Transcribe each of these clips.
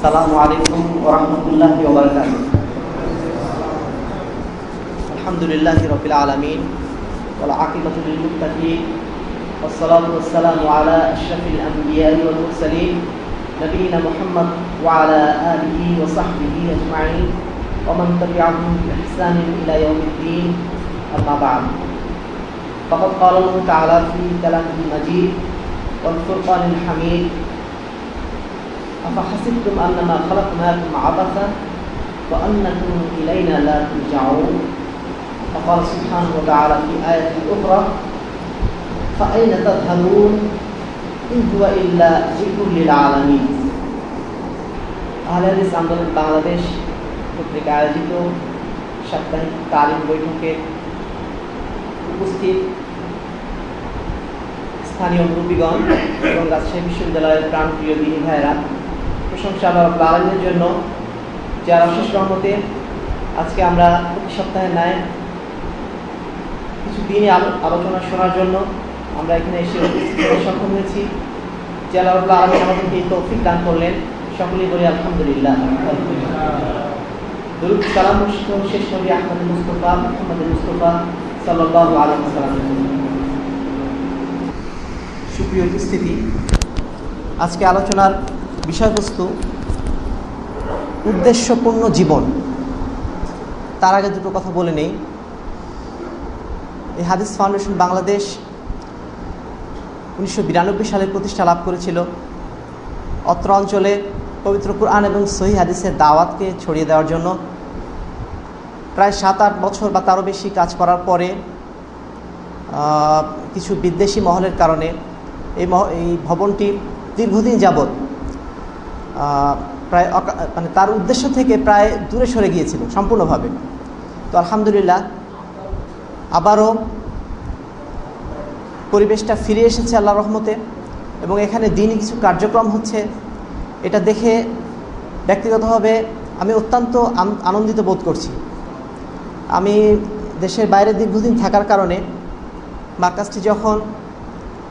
السلام عليكم ورحمة الله وبركاته. الحمد لله رب العالمين والعاقبة للمتقين والصلاة والسلام على أشرف الأنبياء والمرسلين نبينا محمد وعلى آله وصحبه أجمعين ومن تبعهم بإحسان إلى يوم الدين. أما بعد فقد قال الله تعالى في كلامه المجيد والفرقان الحميد أفحسبتم أنما خلقناكم عبثا وأنكم إلينا لا ترجعون فقال سبحانه وتعالى في آية أخرى فأين تذهبون إن هو إلا ذكر للعالمين আহলে আন্দোলন বাংলাদেশ কর্তৃক আয়োজিত সাপ্তাহিক তালিম বৈঠকে উপস্থিত স্থানীয় মুরব্বীগণ এবং রাজশাহী বিশ্ববিদ্যালয়ের প্রাণপ্রিয় দিনী ভাইয়েরা প্রশংসা আল্লাহ আলমের জন্য যার অশেষ রহমতে আজকে আমরা প্রতি সপ্তাহে ন্যায় কিছু দিনই আলোচনা শোনার জন্য আমরা এখানে এসে সক্ষম হয়েছি। যে আল্লাহ আলমী আমাদেরকে এই তৌফিক দান করলেন, সকলেই বলি আলহামদুলিল্লাহ। দরুদ, সালাম শেষ নবী আহমদ মুস্তফা, মোহাম্মদ মুস্তফা সাল্লাহ আলম সালাম সুপ্রিয় উপস্থিতি, আজকে আলোচনার বিষয়বস্তু, উদ্দেশ্যপূর্ণ জীবন। তার আগে দুটো কথা বলে নেই। এই হাদিস ফাউন্ডেশন বাংলাদেশ উনিশশো বিরানব্বই সালে প্রতিষ্ঠা লাভ করেছিল। অত্র অঞ্চলে পবিত্র কুরআন এবং সহি হাদিসের দাওয়াতকে ছড়িয়ে দেওয়ার জন্য। প্রায় সাত আট বছর বা তারও বেশি কাজ করার পরে কিছু বিদ্বেষী মহলের কারণে এই এই ভবনটি দীর্ঘদিন যাবৎ প্রায় মানে তার উদ্দেশ্য থেকে প্রায় দূরে সরে গিয়েছিল, সম্পূর্ণভাবে। তো আলহামদুলিল্লাহ, আবারও পরিবেশটা ফিরে এসেছে আল্লাহ রহমতে এবং এখানে দিনই কিছু কার্যক্রম হচ্ছে। এটা দেখে ব্যক্তিগতভাবে আমি অত্যন্ত আনন্দিত বোধ করছি। আমি দেশের বাইরে দীর্ঘদিন থাকার কারণে মার্কাজটি যখন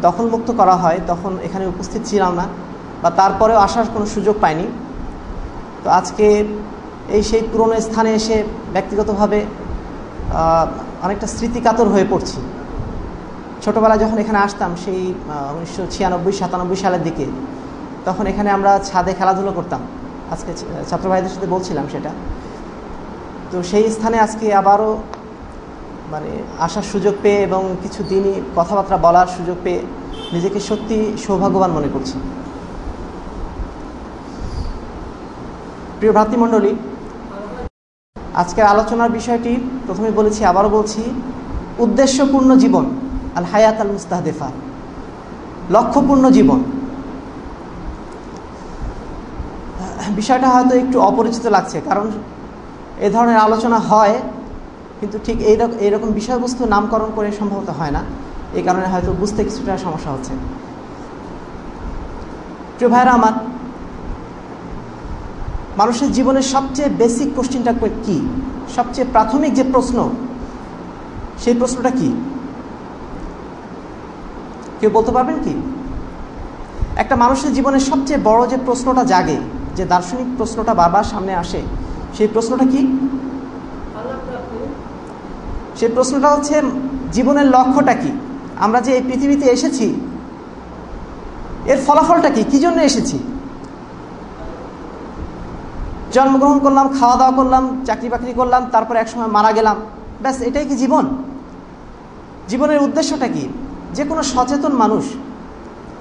দখলমুক্ত করা হয়, তখন এখানে উপস্থিত ছিলাম না। বা তারপরেও আসার কোনো সুযোগ পাইনি তো আজকে এই সেই পুরনো স্থানে এসে ব্যক্তিগতভাবে অনেকটা স্মৃতিকাতর হয়ে পড়ছি। ছোটোবেলায় যখন এখানে আসতাম সেই উনিশশো ছিয়ানব্বই, সাতানব্বই সালের দিকে, তখন এখানে আমরা ছাদে খেলাধুলো করতাম। আজকে ছাত্রভাইদের সাথে বলছিলাম সেটা। তো সেই স্থানে আজকে আবারও মানে আসার সুযোগ পেয়ে এবং কিছু দিনই কথাবার্তা বলার সুযোগ পেয়ে নিজেকে সত্যি সৌভাগ্যবান মনে করছি। প্রিয় ভ্রাতৃমণ্ডলী আজকের আলোচনার বিষয়টি প্রথমে বলেছি, আবারও বলছি, উদ্দেশ্যপূর্ণ জীবন, আল হায়াত আল মুস্তাহদেফা। লক্ষ্যপূর্ণ জীবন। বিষয়টা হয়তো একটু অপরিচিত লাগছে, কারণ এ ধরনের আলোচনা হয়, কিন্তু ঠিক এইরকম এইরকম বিষয়বস্তু নামকরণ করে সম্ভবত হয় না। এই কারণে হয়তো বুঝতে কিছুটা সমস্যা হচ্ছে। প্রিয় ভাইরা আমার মানুষের জীবনের সবচেয়ে বেসিক কোশ্চিনটা কি? সবচেয়ে প্রাথমিক যে প্রশ্ন, সেই প্রশ্নটা কি? কেউ বলতে পারবেন কি? একটা মানুষের জীবনের সবচেয়ে বড় যে প্রশ্নটা জাগে, যে দার্শনিক প্রশ্নটা বারবার সামনে আসে, সেই প্রশ্নটা কি? সেই প্রশ্নটা হচ্ছে, জীবনের লক্ষ্যটা কি? আমরা যে এই পৃথিবীতে এসেছি, এর ফলাফলটা কি? কি জন্য এসেছি? জন্মগ্রহণ করলাম খাওয়া দাওয়া করলাম চাকরি বাকরি করলাম, তারপর একসময় মারা গেলাম। ব্যাস, এটাই কি জীবন? জীবনের উদ্দেশ্যটা কি? যে কোনো সচেতন মানুষ,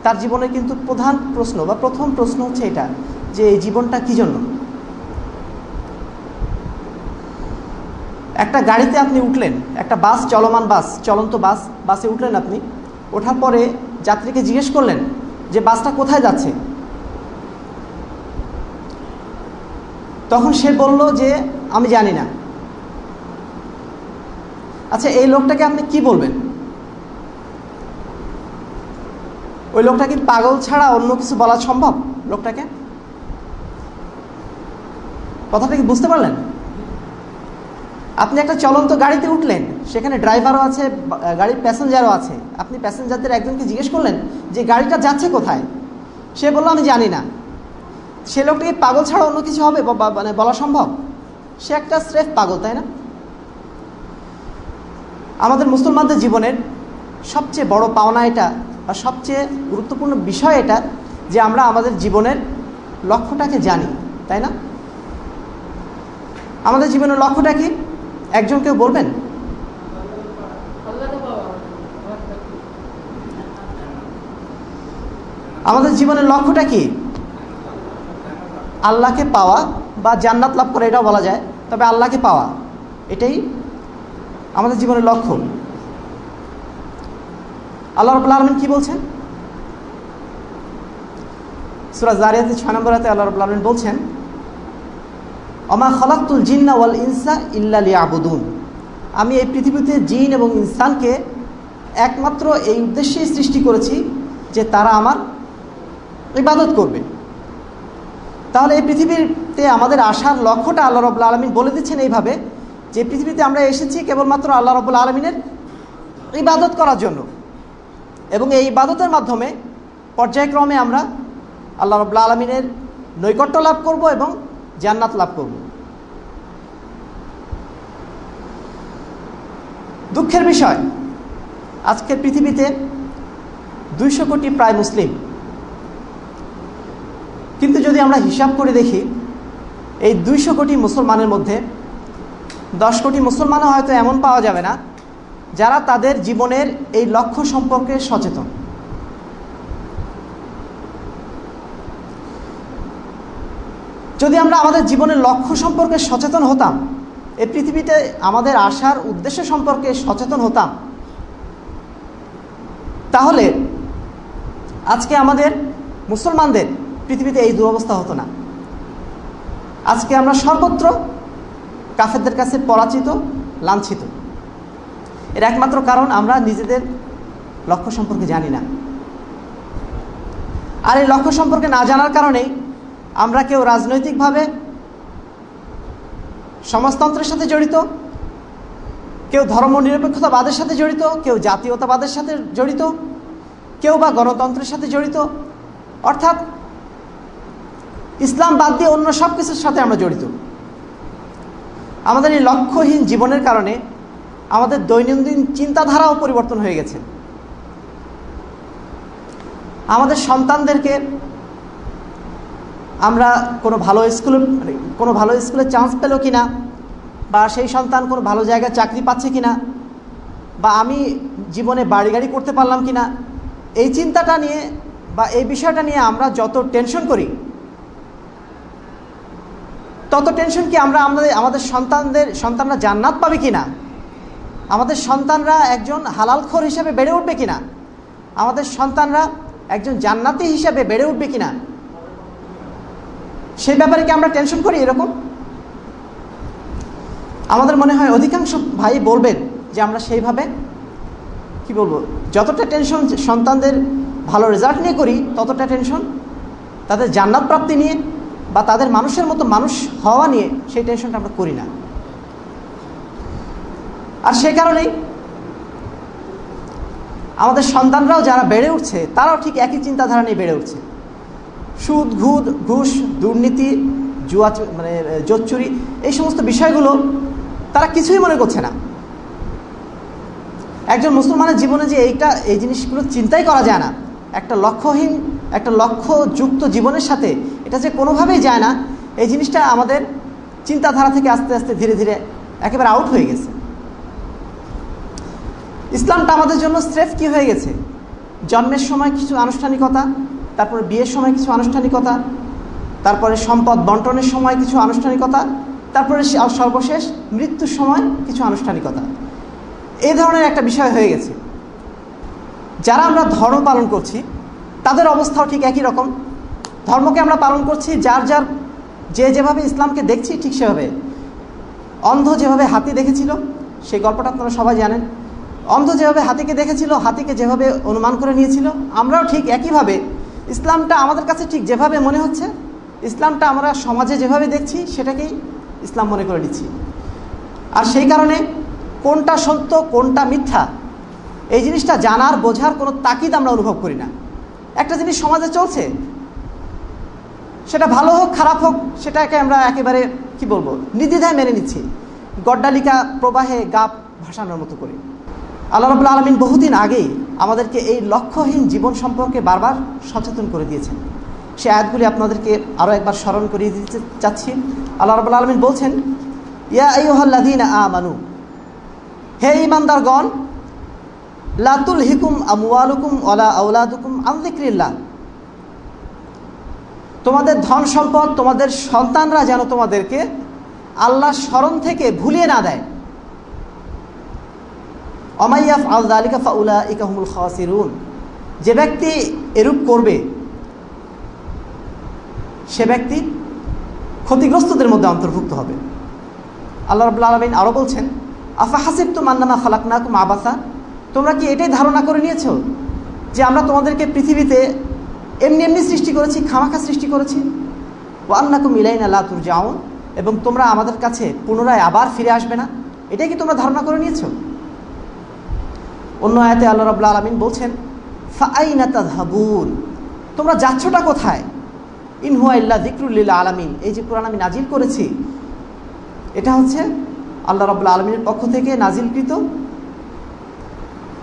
তার জীবনের কিন্তু প্রধান প্রশ্ন বা প্রথম প্রশ্ন হচ্ছে এটা, যে এই জীবনটা কি জন্য? একটা গাড়িতে আপনি উঠলেন, একটা বাস, চলমান বাস, চলন্ত বাস, বাসে উঠলেন আপনি, ওঠার পরে যাত্রীকে জিজ্ঞেস করলেন যে বাসটা কোথায় যাচ্ছে? তখন সে বলল যে, আমি জানি না। আচ্ছা এই লোকটাকে আপনি কি বলবেন? ওই লোকটা কি পাগল ছাড়া অন্য কিছু বলা সম্ভব, লোকটাকে? কথাটা কি বুঝতে পারলেন? আপনি একটা চলন্ত গাড়িতে উঠলেন, সেখানে ড্রাইভারও আছে গাড়ির প্যাসেঞ্জারও আছে। আপনি প্যাসেঞ্জারদের একজনকে জিজ্ঞেস করলেন যে, গাড়িটা যাচ্ছে কোথায়? সে বলল, আমি জানি না। সে লোকটি পাগল ছাড়া অন্য কিছু হবে মানে বলা সম্ভব? সে একটা স্রেফ পাগল, তাই না? আমাদের মুসলমানদের জীবনের সবচেয়ে বড় পাওনা এটা বা সবচেয়ে গুরুত্বপূর্ণ বিষয় এটা যে আমরা আমাদের জীবনের লক্ষ্যটাকে জানি, তাই না? আমাদের জীবনের লক্ষ্যটা কি? একজন কেউ বলবেন? আমাদের জীবনের লক্ষ্যটা কি? আল্লাহকে পাওয়া বা জান্নাত লাভ করা এটাও বলা যায়, তবে আল্লাহকে পাওয়া, এটাই আমাদের জীবনের লক্ষ্য। আল্লাহ রব আলমিন কি বলছেন? সুরাজ জারিয়াতে ছয় নম্বর হাতে আল্লাহ রব আলমিন বলছেন অমা খলাক্তুল জিন্না ওয়াল ইনসা ইল্লালি আবুদুন আমি এই পৃথিবীতে জিন এবং ইনসানকে একমাত্র এই উদ্দেশ্যেই সৃষ্টি করেছি যে তারা আমার ইবাদত করবে। তাহলে এই পৃথিবীতে আমাদের আসার লক্ষ্যটা আল্লাহ রবুল্লা আলমিন বলে দিচ্ছেন এইভাবে যে পৃথিবীতে আমরা এসেছি কেবলমাত্র আল্লাহ রবুল্লা আলমিনের ইবাদত করার জন্য। এবং এই ইবাদতের মাধ্যমে পর্যায়ক্রমে আমরা আল্লাহ রবুল্লা আলমিনের নৈকট্য লাভ করব এবং জান্নাত লাভ করব। দুঃখের বিষয়, আজকের পৃথিবীতে দুইশো কোটি প্রায় মুসলিম কিন্তু যদি আমরা হিসাব করে দেখি, এই দুইশো কোটি মুসলমানের মধ্যে দশ কোটি মুসলমানও হয়তো এমন পাওয়া যাবে না, যারা তাদের জীবনের এই লক্ষ্য সম্পর্কে সচেতন। যদি আমরা আমাদের জীবনের লক্ষ্য সম্পর্কে সচেতন হতাম এই পৃথিবীতে আমাদের আসার উদ্দেশ্য সম্পর্কে সচেতন হতাম, তাহলে আজকে আমাদের মুসলমানদের পৃথিবীতে এই দুরবস্থা হতো না। আজকে আমরা সর্বত্র কাফেরদের কাছে পরাচিত লাঞ্ছিত। এর একমাত্র কারণ আমরা নিজেদের লক্ষ্য সম্পর্কে জানি না। আর এই লক্ষ্য সম্পর্কে না জানার কারণেই আমরা কেউ রাজনৈতিকভাবে সমাজতন্ত্রের সাথে জড়িত, কেউ ধর্ম নিরপেক্ষতাবাদের সাথে জড়িত, কেউ জাতীয়তাবাদের সাথে জড়িত, কেউ বা গণতন্ত্রের সাথে জড়িত। অর্থাৎ ইসলাম বাদ দিয়ে অন্য সব কিছুর সাথে আমরা জড়িত। আমাদের এই লক্ষ্যহীন জীবনের কারণে আমাদের দৈনন্দিন চিন্তাধারাও পরিবর্তন হয়ে গেছে। আমাদের সন্তানদেরকে আমরা কোনো ভালো স্কুলে মানে কোনো ভালো স্কুলে চান্স পেল কি না বা সেই সন্তান কোনো ভালো জায়গায় চাকরি পাচ্ছে কি না বা আমি জীবনে বাড়ি গাড়ি করতে পারলাম কি না এই চিন্তাটা নিয়ে বা এই বিষয়টা নিয়ে আমরা যত টেনশন করি তত টেনশন কি আমরা আমাদের আমাদের সন্তানদের, সন্তানরা জান্নাত পাবে কি না আমাদের সন্তানরা একজন হালালখোর হিসাবে বেড়ে উঠবে কিনা? আমাদের সন্তানরা একজন জান্নাতি হিসাবে বেড়ে উঠবে কিনা? সেই ব্যাপারে কি আমরা টেনশন করি এরকম? আমাদের মনে হয় অধিকাংশ ভাই বলবেন যে আমরা সেইভাবে, কি বলব, যতটা টেনশন সন্তানদের ভালো রেজাল্ট নিয়ে করি, ততটা টেনশন তাদের জান্নাত প্রাপ্তি নিয়ে বা তাদের মানুষের মতো মানুষ হওয়া নিয়ে সেই টেনশনটা আমরা করি না। আর সে কারণেই আমাদের সন্তানরাও যারা বেড়ে উঠছে, তারাও ঠিক একই চিন্তাধারা নিয়ে বেড়ে উঠছে। সুদ, ঘুদ, ঘুষ, দুর্নীতি, জুয়া মানে জোচ্চুরি, এই সমস্ত বিষয়গুলো তারা কিছুই মনে করছে না। একজন মুসলমানের জীবনে যে এইটা, এই জিনিসগুলো চিন্তাই করা যায় না। একটা লক্ষ্যহীন একটা লক্ষ্যযুক্ত জীবনের সাথে এটা যে কোনোভাবেই যায় না, এই জিনিসটা আমাদের চিন্তাধারা থেকে আস্তে আস্তে ধীরে ধীরে একেবারে আউট হয়ে গেছে। ইসলামটা আমাদের জন্য স্রেফ কি হয়ে গেছে? জন্মের সময় কিছু আনুষ্ঠানিকতা, তারপরে বিয়ের সময় কিছু আনুষ্ঠানিকতা, তারপরে সম্পদ বন্টনের সময় কিছু আনুষ্ঠানিকতা, তারপরে সর্বশেষ মৃত্যুর সময় কিছু আনুষ্ঠানিকতা। এই ধরনের একটা বিষয় হয়ে গেছে। যারা আমরা ধর্ম পালন করছি তাদের অবস্থাও ঠিক একই রকম। ধর্মকে আমরা পালন করছি, যার যার যে যেভাবে ইসলামকে দেখছি ঠিক সেভাবে। অন্ধ যেভাবে হাতি দেখেছিল, সেই গল্পটা আপনারা সবাই জানেন। অন্ধ যেভাবে হাতিকে দেখেছিল, হাতিকে যেভাবে অনুমান করে নিয়েছিল, আমরাও ঠিক একইভাবে। ইসলামটা আমাদের কাছে ঠিক যেভাবে মনে হচ্ছে, ইসলামটা আমরা সমাজে যেভাবে দেখছি, সেটাকেই ইসলাম মনে করে নিচ্ছি। আর সেই কারণে কোনটা সত্য, কোনটা মিথ্যা, এই জিনিসটা জানার, বোঝার কোনো তাকিদ আমরা অনুভব করি না। একটা জিনিস সমাজে চলছে, সেটা ভালো হোক, খারাপ হোক, সেটাকে আমরা একেবারে, কি বলব, নির্দ্বিধায় মেনে নিচ্ছি। গড্ডালিকা প্রবাহে গাপ ভাসানোর মতো করে। আল্লাহ রবুল্লা আলমিন বহুদিন আগেই আমাদেরকে এই লক্ষ্যহীন জীবন সম্পর্কে বারবার সচেতন করে দিয়েছেন। সে আয়াতগুলি আপনাদেরকে আরও একবার স্মরণ করিয়ে দিতে চাচ্ছি। আল্লাহ রবুল্লা আলমিন বলছেন, ইয়া আইহল্লাদিন আ মানু হে ইমানদারগণ লাতুল হিকুম আমওয়ালুকুম ওলা আউলাদুকুম আন্দিক্রিল্লা তোমাদের ধন সম্পদ, তোমাদের সন্তানরা যেন তোমাদেরকে আল্লাহ স্মরণ থেকে ভুলিয়ে না দেয়। অমাইয়াফ আল আলিকা ফাউলা ইকাহমুল খাসিরুন। যে ব্যক্তি এরূপ করবে, সে ব্যক্তি ক্ষতিগ্রস্তদের মধ্যে অন্তর্ভুক্ত হবে। আল্লাহ রবুল্লা আলমিন আরও বলছেন আফা হাসিব তো মান্নামা খালাকনাকুম আবাসা? তোমরা কি এটাই ধারণা করে নিয়েছো যে আমরা তোমাদেরকে পৃথিবীতে এমনি এমনি সৃষ্টি করেছি, খামাখা সৃষ্টি করেছি? ও আন্নাকুম ইলাইন আল্লাহ তুর যাউন এবং তোমরা আমাদের কাছে পুনরায় আবার ফিরে আসবে না? এটাই কি তোমরা ধারণা করে নিয়েছ? অন্য আয়াতে আল্লাহ রবুল্লা আলমিন বলছেন ফাইনা তোমরা যাচ্ছটা কোথায়? ইনহুয়া ইল্লা জিক্রুল্লিল্লা আলমিন। এই যে কোরআন আমি নাজিল করেছি, এটা হচ্ছে আল্লাহ রবুল্লা আলমিনের পক্ষ থেকে নাজিলকৃত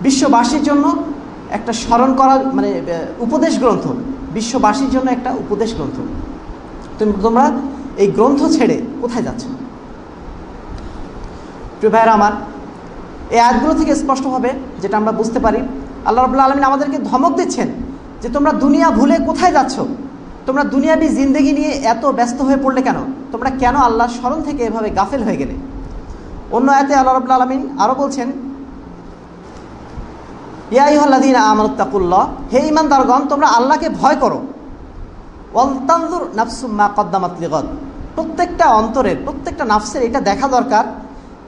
বিশ্ববাসীর জন্য একটা স্মরণ করার মানে উপদেশ গ্রন্থ। বিশ্ববাসীর জন্য একটা উপদেশ গ্রন্থ। তুমি, তোমরা এই গ্রন্থ ছেড়ে কোথায় যাচ্ছ? প্রিয় ভাইয়েরা আমার, এই আয়াতগুলো থেকে স্পষ্টভাবে যেটা আমরা বুঝতে পারি। আল্লাহ রবুল্লা আলমিন আমাদেরকে ধমক দিচ্ছেন যে, তোমরা দুনিয়া ভুলে কোথায় যাচ্ছ? তোমরা দুনিয়াবি জিন্দগি নিয়ে এত ব্যস্ত হয়ে পড়লে কেন? তোমরা কেন আল্লাহ স্মরণ থেকে এভাবে গাফেল হয়ে গেলে? অন্য আয়াতে আল্লাহ রবুল্লা আলমিন আরও বলছেন ইয়াইহল্লাদিন আমানুত্তাকুল্লাহ হে ইমানদারগণ তোমরা আল্লাহকে ভয় করো। ওয়ালতান্দুর নাফসুম্মা কদ্দামাতলিগত প্রত্যেকটা অন্তরের প্রত্যেকটা নাফসের এটা দেখা দরকার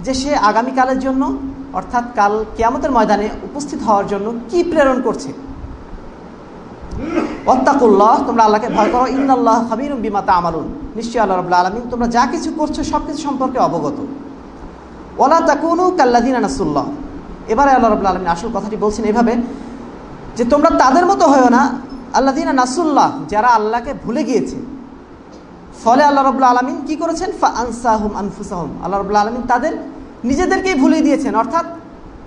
যে সে আগামীকালের জন্য, অর্থাৎ কাল কেয়ামতের ময়দানে উপস্থিত হওয়ার জন্য কি প্রেরণ করছে। অত্তাকুল্লাহ তোমরা আল্লাহকে ভয় করো। ইন্দাল্লাহ হাবির বিমাতা আমালুন নিশ্চয় আল্লাহ রবুল্লা আলমিন তোমরা যা কিছু করছ সব কিছু সম্পর্কে অবগত। ওলা তাকুনু কাল্লাদিন আনাসুল্লাহ এবারে আল্লাহ রবুল্লা আলমিন আসল কথাটি বলছেন এভাবে যে তোমরা তাদের মতো হয়েও না আল্লাদিনা নাসুল্লাহ, যারা আল্লাহকে ভুলে গিয়েছে। ফলে আল্লাহ রবুল্লা আলমিন কী করেছেন? ফা আনসাহুম আনফুসাহুম। আল্লাহ রবুল্লা আলমিন তাদের নিজেদেরকেই ভুলে দিয়েছেন। অর্থাৎ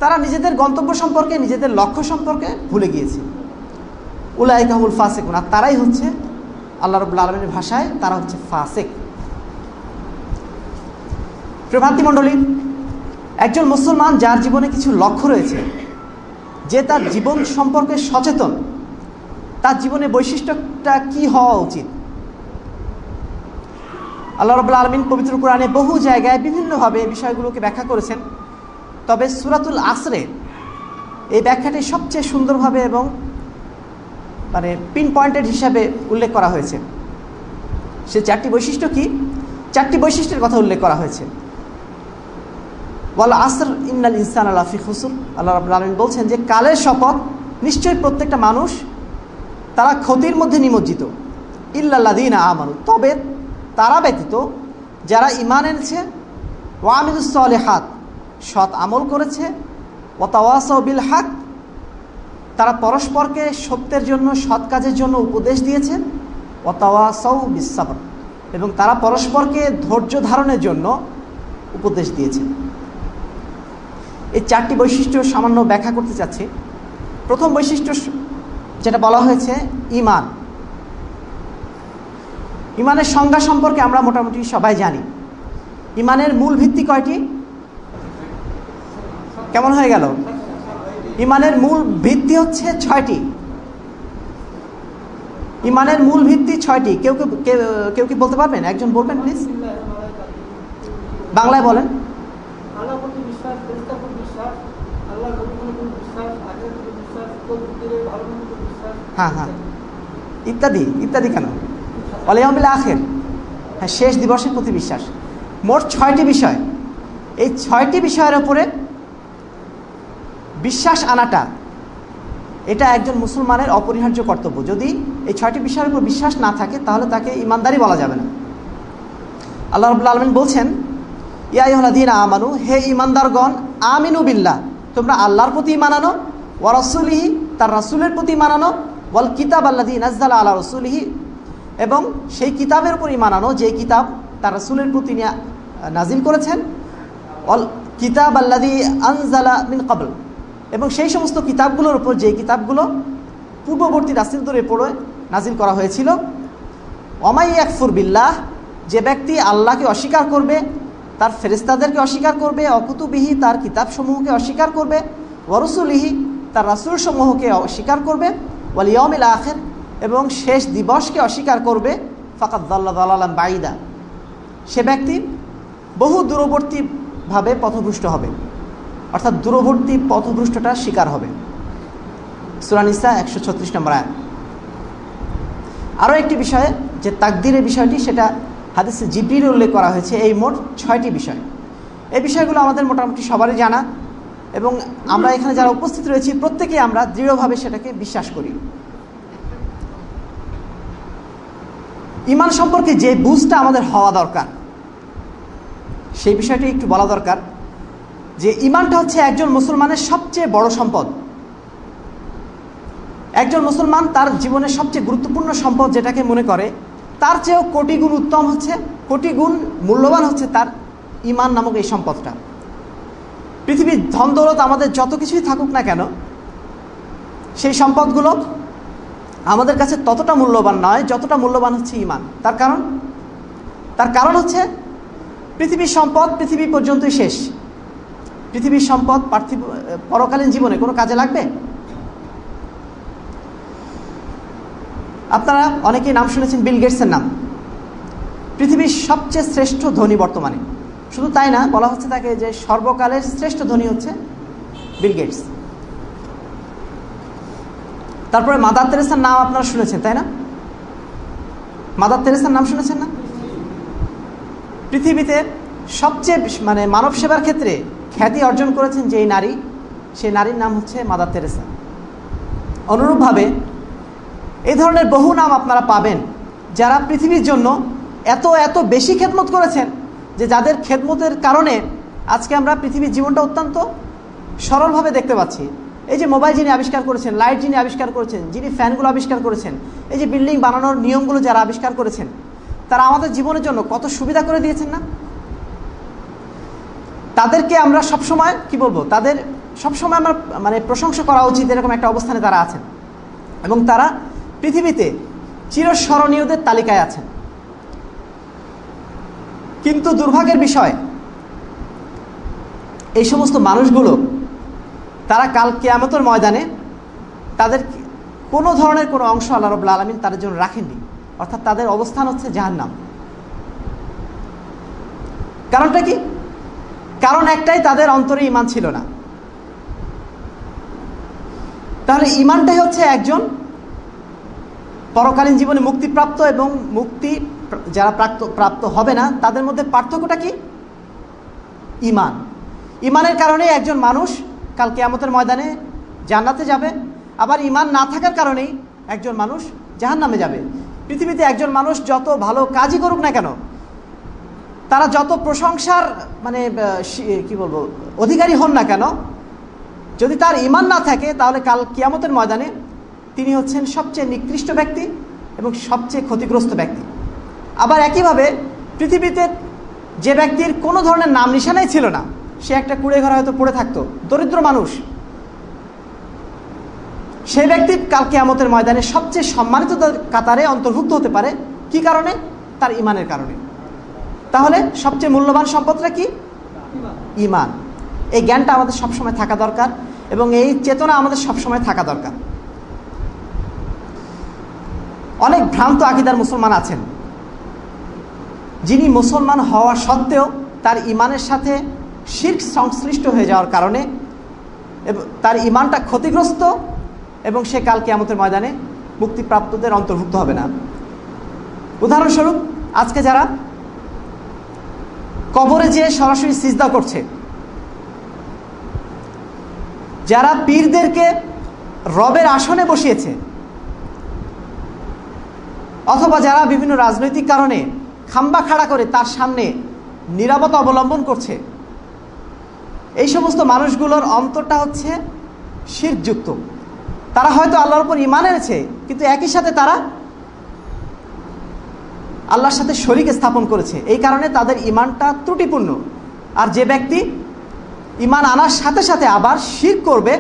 তারা নিজেদের গন্তব্য সম্পর্কে, নিজেদের লক্ষ্য সম্পর্কে ভুলে গিয়েছে। উলাই কাহুল ফাসেক আর তারাই হচ্ছে আল্লাহ রবুল্লা আলমিনের ভাষায়, তারা হচ্ছে ফাসেক। প্রভান্তিমণ্ডলী একজন মুসলমান যার জীবনে কিছু লক্ষ্য রয়েছে, যে তার জীবন সম্পর্কে সচেতন, তার জীবনে বৈশিষ্ট্যটা কি হওয়া উচিত? আল্লাহ রবুল্লা আলমিন পবিত্র কোরআনে বহু জায়গায় বিভিন্নভাবে বিষয়গুলোকে ব্যাখ্যা করেছেন। তবে সুরাতুল আসরে এই ব্যাখ্যাটি সবচেয়ে সুন্দরভাবে এবং মানে পিন পয়েন্টেড হিসাবে উল্লেখ করা হয়েছে। সে চারটি বৈশিষ্ট্য কি? চারটি বৈশিষ্ট্যের কথা উল্লেখ করা হয়েছে। ওয়াল আসর ইন্নাল ইনসান আল্লাফি হুসুর আল্লাহ রাবুল আলমিন বলছেন যে কালের শপথ নিশ্চয়ই প্রত্যেকটা মানুষ তারা ক্ষতির মধ্যে নিমজ্জিত। ইল্লাল্লাদিন আমানু। তবে তারা ব্যতীত যারা ইমান এনেছে ওয়ামিদুসলে হাত সৎ আমল করেছে ওতাওয়াস বিল হাক, তারা পরস্পরকে সত্যের জন্য, সৎ কাজের জন্য উপদেশ দিয়েছে ওতাওয়াসাউ বিশ্বাবর এবং তারা পরস্পরকে ধৈর্য ধারণের জন্য উপদেশ দিয়েছে। এই চারটি বৈশিষ্ট্য সামান্য ব্যাখ্যা করতে চাচ্ছি। প্রথম বৈশিষ্ট্য যেটা বলা হয়েছে, ইমান। ইমানের সংজ্ঞা সম্পর্কে আমরা মোটামুটি সবাই জানি। ইমানের মূল ভিত্তি কয়টি? কেমন হয়ে গেল? ইমানের মূল ভিত্তি হচ্ছে ছয়টি। ইমানের মূল ভিত্তি ছয়টি। কেউ কেউ কেউ কি বলতে পারবেন? একজন বলবেন প্লিজ বাংলায় বলেন। হ্যাঁ হ্যাঁ। ইত্যাদি ইত্যাদি কেন? অলিয়ামিল্লা আখের। হ্যাঁ শেষ দিবসের প্রতি বিশ্বাস। মোট ছয়টি বিষয়। এই ছয়টি বিষয়ের ওপরে বিশ্বাস আনাটা, এটা একজন মুসলমানের অপরিহার্য কর্তব্য। যদি এই ছয়টি বিষয়ের উপর বিশ্বাস না থাকে, তাহলে তাকে ইমানদারি বলা যাবে না। আল্লাহ রবুল্লা আলমিন বলছেন ইয়াইহলাদিন আমানু, হে ইমানদারগণ, আমিনু বিল্লাহ। তোমরা আল্লাহর প্রতি মানানো ওয়া রসুলিহি, তার রসুলের প্রতি মানানো ওয়াল কিতাব আল্লাদি নাজদাল আল্লাহ রসুলিহি, এবং সেই কিতাবের উপর ইমান আনো যে কিতাব তার রাসুলের প্রতি নাজিল করেছেন। অল কিতাব আল্লাদি আনজালা মিন কাবল এবং সেই সমস্ত কিতাবগুলোর উপর যে কিতাবগুলো পূর্ববর্তী দরে পড়ে নাজিল করা হয়েছিল। অমাই আকফুর বিল্লাহ, যে ব্যক্তি আল্লাহকে অস্বীকার করবে, তার ফেরিস্তাদেরকে অস্বীকার করবে অকুতুবিহি তার কিতাবসমূহকে অস্বীকার করবে ওরসুলিহি তার রাসুলসমূহকে অস্বীকার করবে ওয়ালিয়মিল আখের এবং শেষ দিবসকে অস্বীকার করবে ফাকাত দাল্লা দালাম বাইদা সে ব্যক্তি বহু দূরবর্তীভাবে পথভ্রষ্ট হবে, অর্থাৎ দূরবর্তী পথভ্রষ্টটার শিকার হবে। সুরানিসা একশো ছত্রিশ নম্বর আয় আরও একটি বিষয়ে, যে তাকদিরের বিষয়টি, সেটা হাদিসে জিপির উল্লেখ করা হয়েছে, এই মোট ছয়টি বিষয়। এই বিষয়গুলো আমাদের মোটামুটি সবারই জানা। এবং আমরা এখানে যারা উপস্থিত রয়েছি প্রত্যেকেই আমরা দৃঢ়ভাবে সেটাকে বিশ্বাস করি। ইমান সম্পর্কে যে বুঝটা আমাদের হওয়া দরকার, সেই বিষয়টি একটু বলা দরকার যে ইমানটা হচ্ছে একজন মুসলমানের সবচেয়ে বড় সম্পদ। একজন মুসলমান তার জীবনের সবচেয়ে গুরুত্বপূর্ণ সম্পদ যেটাকে মনে করে, তার চেয়েও কোটি গুণ উত্তম হচ্ছে, কোটি গুণ মূল্যবান হচ্ছে তার ইমান নামক এই সম্পদটা। পৃথিবীর ধন দৌলত আমাদের যত কিছুই থাকুক না কেন, সেই সম্পদগুলো আমাদের কাছে ততটা মূল্যবান নয় যতটা মূল্যবান হচ্ছে ইমান। তার কারণ? তার কারণ হচ্ছে পৃথিবীর সম্পদ পৃথিবী পর্যন্তই শেষ। পৃথিবীর সম্পদ পার্থিব পরকালীন জীবনে কোনো কাজে লাগবে? আপনারা অনেকেই নাম শুনেছেন বিল গেটসের নাম। পৃথিবীর সবচেয়ে শ্রেষ্ঠ ধনী বর্তমানে। শুধু তাই না, বলা হচ্ছে তাকে যে সর্বকালের শ্রেষ্ঠ ধনী হচ্ছে বিল গেটস তারপরে মাদার তেরেসার নাম আপনারা শুনেছেন, তাই না? মাদার তেরেসার নাম শুনেছেন না? পৃথিবীতে সবচেয়ে মানে মানব সেবার ক্ষেত্রে খ্যাতি অর্জন করেছেন যেই নারী সেই নারীর নাম হচ্ছে মাদার তেরেসা। অনুরূপভাবে এই ধরনের বহু নাম আপনারা পাবেন যারা পৃথিবীর জন্য এত এত বেশি খেদমত করেছেন। যে যাদের খেদমতের কারণে আজকে আমরা পৃথিবীর জীবনটা অত্যন্ত সরলভাবে দেখতে পাচ্ছি। এই যে মোবাইল যিনি আবিষ্কার করেছেন লাইট যিনি আবিষ্কার করেছেন, যিনি ফ্যানগুলো আবিষ্কার করেছেন, এই যে বিল্ডিং বানানোর নিয়মগুলো যারা আবিষ্কার করেছেন, তারা আমাদের জীবনের জন্য কত সুবিধা করে দিয়েছেন না? তাদেরকে আমরা সবসময়, কি বলব, তাদের সবসময় আমার মানে প্রশংসা করা উচিত এরকম একটা অবস্থানে তারা আছেন। এবং তারা পৃথিবীতে চিরস্মরণীয়দের তালিকায় আছেন। কিন্তু দুর্ভাগ্যের বিষয়, এই সমস্ত মানুষগুলো, তারা কাল কেয়ামতের ময়দানে তাদের কোনো ধরনের কোনো অংশ আল্লাহ রবুল্লা আলমিন তাদের জন্য রাখেননি। অর্থাৎ তাদের অবস্থান হচ্ছে জাহান্নাম। কারণটা কি? কারণ একটাই, তাদের অন্তরে ইমান ছিল না। তাহলে ইমানটাই হচ্ছে একজন পরকালীন জীবনে মুক্তিপ্রাপ্ত এবং মুক্তি যারা প্রাপ্ত প্রাপ্ত হবে না, তাদের মধ্যে পার্থক্যটা কি? ইমান। ইমানের কারণে একজন মানুষ কাল কেয়ামতের ময়দানে জান্নাতে যাবে, আবার ইমান না থাকার কারণেই একজন মানুষ জাহান নামে যাবে। পৃথিবীতে একজন মানুষ যত ভালো কাজই করুক না কেন, তারা যত প্রশংসার মানে কি বলব, অধিকারী হন না কেন, যদি তার ইমান না থাকে, তাহলে কাল কিয়ামতের ময়দানে তিনি হচ্ছেন সবচেয়ে নিকৃষ্ট ব্যক্তি এবং সবচেয়ে ক্ষতিগ্রস্ত ব্যক্তি। আবার একইভাবে পৃথিবীতে যে ব্যক্তির কোনো ধরনের নাম নিশানাই ছিল না, সে একটা কুড়ে ঘরে হয়তো পড়ে থাকতো, দরিদ্র মানুষ। সেই ব্যক্তি কালকে আমতের ময়দানে সবচেয়ে সম্মানিত কাতারে অন্তর্ভুক্ত হতে পারে। কি কারণে? তার ইমানের কারণে। তাহলে সবচেয়ে মূল্যবান সম্পদটা কি? ইমান। এই জ্ঞানটা আমাদের সবসময় থাকা দরকার এবং এই চেতনা আমাদের সবসময় থাকা দরকার। অনেক ভ্রান্ত আকিদার মুসলমান আছেন। যিনি মুসলমান হওয়া সত্ত্বেও তার ইমানের সাথে শির্ক সংশ্লিষ্ট হয়ে যাওয়ার কারণে তার ইমানটা ক্ষতিগ্রস্ত এবং সে কাল কেয়ামতের ময়দানে মুক্তিপ্রাপ্তদের অন্তর্ভুক্ত হবে না। উদাহরণস্বরূপ, আজকে যারা কবরে যে সরাসরি সিজদা করছে, যারা পীরদেরকে রবের আসনে বসিয়েছে, অথবা যারা বিভিন্ন রাজনৈতিক কারণে খাম্বা খাড়া করে তার সামনে নিরাপত্তা অবলম্বন করছে। এই সমস্ত মানুষগুলোর অন্তরটা হচ্ছে শিরযুক্ত। তারা হয়তো আল্লাহর উপর ইমান এনেছে, কিন্তু একই সাথে তারা আল্লাহর সাথে শরীক স্থাপন করেছে। এই কারণে তাদের ইমানটা ত্রুটিপূর্ণ। আর যে ব্যক্তি ইমান আনার সাথে সাথে আবার শির করবে,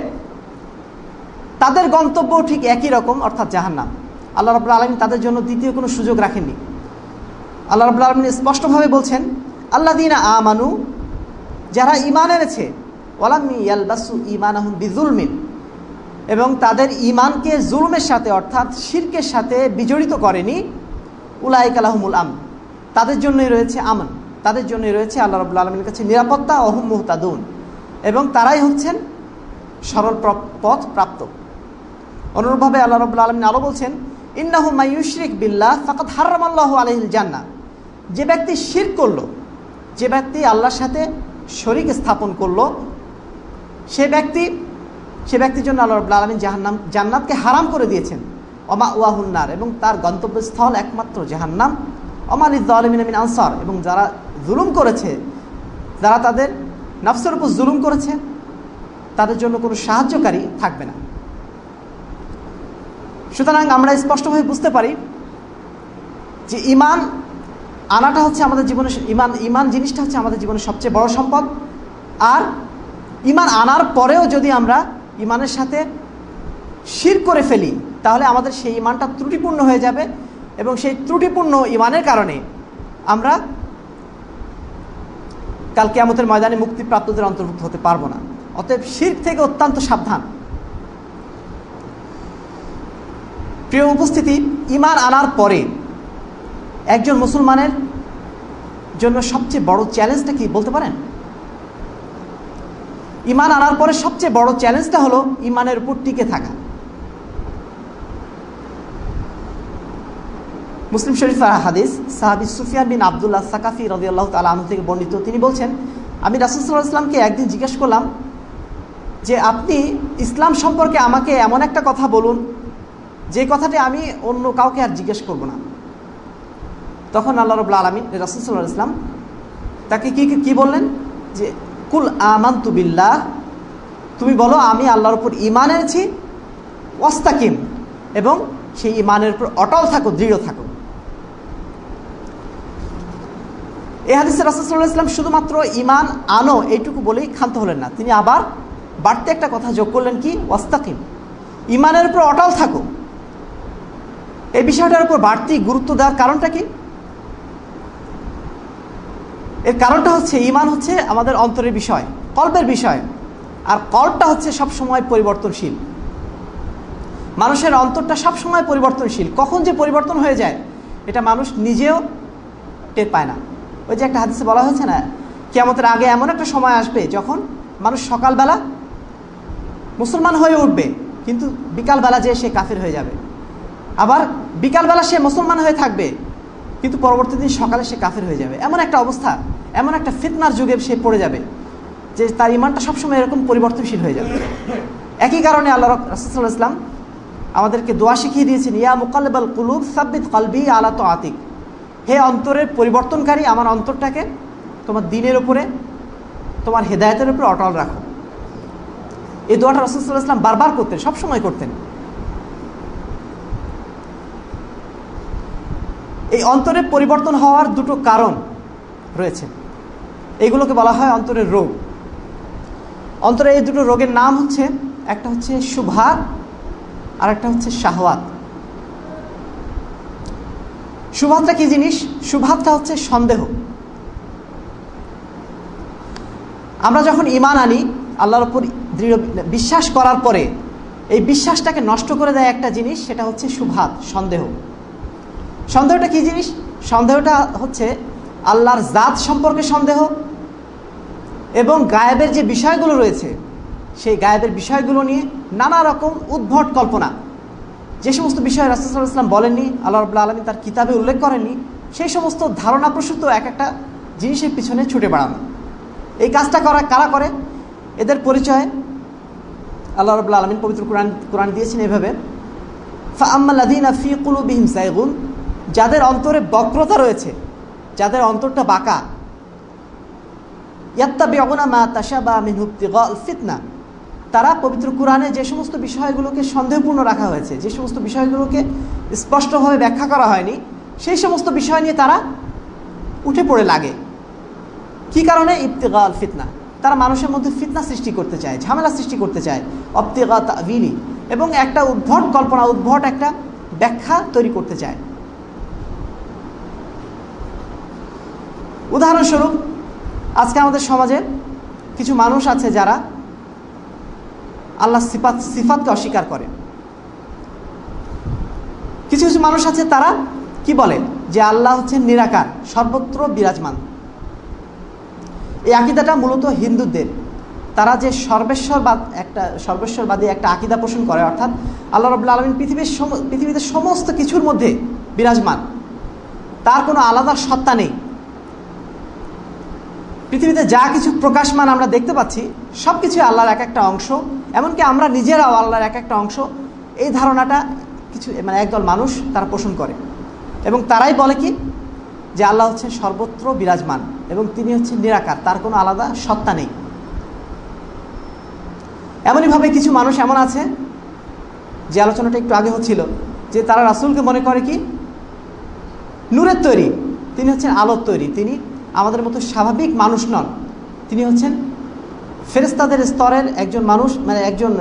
তাদের গন্তব্য ঠিক একই রকম, অর্থাৎ জাহান্নাম। আল্লাহ রবুল্লা আলমী তাদের জন্য দ্বিতীয় কোনো সুযোগ রাখেননি। আল্লাহ রবুল্লা আলমিন স্পষ্টভাবে বলছেন আল্লাহ দিনা আমানু, যারা ইমান এনেছে ওলাম্মি ইমান আহম বিজুলমিন এবং তাদের ইমানকে জুলমের সাথে, অর্থাৎ শিরকের সাথে বিজড়িত করেনি, উলাইক আলাহমুল আম তাদের জন্যই রয়েছে আমন। তাদের জন্যই রয়েছে আল্লাহ রবুল্লা আলমীর কাছে নিরাপত্তা অহম মুহতাদুন। এবং তারাই হচ্ছেন সরল পথ প্রাপ্ত। অনুরূপভাবে আল্লাহ রবুল্লা আলমিন আরও বলছেন, ইন্নাহু মাইয়ুশরিক বিল্লাহ ফাকাত হারাম আল্লাহ আলহিল জান্না যে ব্যক্তি শির করল, যে ব্যক্তি আল্লাহর সাথে শরিক স্থাপন করল, সে ব্যক্তি, সে ব্যক্তির জন্য আল্লাহ রবুল্লা আলমিন জাহান্নাম, জান্নাতকে হারাম করে দিয়েছেন। অমা ওয়াহুন্নার এবং তার গন্তব্যস্থল একমাত্র জাহান্নাম। আলমিন আমিন আনসার, এবং যারা জুলুম করেছে, যারা তাদের নফসের উপর জুলুম করেছে, তাদের জন্য কোনো সাহায্যকারী থাকবে না। সুতরাং আমরা স্পষ্টভাবে বুঝতে পারি যে ইমান আনাটা হচ্ছে আমাদের জীবনের ইমান ইমান জিনিসটা হচ্ছে আমাদের জীবনের সবচেয়ে বড় সম্পদ। আর ইমান আনার পরেও যদি আমরা ইমানের সাথে শির করে ফেলি, তাহলে আমাদের সেই ইমানটা ত্রুটিপূর্ণ হয়ে যাবে এবং সেই ত্রুটিপূর্ণ ইমানের কারণে আমরা কাল কেয়ামতের ময়দানে মুক্তিপ্রাপ্তদের অন্তর্ভুক্ত হতে পারব না। অতএব শির থেকে অত্যন্ত সাবধান। প্রিয় উপস্থিতি, ইমান আনার পরে একজন মুসলমানের জন্য সবচেয়ে বড় চ্যালেঞ্জটা কি বলতে পারেন? ইমান আনার পরে সবচেয়ে বড় চ্যালেঞ্জটা হলো ইমানের উপর টিকে থাকা। মুসলিম শরীফ হাদিস, সাহাবি সুফিয়া বিন আবদুল্লাহ সাকাফি রদি আল্লাহ তালা থেকে বর্ণিত। তিনি বলছেন, আমি রাসুসাল্লাহ ইসলামকে একদিন জিজ্ঞেস করলাম যে, আপনি ইসলাম সম্পর্কে আমাকে এমন একটা কথা বলুন, যে কথাটি আমি অন্য কাউকে আর জিজ্ঞেস করব না। তখন আল্লাহ রবুল্লা আলমিন রাসুসাল্লাহ ইসলাম তাকে কি কি বললেন? যে, কুল আমান তুবিল্লাহ তুমি বলো, আমি আল্লাহর উপর ইমান এনেছি, ওয়াস্তাকিম এবং সেই ইমানের উপর অটল থাকো, দৃঢ় থাকো। এ হাদিসে রাসুল্লাহ ইসলাম শুধুমাত্র ইমান আনো এইটুকু বলেই ক্ষান্ত হলেন না। তিনি আবার বাড়তে একটা কথা যোগ করলেন কি? ওয়াস্তাকিম। ইমানের উপর অটল থাকো। এই বিষয়টার উপর বাড়তি গুরুত্ব দেওয়ার কারণটা কি? এর কারণটা হচ্ছে ইমান হচ্ছে আমাদের অন্তরের বিষয়, কল্পের বিষয়। আর কল্পটা হচ্ছে সব সময় পরিবর্তনশীল। মানুষের অন্তরটা সব সময় পরিবর্তনশীল। কখন যে পরিবর্তন হয়ে যায়, এটা মানুষ নিজেও টের পায় না। ওই যে একটা হাদিসে বলা হয়েছে না কেমতের আগে এমন একটা সময় আসবে যখন মানুষ সকালবেলা মুসলমান হয়ে উঠবে, কিন্তু বিকালবেলা যে সে কাফের হয়ে যাবে। আবার বিকালবেলা সে মুসলমান হয়ে থাকবে কিন্তু পরবর্তী দিন সকালে সে কাফের হয়ে যাবে। এমন একটা অবস্থা, এমন একটা ফিতনার যুগে সে পড়ে যাবে, যে তার ইমানটা সবসময় এরকম পরিবর্তনশীল হয়ে যাবে। একই কারণে আল্লাহ রাসুল্লাহ ইসলাম আমাদেরকে দোয়া শিখিয়ে দিয়েছেন, ইয়া মুকাল্লাল কুলুব, সাব্বিত কলবি আলা তো আতিক হে অন্তরের পরিবর্তনকারী, আমার অন্তরটাকে তোমার দিনের উপরে, তোমার হেদায়তের উপরে অটল রাখো। এই দোয়াটা রসুল্লাহ ইসলাম বারবার করতেন, সবসময় করতেন। এই অন্তরের পরিবর্তন হওয়ার দুটো কারণ রয়েছে। এইগুলোকে বলা হয় অন্তরের রোগ। অন্তরে এই দুটো রোগের নাম হচ্ছে, একটা হচ্ছে সুভাত আর একটা হচ্ছে শাহওয়াত। সুভাতটা কি জিনিস? সুভাতটা হচ্ছে সন্দেহ। আমরা যখন ইমান আনি, আল্লাহর উপর দৃঢ় বিশ্বাস করার পরে, এই বিশ্বাসটাকে নষ্ট করে দেয় একটা জিনিস, সেটা হচ্ছে সুভাত, সন্দেহ। সন্দেহটা কি জিনিস? সন্দেহটা হচ্ছে আল্লাহর জাত সম্পর্কে সন্দেহ এবং গায়েবের যে বিষয়গুলো রয়েছে, সেই গায়েবের বিষয়গুলো নিয়ে নানা রকম উদ্ভট কল্পনা। যে সমস্ত বিষয় রাসুল ইসলাম বলেননি, আল্লাহ রবুল্লা আলমী তার কিতাবে উল্লেখ করেননি, সেই সমস্ত ধারণা প্রসূত এক একটা জিনিসের পিছনে ছুটে বেড়ানো। এই কাজটা করা কারা করে? এদের পরিচয় আল্লাহ রবুল্লা আলমিন পবিত্র কোরআন কোরআন দিয়েছেন এভাবে, ফা ফাম্মাল্লাদিন ফি কুলুবিহিম সাইগুন যাদের অন্তরে বক্রতা রয়েছে, যাদের অন্তরটা বাঁকা ইয়াত্তা অগনা মা তাসা বা মিনহুক্তি ফিতনা তারা পবিত্র কোরআনে যে সমস্ত বিষয়গুলোকে সন্দেহপূর্ণ রাখা হয়েছে, যে সমস্ত বিষয়গুলোকে স্পষ্টভাবে ব্যাখ্যা করা হয়নি, সেই সমস্ত বিষয় নিয়ে তারা উঠে পড়ে লাগে। কি কারণে? ইফতেগাল ফিতনা তারা মানুষের মধ্যে ফিতনা সৃষ্টি করতে চায়, ঝামেলা সৃষ্টি করতে চায়। অপ্তেগা তাবিলি এবং একটা উদ্ভট কল্পনা, উদ্ভট একটা ব্যাখ্যা তৈরি করতে চায়। উদাহরণস্বরূপ, আজকে আমাদের সমাজে কিছু মানুষ আছে যারা আল্লাহ সিফাত, সিফাতকে অস্বীকার করে। কিছু কিছু মানুষ আছে তারা কি বলে? যে আল্লাহ হচ্ছে নিরাকার, সর্বত্র বিরাজমান। এই আকিদাটা মূলত হিন্দুদের। তারা যে সর্বেশ্বরবাদ, একটা সর্বেশ্বরবাদী একটা আকিদা পোষণ করে, অর্থাৎ আল্লাহ রবুল্লা আলমিন পৃথিবীর পৃথিবীতে সমস্ত কিছুর মধ্যে বিরাজমান। তার কোনো আলাদা সত্তা নেই। পৃথিবীতে যা কিছু প্রকাশমান আমরা দেখতে পাচ্ছি সব কিছু আল্লাহর এক একটা অংশ, এমনকি আমরা নিজেরাও আল্লাহর এক একটা অংশ। এই ধারণাটা কিছু মানে একদল মানুষ তারা পোষণ করে। এবং তারাই বলে কি? যে আল্লাহ হচ্ছে সর্বত্র বিরাজমান এবং তিনি হচ্ছেন নিরাকার, তার কোনো আলাদা সত্তা নেই। এমনইভাবে কিছু মানুষ এমন আছে, যে আলোচনাটা একটু আগে হচ্ছিল, যে তারা রাসুলকে মনে করে কি? নূরের তৈরি, তিনি হচ্ছেন আলোর তৈরি, তিনি আমাদের মতো স্বাভাবিক মানুষ নন। তিনি হচ্ছেন ফেরেস্তাদের স্তরের একজন মানুষ মানে একজন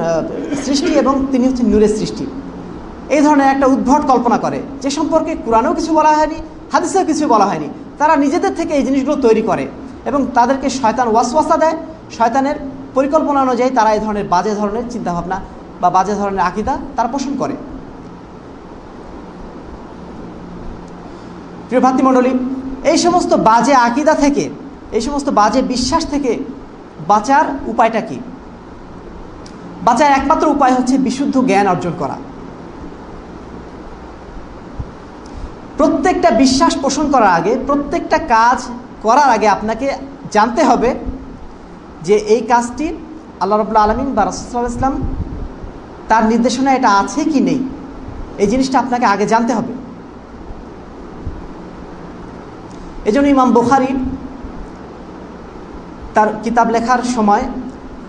সৃষ্টি এবং তিনি হচ্ছেন নূরের সৃষ্টি। এই ধরনের একটা উদ্ভট কল্পনা করে। যে সম্পর্কে কোরআনেও কিছু বলা হয়নি, হাদিসেও কিছু বলা হয়নি। তারা নিজেদের থেকে এই জিনিসগুলো তৈরি করে এবং তাদেরকে শয়তান ওয়াসওয়াসা দেয়। শয়তানের পরিকল্পনা অনুযায়ী তারা এই ধরনের বাজে ধরনের চিন্তাভাবনা বা বাজে ধরনের আকিদা তারা পোষণ করে। প্রিয় ভাতৃমণ্ডলী এই সমস্ত বাজে আকিদা থেকে, এই সমস্ত বাজে বিশ্বাস থেকে বাঁচার উপায়টা কি? বাঁচার একমাত্র উপায় হচ্ছে বিশুদ্ধ জ্ঞান অর্জন করা। প্রত্যেকটা বিশ্বাস পোষণ করার আগে, প্রত্যেকটা কাজ করার আগে আপনাকে জানতে হবে যে এই কাজটি আল্লাহ রবুল্লা আলমিন বা রসুল্লাহ ইসলাম তার নির্দেশনা এটা আছে কি নেই? এই জিনিসটা আপনাকে আগে জানতে হবে। এই জন্য ইমাম বুখারি তার কিতাব লেখার সময়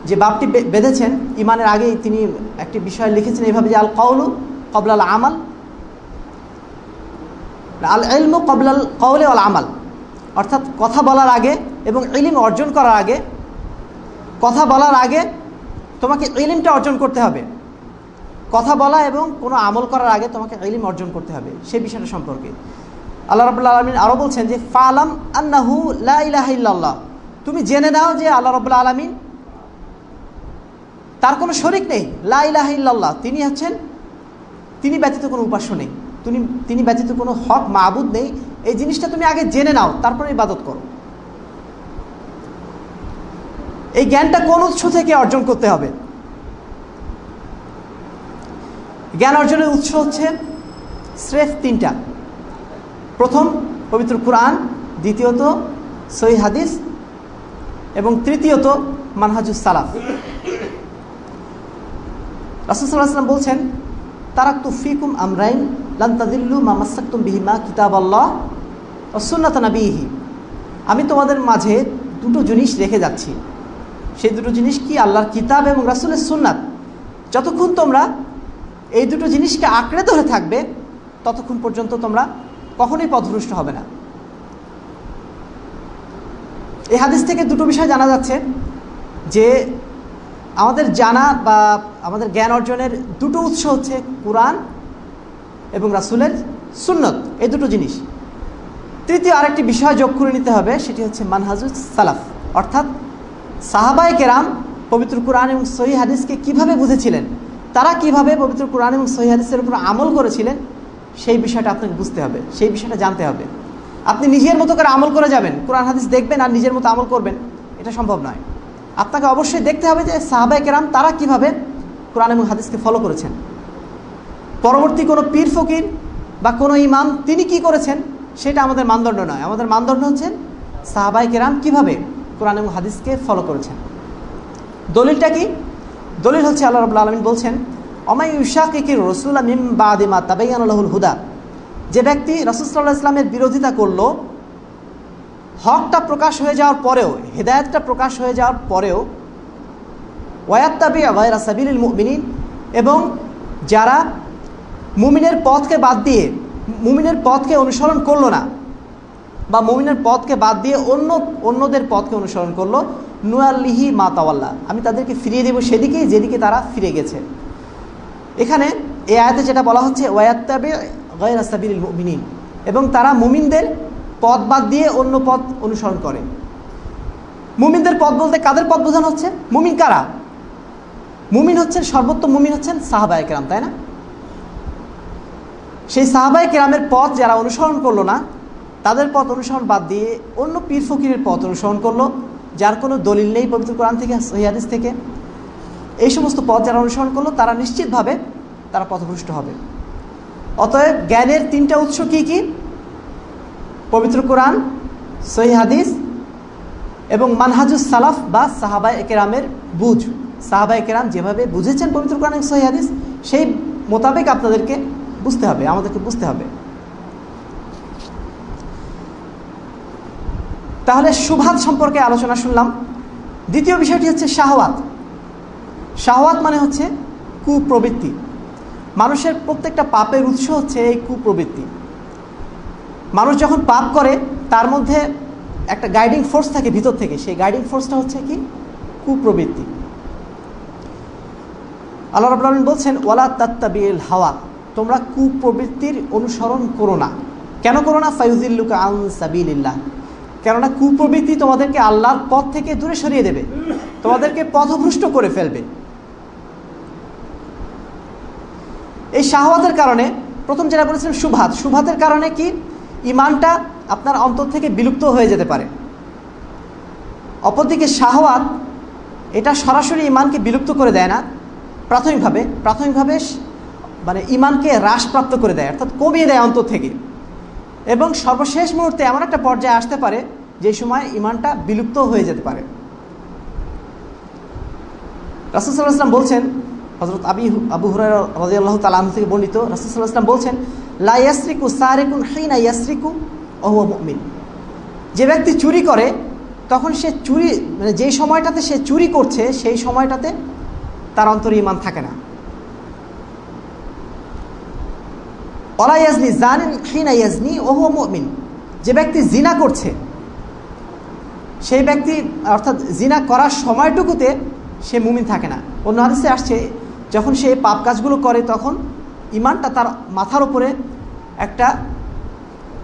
যে বাপটি বেঁধেছেন, ইমানের আগেই তিনি একটি বিষয় লিখেছেন এইভাবে যে আল কৌলু কবলাল আমাল। আল এলমু কবলাল কৌলে আল আমাল। অর্থাৎ কথা বলার আগে এবং ইলিম অর্জন করার আগে, কথা বলার আগে তোমাকে ইলিমটা অর্জন করতে হবে। কথা বলা এবং কোনো আমল করার আগে তোমাকে ইলিম অর্জন করতে হবে। সেই বিষয়টা সম্পর্কে। আল্লাহ রবুল্লা আলমিন আরও বলছেন যে, ফালাম আন্নাহু লাহ তুমি জেনে নাও যে আল্লাহ রবুল্লা আলমিন তার কোনো শরিক নেই। লাহ তিনি হচ্ছেন, তিনি ব্যতীত কোনো উপাস্য নেই। তুমি তিনি ব্যতীত কোনো হক মাহবুদ নেই। এই জিনিসটা তুমি আগে জেনে নাও, তারপরে ইবাদত করো। এই জ্ঞানটা কোন উৎস থেকে অর্জন করতে হবে? জ্ঞান অর্জনের উৎস হচ্ছে, স্রেফ তিনটা। প্রথম পবিত্র কোরআন, দ্বিতীয়ত সই হাদিস এবং তৃতীয়ত মানহাজুস সালাফ। রাসুসাল্লাহাম বলছেন তারাক তুফিকুম আমরাইন লান্তাদিল্লু মামাসাক্তুম বিহিমা কিতাব আল্লাহ ও সুন্নাত নাবিহি। আমি তোমাদের মাঝে দুটো জিনিস রেখে যাচ্ছি। সেই দুটো জিনিস কি আল্লাহর কিতাব এবং রাসুলের সুন্নাত? যতক্ষণ তোমরা এই দুটো জিনিসকে আঁকড়ে ধরে থাকবে, ততক্ষণ পর্যন্ত তোমরা কখনোই পথভ্রষ্ট হবে না। এই হাদিস থেকে দুটো বিষয় জানা যাচ্ছে যে আমাদের জানা বা আমাদের জ্ঞান অর্জনের দুটো উৎস হচ্ছে কোরআন এবং রাসুলের সুন্নত, এই দুটো জিনিস। তৃতীয় আরেকটি বিষয় যোগ করে নিতে হবে, সেটি হচ্ছে মানহাজুল সালাফ। অর্থাৎ সাহাবায় কেরাম পবিত্র কোরআন এবং সহি হাদিসকে কীভাবে বুঝেছিলেন, তারা কীভাবে পবিত্র কোরআন এবং সহি হাদিসের উপর আমল করেছিলেন সেই বিষয়টা আপনাকে বুঝতে হবে, সেই বিষয়টা জানতে হবে। আপনি নিজের মতো করে আমল করে যাবেন, কোরআন হাদিস দেখবেন আর নিজের মতো আমল করবেন, এটা সম্ভব নয়। আপনাকে অবশ্যই দেখতে হবে যে সাহাবাই কেরাম তারা কীভাবে কোরআন এবং হাদিসকে ফলো করেছেন। পরবর্তী কোনো পীর ফকির বা কোনো ইমাম তিনি কি করেছেন, সেটা আমাদের মানদণ্ড নয়। আমাদের মানদণ্ড হচ্ছে সাহাবাই কেরাম কীভাবে কোরআন এবং হাদিসকে ফলো করেছেন। দলিলটা কি? দলিল হচ্ছে আল্লাহ রবুল্লা আলমিন বলছেন হুদা। যে ব্যক্তি রসুল্লাহ ইসলামের বিরোধিতা করল, হকটা প্রকাশ হয়ে যাওয়ার পরেও, হেদায়তটা প্রকাশ হয়ে যাওয়ার পরেও ওয়াত্তাবি এবং যারা মুমিনের পথকে বাদ দিয়ে, মুমিনের পথকে অনুসরণ করল না, বা মুমিনের পথকে বাদ দিয়ে অন্য, অন্যদের পথকে অনুসরণ করল, নুয়াল্লিহি মাতাওয়াল্লা আমি তাদেরকে ফিরিয়ে দেব সেদিকেই, যেদিকে তারা ফিরে গেছে। এখানে এই আয়াতে যেটা বলা হচ্ছে ওয়াত্তাবে গয়রাস্তাবিল মুমিনিন এবং তারা মুমিনদের পথ বাদ দিয়ে অন্য পথ অনুসরণ করে। মুমিনদের পথ বলতে কাদের পথ বোঝানো হচ্ছে? মুমিন কারা? মুমিন হচ্ছেন, সর্বোত্তম মুমিন হচ্ছেন সাহাবায় কেরাম, তাই না? সেই সাহাবায় কেরামের পথ যারা অনুসরণ করল না, তাদের পথ অনুসরণ বাদ দিয়ে অন্য পীর ফকিরের পথ অনুসরণ করল, যার কোনো দলিল নেই পবিত্র কোরআন থেকে সহিয়াদিস থেকে। এই সমস্ত পথ যারা অনুসরণ করল, তারা নিশ্চিতভাবে তারা পথভ্রষ্ট হবে। অতএব জ্ঞানের তিনটা উৎস কি কি? পবিত্র কোরআন, সহি হাদিস এবং মানহাজুস সালাফ বা সাহাবা একেরামের বুঝ। সাহাবা একেরাম যেভাবে বুঝেছেন পবিত্র কোরআন সহি হাদিস, সেই মোতাবেক আপনাদেরকে বুঝতে হবে, আমাদেরকে বুঝতে হবে। তাহলে সুভাত সম্পর্কে আলোচনা শুনলাম। দ্বিতীয় বিষয়টি হচ্ছে শাহওয়াত। শাহওয়াত মানে হচ্ছে কুপ্রবৃত্তি। মানুষের প্রত্যেকটা পাপের উৎস হচ্ছে এই কুপ্রবৃত্তি। মানুষ যখন পাপ করে, তার মধ্যে একটা গাইডিং ফোর্স থাকে ভিতর থেকে। সেই গাইডিং ফোর্সটা হচ্ছে কি? কুপ্রবৃত্তি। আল্লাহ রবুল্লাহ বলছেন, ওয়ালা তাত্তাবিল হাওয়া। তোমরা কুপ্রবৃত্তির অনুসরণ করো না। কেন করো না? ফাইজুল্লুকা আন সাবিল্লাহ কেননা কুপ্রবৃত্তি তোমাদেরকে আল্লাহর পথ থেকে দূরে সরিয়ে দেবে। তোমাদেরকে পথভ্রষ্ট করে ফেলবে। এই শাহওয়াতের কারণে প্রথম যেটা বলেছিলাম, সুভাত। সুভাতের কারণে কি? ইমানটা আপনার অন্তর থেকে বিলুপ্ত হয়ে যেতে পারে। অপরদিকে শাহওয়াত এটা সরাসরি ইমানকে বিলুপ্ত করে দেয় না। প্রাথমিকভাবে প্রাথমিকভাবে মানে ইমানকে হ্রাসপ্রাপ্ত করে দেয়, অর্থাৎ কমিয়ে দেয় অন্তর থেকে। এবং সর্বশেষ মুহূর্তে এমন একটা পর্যায়ে আসতে পারে যে সময় ইমানটা বিলুপ্ত হয়ে যেতে পারে। রাসুসাল্লাহ ইসলাম বলছেন হজরত আবি আবু হুরাই রাজিয়াল্লাহ তালাম থেকে বর্ণিত রাসুসাল্লাহ ইসলাম বলছেন, লা ইয়াসরিকু সারেকুন হিনা ইয়াসরিকু অহুয়া মুমিন। যে ব্যক্তি চুরি করে, তখন সে চুরি মানে যেই সময়টাতে সে চুরি করছে, সেই সময়টাতে তার অন্তরে ইমান থাকে না। অলা ইয়াজনি জানিন হিনা ইয়াজনি ওহুয়া মুমিন। যে ব্যক্তি জিনা করছে, সেই ব্যক্তি অর্থাৎ জিনা করার সময়টুকুতে সে মুমিন থাকে না। অন্য হাদিসে আসছে যখন সে পাপ কাজগুলো করে, তখন ইমানটা তার মাথার উপরে একটা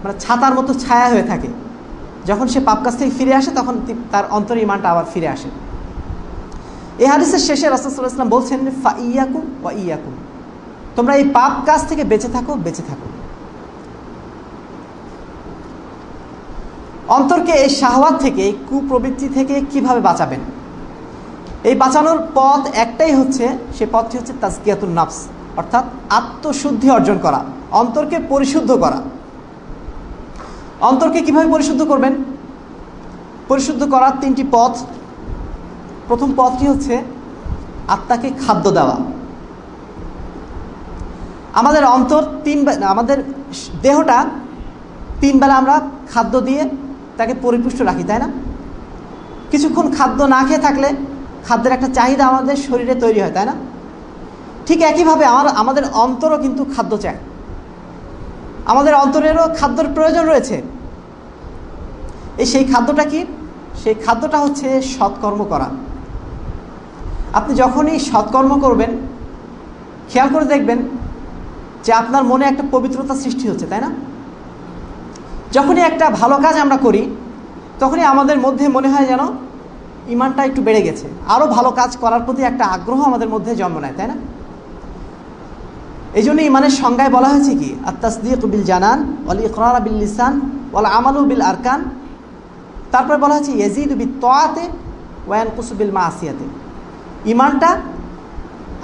মানে ছাতার মতো ছায়া হয়ে থাকে। যখন সে পাপ কাজ থেকে ফিরে আসে, তখন তার অন্তরে ইমানটা আবার ফিরে আসে। এই হাদিসের শেষে রাসুল্লাহ বলছেন, ফা ইয়াকুম বা ইয়াকুম। তোমরা এই পাপ কাজ থেকে বেঁচে থাকো বেঁচে থাকো। অন্তরকে এই শাহওয়াত থেকে, এই কুপ্রবৃত্তি থেকে কীভাবে বাঁচাবেন? এই বাঁচানোর পথ একটাই হচ্ছে, সে পথটি হচ্ছে তাজকিয়াতুল নাফস, অর্থাৎ আত্মশুদ্ধি অর্জন করা, অন্তরকে পরিশুদ্ধ করা। অন্তরকে কীভাবে পরিশুদ্ধ করবেন? পরিশুদ্ধ করার তিনটি পথ। প্রথম পথটি হচ্ছে আত্মাকে খাদ্য দেওয়া। আমাদের অন্তর তিন আমাদের দেহটা তিনবেলা আমরা খাদ্য দিয়ে তাকে পরিপুষ্ট রাখি, তাই না? কিছুক্ষণ খাদ্য না খেয়ে থাকলে খাদ্যের একটা চাহিদা আমাদের শরীরে তৈরি হয়, তাই না? ঠিক একইভাবে আমার, আমাদের অন্তরও কিন্তু খাদ্য চায়। আমাদের অন্তরেরও খাদ্যর প্রয়োজন রয়েছে। এই সেই খাদ্যটা কি? সেই খাদ্যটা হচ্ছে সৎকর্ম করা। আপনি যখনই সৎকর্ম করবেন, খেয়াল করে দেখবেন যে আপনার মনে একটা পবিত্রতা সৃষ্টি হচ্ছে, তাই না? যখনই একটা ভালো কাজ আমরা করি, তখনই আমাদের মধ্যে মনে হয় যেন ইমানটা একটু বেড়ে গেছে। আরও ভালো কাজ করার প্রতি একটা আগ্রহ আমাদের মধ্যে জন্ম নেয়, তাই না? এই জন্য ইমানের সংজ্ঞায় বলা হয়েছে কি আত্মাসদিক বিল জানান অল ইকরার বিল লিসান, ওয়াল আমালু বিল আরকান। তারপরে বলা হয়েছে, ইয়াজিদ বি তোয়াতে ওয়ান কুসুবিল মা আসিয়াতে ইমানটা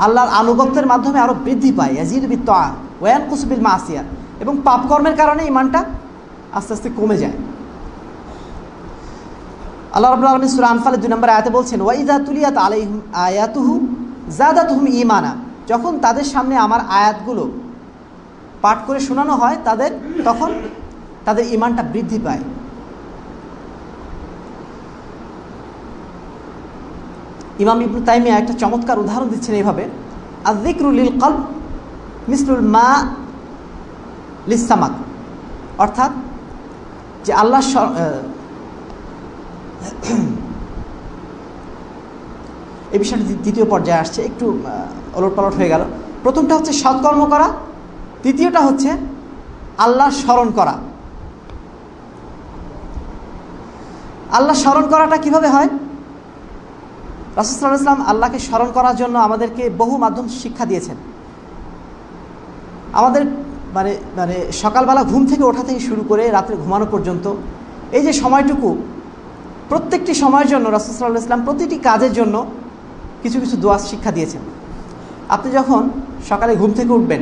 আল্লাহর আনুগত্যের মাধ্যমে আরও বৃদ্ধি পায়, ইয়াজিদ বি তোয়া ওয়ান কুসুবিল মা আসিয়া এবং পাপকর্মের কারণে ইমানটা আস্তে আস্তে কমে যায়। আল্লাহ রব আলমী দুই নম্বর আয়াতে বলছেন আয়াতুহু ইমানা যখন তাদের সামনে আমার আয়াতগুলো পাঠ করে শোনানো হয়, তাদের তখন তাদের ইমানটা বৃদ্ধি পায়। ইমাম ইবনু তাইমিয়া একটা চমৎকার উদাহরণ দিচ্ছেন এইভাবে আদিকরুল কল মিসলুল মা লিসামাক অর্থাৎ যে আল্লাহ এই বিষয়টি দ্বিতীয় পর্যায়ে আসছে, একটু ওলট পালট হয়ে গেল। প্রথমটা হচ্ছে সৎকর্ম করা, তৃতীয়টা হচ্ছে আল্লাহ স্মরণ করা। আল্লাহ স্মরণ করাটা কীভাবে হয়? রাসুসাল্লাহ ইসলাম আল্লাহকে স্মরণ করার জন্য আমাদেরকে বহু মাধ্যম শিক্ষা দিয়েছেন। আমাদের মানে মানে সকালবেলা ঘুম থেকে ওঠা থেকে শুরু করে রাত্রে ঘুমানো পর্যন্ত এই যে সময়টুকু প্রত্যেকটি সময়ের জন্য রাসুসাল্লাহ ইসলাম প্রতিটি কাজের জন্য কিছু কিছু দোয়া শিক্ষা দিয়েছেন। আপনি যখন সকালে ঘুম থেকে উঠবেন,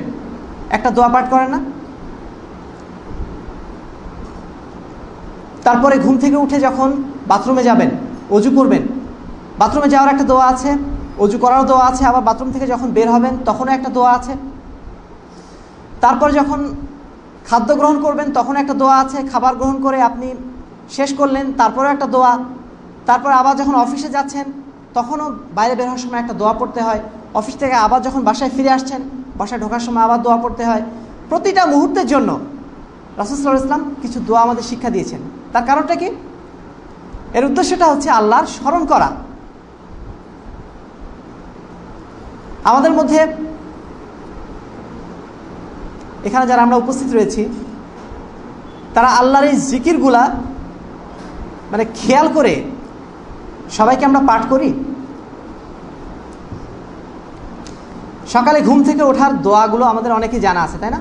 একটা দোয়া পাঠ করেন না? তারপরে ঘুম থেকে উঠে যখন বাথরুমে যাবেন, অজু করবেন, বাথরুমে যাওয়ার একটা দোয়া আছে, অজু করারও দোয়া আছে, আবার বাথরুম থেকে যখন বের হবেন, তখনও একটা দোয়া আছে। তারপর যখন খাদ্য গ্রহণ করবেন তখন একটা দোয়া আছে, খাবার গ্রহণ করে আপনি শেষ করলেন, তারপরেও একটা দোয়া। তারপর আবার যখন অফিসে যাচ্ছেন, তখনও বাইরে বের হওয়ার সময় একটা দোয়া পড়তে হয়। অফিস থেকে আবার যখন বাসায় ফিরে আসছেন, বাসায় ঢোকার সময় আবার দোয়া পড়তে হয়। প্রতিটা মুহূর্তের জন্য রাসুসাল্লাহ ইসলাম কিছু দোয়া আমাদের শিক্ষা দিয়েছেন। তার কারণটা কি? এর উদ্দেশ্যটা হচ্ছে আল্লাহর স্মরণ করা। আমাদের মধ্যে এখানে যারা আমরা উপস্থিত রয়েছি, তারা আল্লাহর এই জিকিরগুলা মানে খেয়াল করে সবাইকে আমরা পাঠ করি। সকালে ঘুম থেকে ওঠার দোয়াগুলো আমাদের অনেকেই জানা আছে, তাই না?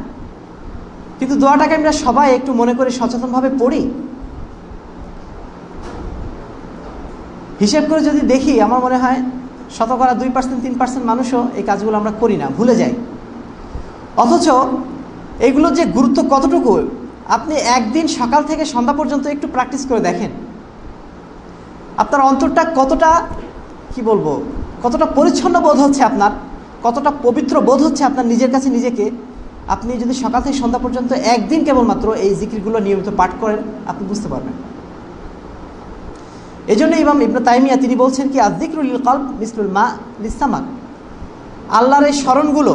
কিন্তু দোয়াটাকে আমরা সবাই একটু মনে করে সচেতনভাবে পড়ি। হিসেব করে যদি দেখি, আমার মনে হয় শতকরা দুই পার্সেন্ট, তিন পার্সেন্ট মানুষও এই কাজগুলো আমরা করি না, ভুলে যাই। অথচ এগুলোর যে গুরুত্ব কতটুকু, আপনি একদিন সকাল থেকে সন্ধ্যা পর্যন্ত একটু প্র্যাকটিস করে দেখেন। আপনার অন্তরটা কতটা, কি বলব, কতটা পরিচ্ছন্ন বোধ হচ্ছে আপনার, কতটা পবিত্র বোধ হচ্ছে আপনার নিজের কাছে নিজেকে, আপনি যদি সকাল থেকে সন্ধ্যা পর্যন্ত একদিন কেবলমাত্র এই জিকিরগুলো নিয়মিত পাঠ করেন, আপনি বুঝতে পারবেন। এই জন্য ইমাম ইবনা তাইমিয়া তিনি বলছেন কি আদিকরুল কল্প মিসলুল মা লিসামাক আল্লাহর এই স্মরণগুলো,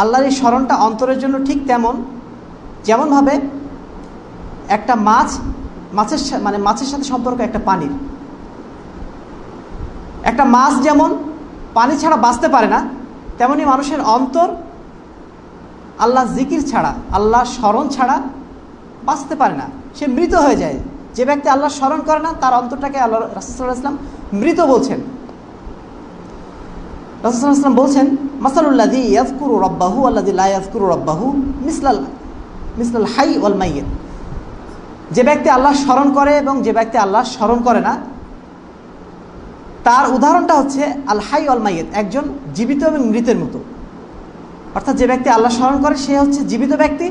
আল্লাহর এই স্মরণটা অন্তরের জন্য ঠিক তেমন, যেমনভাবে একটা মাছ মাছের মানে মাছের সাথে সম্পর্ক একটা পানির। একটা মাছ যেমন পানি ছাড়া বাঁচতে পারে না, তেমনি মানুষের অন্তর আল্লাহ জিকির ছাড়া, আল্লাহ স্মরণ ছাড়া বাঁচতে পারে না। সে মৃত হয়ে যায়। যে ব্যক্তি আল্লাহ স্মরণ করে না, তার অন্তরটাকে আল্লাহ রাসুসাল্লাহ ইসলাম মৃত বলছেন। রাসুসাল্লাহ ইসলাম বলছেন মাসালুল্লাদি ইয়াজকুরু রব্বাহু আল্লাদি লায়াজকুরু রব্বাহু মিসলাল মিসলাল হাই ওয়াল মাইয়ের যে ব্যক্তি আল্লাহ স্মরণ করে এবং যে ব্যক্তি আল্লাহ স্মরণ করে না, তার উদাহরণটা হচ্ছে আল হাই অল মাইয়েত, একজন জীবিত এবং মৃতের মতো। অর্থাৎ যে ব্যক্তি আল্লাহ স্মরণ করে, সে হচ্ছে জীবিত ব্যক্তি।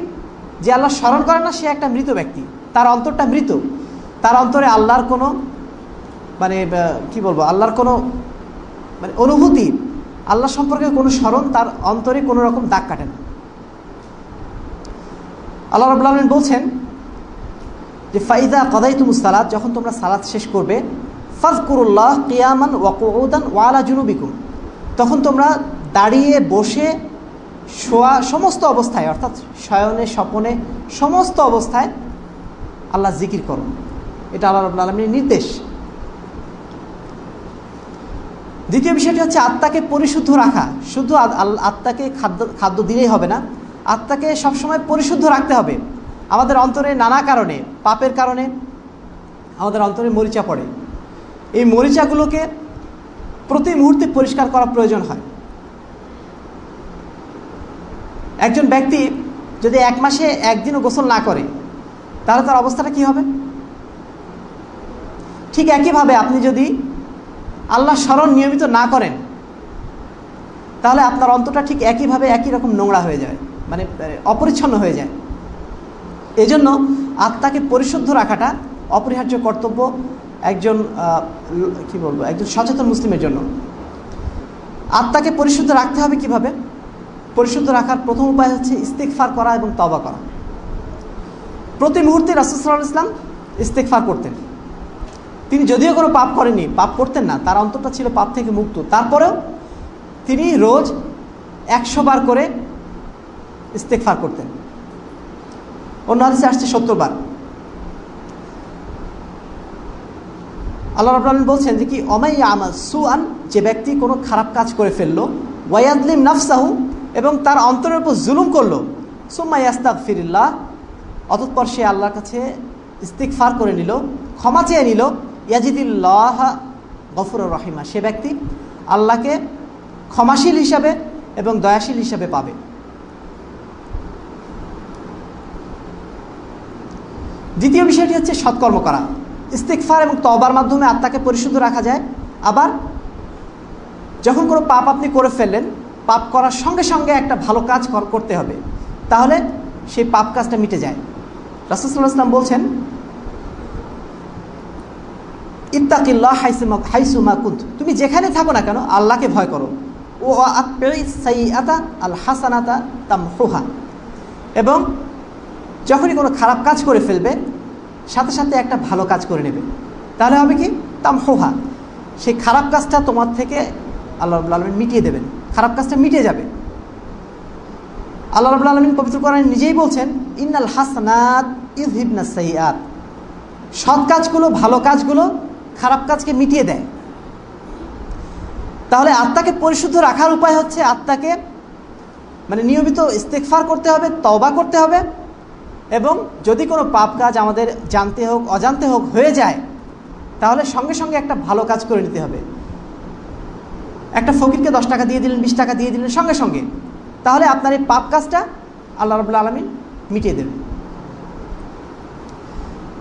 যে আল্লাহ স্মরণ করে না, সে একটা মৃত ব্যক্তি। তার অন্তরটা মৃত। তার অন্তরে আল্লাহর কোনো মানে কি বলব, আল্লাহর কোনো মানে অনুভূতি, আল্লাহ সম্পর্কে কোনো স্মরণ তার অন্তরে কোনো রকম দাগ কাটে না। আল্লাহ রবুল্লা বলছেন যে ফাইদা কদাই তুমু সালাদ যখন তোমরা সালাদ শেষ করবে ফাজকুরুল্লাহ কিয়ামান ওয়াকুদান ওয়ালা জুনুবিকুম। তখন তোমরা দাঁড়িয়ে বসে শোয়া সমস্ত অবস্থায়, অর্থাৎ শয়নে, স্বপনে সমস্ত অবস্থায় আল্লাহ জিকির করো। এটা আল্লাহ রবুল্লা আলমীর নির্দেশ। দ্বিতীয় বিষয়টি হচ্ছে আত্মাকে পরিশুদ্ধ রাখা। শুধু আত্মাকে খাদ্য খাদ্য দিলেই হবে না, আত্মাকে সবসময় পরিশুদ্ধ রাখতে হবে। আমাদের অন্তরে নানা কারণে, পাপের কারণে আমাদের অন্তরে মরিচা পড়ে। এই মরিচাগুলোকে প্রতি মুহূর্তে পরিষ্কার করা প্রয়োজন হয়। একজন ব্যক্তি যদি এক মাসে একদিনও গোসল না করে, তাহলে তার অবস্থাটা কি হবে? ঠিক একইভাবে আপনি যদি আল্লাহ স্মরণ নিয়মিত না করেন, তাহলে আপনার অন্তরটা ঠিক একইভাবে একই রকম নোংরা হয়ে যায় মানে অপরিচ্ছন্ন হয়ে যায়। এজন্য আত্মাকে পরিশুদ্ধ রাখাটা অপরিহার্য কর্তব্য একজন কি বলব, একজন সচেতন মুসলিমের জন্য। আত্মাকে পরিশুদ্ধ রাখতে হবে কীভাবে? পরিশুদ্ধ রাখার প্রথম উপায় হচ্ছে ইস্তেকফার করা এবং তবা করা। প্রতি মুহূর্তে রাসুসাল্লাহ ইসলাম ইস্তেকফার করতেন। তিনি যদিও কোনো পাপ করেনি পাপ করতেন না, তার অন্তরটা ছিল পাপ থেকে মুক্ত। তারপরেও তিনি রোজ একশো বার করে ইস্তেকফার করতেন। অন্য হাদিসে আসছে সত্তর বার আল্লাহ রবাহ বলছেন যে কি, অমাই আমা সুয়ান যে ব্যক্তি কোনো খারাপ কাজ করে ফেলল ওয়াইয়াদলিম নাফসাহু, এবং তার অন্তরের উপর জুলুম করল, সুম্মা ইয়াস্তাক ফিরিল্লাহ অতৎপর সে আল্লাহর কাছে ইস্তিকফার করে নিল, ক্ষমা চেয়ে নিল, ইয়াজিদুল্লাহ গফুর রহিমা, সে ব্যক্তি আল্লাহকে ক্ষমাশীল হিসাবে এবং দয়াশীল হিসাবে পাবে। দ্বিতীয় বিষয়টি হচ্ছে সৎকর্ম করা। ইস্তিকফার এবং তবার মাধ্যমে আত্মাকে পরিশুদ্ধ রাখা যায়। আবার যখন কোনো পাপ আপনি করে ফেললেন, পাপ করার সঙ্গে সঙ্গে একটা ভালো কাজ করতে হবে। তাহলে সেই পাপ কাজটা মিটে যায়। রাসুসাল্লাহ ইসলাম বলছেন, ইত্তাকিল্লাহ হাইসুমা হাইসুমা কুন্ত। তুমি যেখানে থাকো না কেন, আল্লাহকে ভয় করো। ও আতা আল হাসানাতা তামহুহা। এবং যখনই কোনো খারাপ কাজ করে ফেলবে, সাথে সাথে একটা ভালো কাজ করে নেবে। তাহলে হবে কি? তামহুহা। সেই খারাপ কাজটা তোমার থেকে আল্লাহ রবুল্লা আলমিন মিটিয়ে দেবেন। খারাপ কাজটা মিটিয়ে যাবে। আল্লাহ রবুল্লা আলমিন পবিত্র কোরআন নিজেই বলছেন, ইন্নাল হাসনাত ইজহিবনা সাইয়াত সৎ কাজগুলো, ভালো কাজগুলো খারাপ কাজকে মিটিয়ে দেয়। তাহলে আত্মাকে পরিশুদ্ধ রাখার উপায় হচ্ছে আত্মাকে মানে নিয়মিত ইস্তেকফার করতে হবে তবা করতে হবে এবং যদি কোনো পাপ কাজ আমাদের জানতে হোক, অজান্তে হোক হয়ে যায়, তাহলে সঙ্গে সঙ্গে একটা ভালো কাজ করে নিতে হবে। একটা ফকিরকে দশ টাকা দিয়ে দিলেন, বিশ টাকা দিয়ে দিলেন সঙ্গে সঙ্গে, তাহলে আপনার এই পাপ কাজটা আল্লাহ রবুল্লা আলমিন মিটিয়ে দেবেন।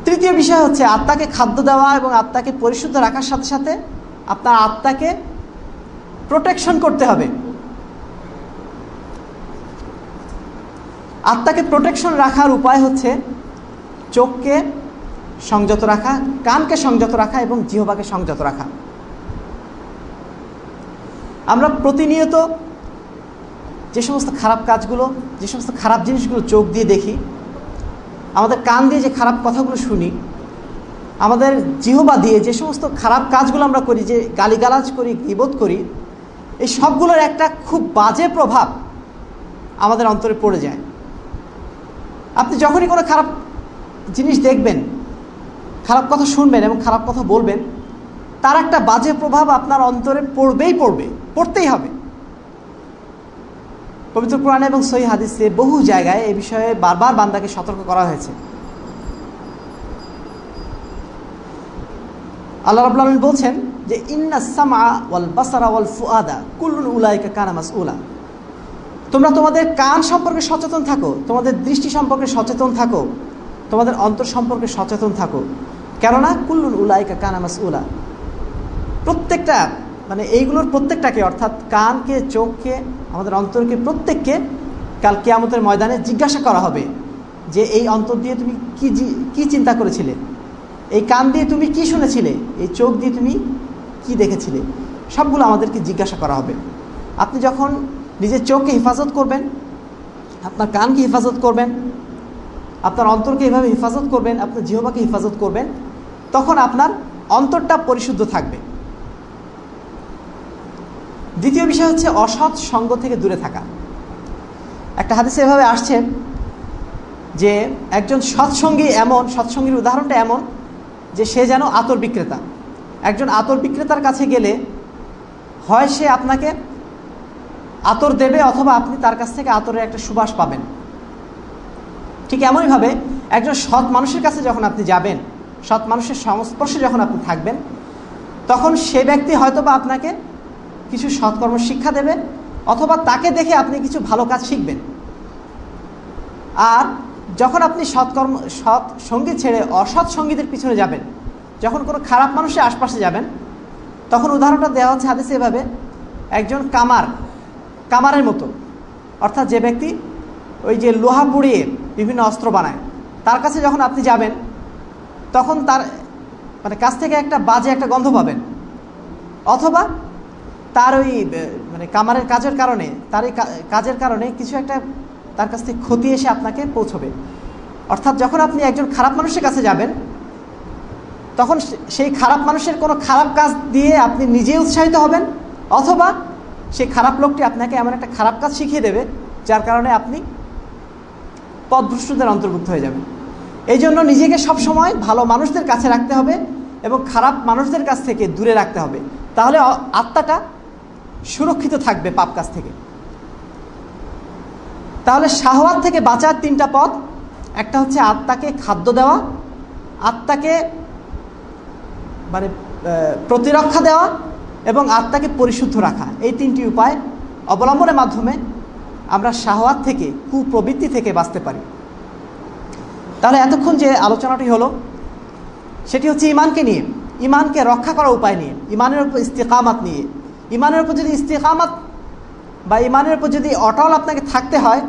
তৃতীয় বিষয় হচ্ছে আত্মাকে খাদ্য দেওয়া এবং আত্মাকে পরিশুদ্ধ রাখার সাথে সাথে আপনার আত্মাকে প্রোটেকশন করতে হবে। আত্মাকে প্রোটেকশন রাখার উপায় হচ্ছে চোখকে সংযত রাখা, কানকে সংযত রাখা এবং জিহবাকে সংযত রাখা। আমরা প্রতিনিয়ত যে সমস্ত খারাপ কাজগুলো, যে সমস্ত খারাপ জিনিসগুলো চোখ দিয়ে দেখি, আমাদের কান দিয়ে যে খারাপ কথাগুলো শুনি, আমাদের জিহবা দিয়ে যে সমস্ত খারাপ কাজগুলো আমরা করি, যে গালিগালাজ করি গিবোধ করি, এই সবগুলোর একটা খুব বাজে প্রভাব আমাদের অন্তরে পড়ে যায়। আপনি যখনই কোনো খারাপ জিনিস দেখবেন, খারাপ কথা শুনবেন এবং খারাপ কথা বলবেন, তার একটা বাজে প্রভাব আপনার অন্তরে পড়বেই পড়বে, পড়তেই হবে। পবিত্র কোরআন এবং সহি হাদিসে বহু জায়গায় এ বিষয়ে বারবার বান্দাকে সতর্ক করা হয়েছে। আল্লাহ রাবুল আলমিন বলছেন যে ইন্না সামা ওয়াল বাসারা ওয়াল ফুয়াদা কুল্লুন উলাইকা কানামাস উলা তোমরা তোমাদের কান সম্পর্কে সচেতন থাকো, তোমাদের দৃষ্টি সম্পর্কে সচেতন থাকো, তোমাদের অন্তর সম্পর্কে সচেতন থাকো। কেননা কুল্লুন উলাইকা কানামাস উলা প্রত্যেকটা মানে এইগুলোর প্রত্যেকটাকে, অর্থাৎ কানকে, চোখকে, আমাদের অন্তরকে প্রত্যেককে কাল কেয়ামতের ময়দানে জিজ্ঞাসা করা হবে যে এই অন্তর দিয়ে তুমি কি কি চিন্তা করেছিলে? এই কান দিয়ে তুমি কি শুনেছিলে? এই চোখ দিয়ে তুমি কি দেখেছিলে? সবগুলো আমাদেরকে জিজ্ঞাসা করা হবে। আপনি যখন নিজের চোখকে হেফাজত করবেন, আপনার কানকে হেফাজত করবেন, আপনার অন্তরকে এভাবে হেফাজত করবেন, আপনার জিহবাকে হেফাজত করবেন, তখন আপনার অন্তরটা পরিশুদ্ধ থাকবে। দ্বিতীয় বিষয় হচ্ছে অসৎ সঙ্গ থেকে দূরে থাকা। একটা হাদিসে এভাবে আসছে যে একজন সৎসঙ্গী এমন, সৎসঙ্গীর উদাহরণটা এমন যে সে যেন আতর বিক্রেতা। একজন আতর বিক্রেতার কাছে গেলে হয় সে আপনাকে আতর দেবে অথবা আপনি তার কাছ থেকে আতরের একটা সুবাস পাবেন। ঠিক এমনইভাবে একজন সৎ মানুষের কাছে যখন আপনি যাবেন, সৎ মানুষের সংস্পর্শে যখন আপনি থাকবেন, তখন সে ব্যক্তি হয়তো বা আপনাকে কিছু সৎকর্ম শিক্ষা দেবে অথবা তাকে দেখে আপনি কিছু ভালো কাজ শিখবেন। আর যখন আপনি সৎকর্ম, সৎ সংগীত ছেড়ে অসৎ সঙ্গীতের পিছনে যাবেন, যখন কোনো খারাপ মানুষের আশপাশে যাবেন, তখন উদাহরণটা দেওয়া হচ্ছে হাদিসে এভাবে, একজন কামার কামারের মতো। অর্থাৎ যে ব্যক্তি ওই যে লোহা পুড়িয়ে বিভিন্ন অস্ত্র বানায়, তার কাছে যখন আপনি যাবেন, তখন তার মানে কাছ থেকে একটা বাজে একটা গন্ধ পাবেন। অথবা তার ওই মানে কামারের কাজের কারণে, তার এই কাজের কারণে কিছু একটা তার কাছ থেকে ক্ষতি এসে আপনাকে পৌঁছবে। অর্থাৎ যখন আপনি একজন খারাপ মানুষের কাছে যাবেন, তখন সেই খারাপ মানুষের কোনো খারাপ কাজ দিয়ে আপনি নিজে উৎসাহিত হবেন, অথবা সেই খারাপ লোকটি আপনাকে এমন একটা খারাপ কাজ শিখিয়ে দেবে, যার কারণে আপনি পদভ্রষ্টদের অন্তর্ভুক্ত হয়ে যাবেন। এই জন্য নিজেকে সবসময় ভালো মানুষদের কাছে রাখতে হবে এবং খারাপ মানুষদের কাছ থেকে দূরে রাখতে হবে। তাহলে আত্মাটা সুরক্ষিত থাকবে পাপ কাছ থেকে। তাহলে শাহওয়াত থেকে বাঁচার তিনটা পথ। একটা হচ্ছে আত্মাকে খাদ্য দেওয়া, আত্মাকে মানে প্রতিরক্ষা দেওয়া এবং আত্মাকে পরিশুদ্ধ রাখা। এই তিনটি উপায় অবলম্বনের মাধ্যমে আমরা শাহওয়াত থেকে, কুপ্রবৃত্তি থেকে বাঁচতে পারি। তাহলে এতক্ষণ যে আলোচনাটি হলো, সেটি হচ্ছে ইমানকে নিয়ে। ইমানকে রক্ষা করার উপায় নিয়ে ইমানের উপর ইস্তেকামাত নিয়ে। ইমানের উপর যদি ইস্তেকামাত বা ইমানের উপর যদি অটল আপনাকে থাকতে হয়,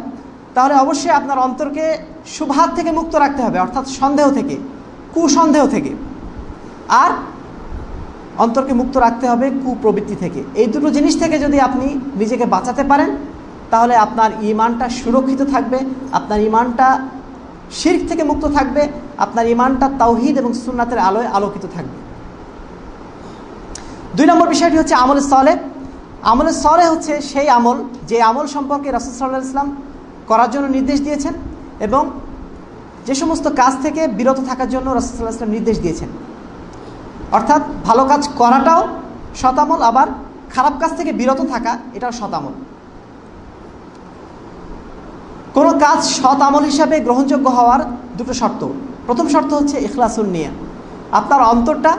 তাহলে অবশ্যই আপনার অন্তরকে শুভাত থেকে মুক্ত রাখতে হবে, অর্থাৎ সন্দেহ থেকে, কুসন্দেহ থেকে। আর অন্তরকে মুক্ত রাখতে হবে কুপ্রবৃত্তি থেকে। এই দুটো জিনিস থেকে যদি আপনি নিজেকে বাঁচাতে পারেন, তাহলে আপনার ইমানটা সুরক্ষিত থাকবে, আপনার ইমানটা শির্ক থেকে মুক্ত থাকবে, আপনার ইমানটা তাওহিদ এবং সুন্নাতের আলোয় আলোকিত থাকবে। দুই নম্বর বিষয়টি হচ্ছে আমল সলে আমল সলে হচ্ছে সেই আমল, যে আমল সম্পর্কে রাসুল সাল্লাহ ইসলাম করার জন্য নির্দেশ দিয়েছেন এবং যে সমস্ত কাজ থেকে বিরত থাকার জন্য রাসুল্লাহ ইসলাম নির্দেশ দিয়েছেন। অর্থাৎ ভালো কাজ করাটাও শতামল আবার খারাপ কাজ থেকে বিরত থাকা, এটাও শতামল কোনো কাজ আমল হিসাবে গ্রহণযোগ্য হওয়ার দুটো শর্ত। প্রথম শর্ত হচ্ছে ইখলাসুল নিয়া। আপনার অন্তরটা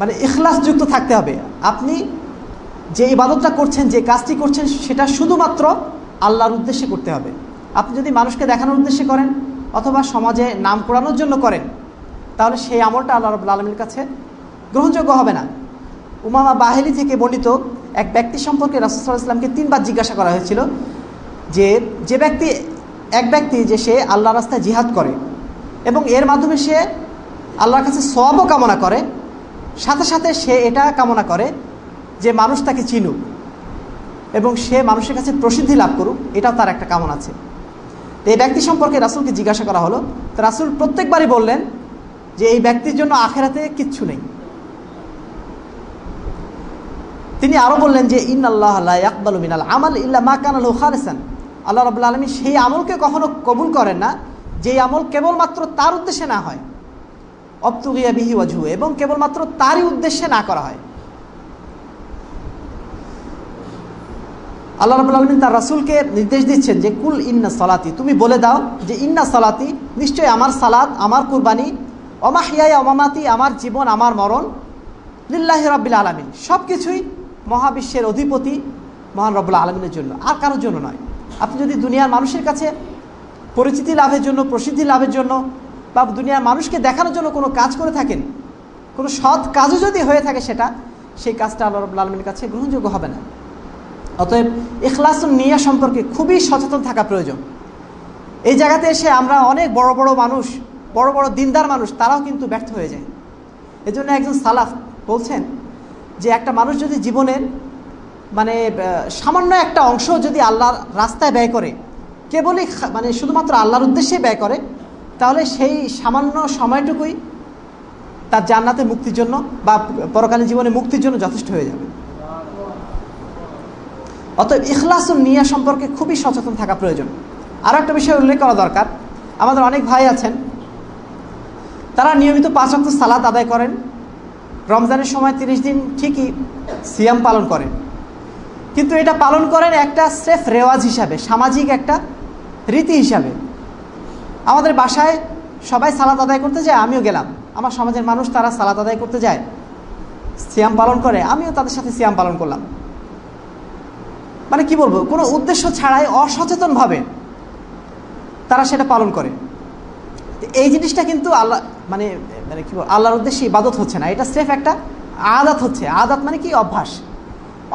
মানে ইখলাসযুক্ত থাকতে হবে। আপনি যে ইবাদতটা করছেন, যে কাজটি করছেন, সেটা শুধুমাত্র আল্লাহর উদ্দেশ্যে করতে হবে। আপনি যদি মানুষকে দেখানোর উদ্দেশ্যে করেন, অথবা সমাজে নাম করানোর জন্য করেন তাহলে সেই আমলটা আল্লাহ রবুল্লা আলমীর কাছে গ্রহণযোগ্য হবে না। উমামা বাহেলি থেকে বর্ণিত এক ব্যক্তি সম্পর্কে রাসুসাল ইসলামকে তিনবার জিজ্ঞাসা করা হয়েছিল যে যে ব্যক্তি, এক ব্যক্তি যে সে আল্লাহ রাস্তায় জিহাদ করে এবং এর মাধ্যমে সে আল্লাহর কাছে সবও কামনা করে, সাথে সাথে সে এটা কামনা করে যে মানুষ তাকে চিনুক এবং সে মানুষের কাছে প্রসিদ্ধি লাভ করুক, এটাও তার একটা কামনা আছে। তো এই ব্যক্তি সম্পর্কে রাসুলকে জিজ্ঞাসা করা হলো। তো রাসুল প্রত্যেকবারই বললেন যে এই ব্যক্তির জন্য আখেরাতে কিচ্ছু নেই। তিনি আরও বললেন যে ইন আল্লাহ আকবাল মিনাল আমাল ইল্লা মা কানাল খালেসান। আল্লাহ রবাহ আলমী সেই আমলকে কখনো কবুল করেন না, যেই আমল কেবলমাত্র তার উদ্দেশ্যে না হয়। অপ্তুগিয়া বিহি ওয়াজু এবং কেবলমাত্র তারই উদ্দেশ্যে না করা হয়। আল্লাহ রবুল্লা আলমিন তার রাসুলকে নির্দেশ দিচ্ছেন যে, কুল ইন্না সালাতি। তুমি বলে দাও যে, ইন্না সালাতি, নিশ্চয়ই আমার সালাত, আমার কুরবানি অমাহিয়াই অমামাতি, আমার জীবন, আমার মরণ, লিল্লাহ রব্বিল আলমিন। সব কিছুই মহাবিশ্বের অধিপতি, মহান রব্লা আলমিনের জন্য। আর কারোর জন্য নয়। আপনি যদি দুনিয়ার মানুষের কাছে পরিচিতি লাভের জন্য, প্রসিদ্ধি লাভের জন্য, বা দুনিয়ার মানুষকে দেখানোর জন্য কোনো কাজ করে থাকেন, কোনো সৎ কাজও যদি হয়ে থাকে সেটা, সেই কাজটা আল্লাহ রব্লা আলমীর কাছে গ্রহণযোগ্য হবে না। অতএব ইখলাস নিয়া সম্পর্কে খুবই সচেতন থাকা প্রয়োজন। এই জায়গাতে এসে আমরা অনেক বড় বড় মানুষ বড় বড় দিনদার মানুষ, তারাও কিন্তু ব্যর্থ হয়ে যায়। এজন্য একজন সালাফ বলছেন যে একটা মানুষ যদি জীবনের মানে সামান্য একটা অংশ যদি আল্লাহর রাস্তায় ব্যয় করে, কেবলই মানে শুধুমাত্র আল্লাহর উদ্দেশ্যে ব্যয় করে, তাহলে সেই সামান্য সময়টুকুই তার জান্নাতে মুক্তির জন্য বা পরকালীন জীবনে মুক্তির জন্য যথেষ্ট হয়ে যাবে। অতএব ইখলাসুল নিয়া সম্পর্কে খুবই সচেতন থাকা প্রয়োজন। আরও একটা বিষয় উল্লেখ করা দরকার। আমাদের অনেক ভাই আছেন তারা নিয়মিত পাঁচ অক্ট সালাদ আদায় করেন। রমজানের সময় তিরিশ দিন ঠিকই সিয়াম পালন করেন। কিন্তু এটা পালন করেন একটা সেফ রেওয়াজ হিসাবে, সামাজিক একটা রীতি হিসাবে। আমাদের বাসায় সবাই সালাদ আদায় করতে যায়, আমিও গেলাম। আমার সমাজের মানুষ তারা সালাদ আদায় করতে যায়, সিয়াম পালন করে, আমিও তাদের সাথে সিয়াম পালন করলাম। মানে কি বলব, কোনো উদ্দেশ্য ছাড়াই অসচেতনভাবে তারা সেটা পালন করে। এই জিনিসটা কিন্তু আল্লাহ মানে মানে কি আল্লাহর উদ্দেশ্যে ইবাদত হচ্ছে না। এটা স্রেফ একটা আদাত হচ্ছে। আদাত মানে কি? অভ্যাস।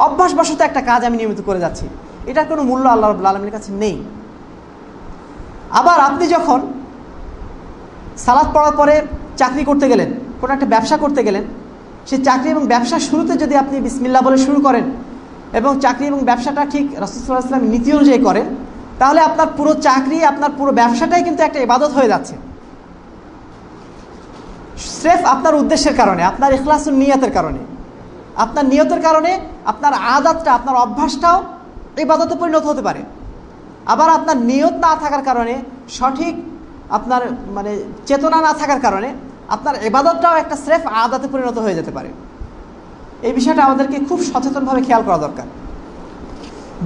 অভ্যাসবশত একটা কাজ আমি নিয়মিত করে যাচ্ছি। এটার কোনো মূল্য আল্লাহ রবুল্লা আলমীর কাছে নেই। আবার আপনি যখন সালাদ পড়ার পরে চাকরি করতে গেলেন, কোনো একটা ব্যবসা করতে গেলেন সেই চাকরি এবং ব্যবসার শুরুতে যদি আপনি বিসমিল্লা বলে শুরু করেন এবং চাকরি এবং ব্যবসাটা ঠিক রসুল্লাহ ইসলাম নীতি অনুযায়ী করেন, তাহলে আপনার পুরো চাকরি, আপনার পুরো ব্যবসাটাই কিন্তু একটা ইবাদত হয়ে যাচ্ছে। স্রেফ আপনার উদ্দেশ্যের কারণে, আপনার ইখলাসুল নিয়তের কারণে। আপনার নিয়তের কারণে, আপনার আদাতটা, আপনার অভ্যাসটাও ইবাদতে পরিণত হতে পারে। আবার আপনার নিয়ত না থাকার কারণে, সঠিক আপনার মানে চেতনা না থাকার কারণে, আপনার এবাদতটাও একটা স্রেফ আদাতে পরিণত হয়ে যেতে পারে। এই বিষয়টা আমাদেরকে খুব সচেতনভাবে খেয়াল করা দরকার।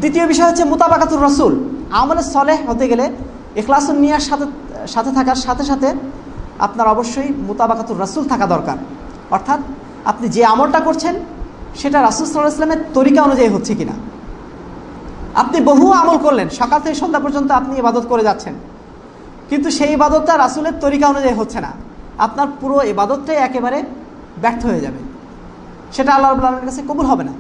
দ্বিতীয় বিষয় হচ্ছে মুতাবাকাতুর রসুল। আমলে সলেহ হতে গেলে এখলাসুল নিয়ার সাথে সাথে থাকার সাথে সাথে আপনার অবশ্যই মুতাবাকাতুর রসুল থাকা দরকার। অর্থাৎ আপনি যে আমলটা করছেন, সেটা রাসুল সাল্লাহ ইসলামের তরিকা অনুযায়ী হচ্ছে কিনা। আপনি বহু আমল করলেন, সকাল থেকে সন্ধ্যা পর্যন্ত আপনি ইবাদত করে যাচ্ছেন। কিন্তু সেই ইবাদতটা রাসুলের তরিকা অনুযায়ী হচ্ছে না। আপনার পুরো ইবাদতটাই একেবারে ব্যর্থ হয়ে যাবে। সেটা আল্লাহ আলমের কাছে কবুল হবে না।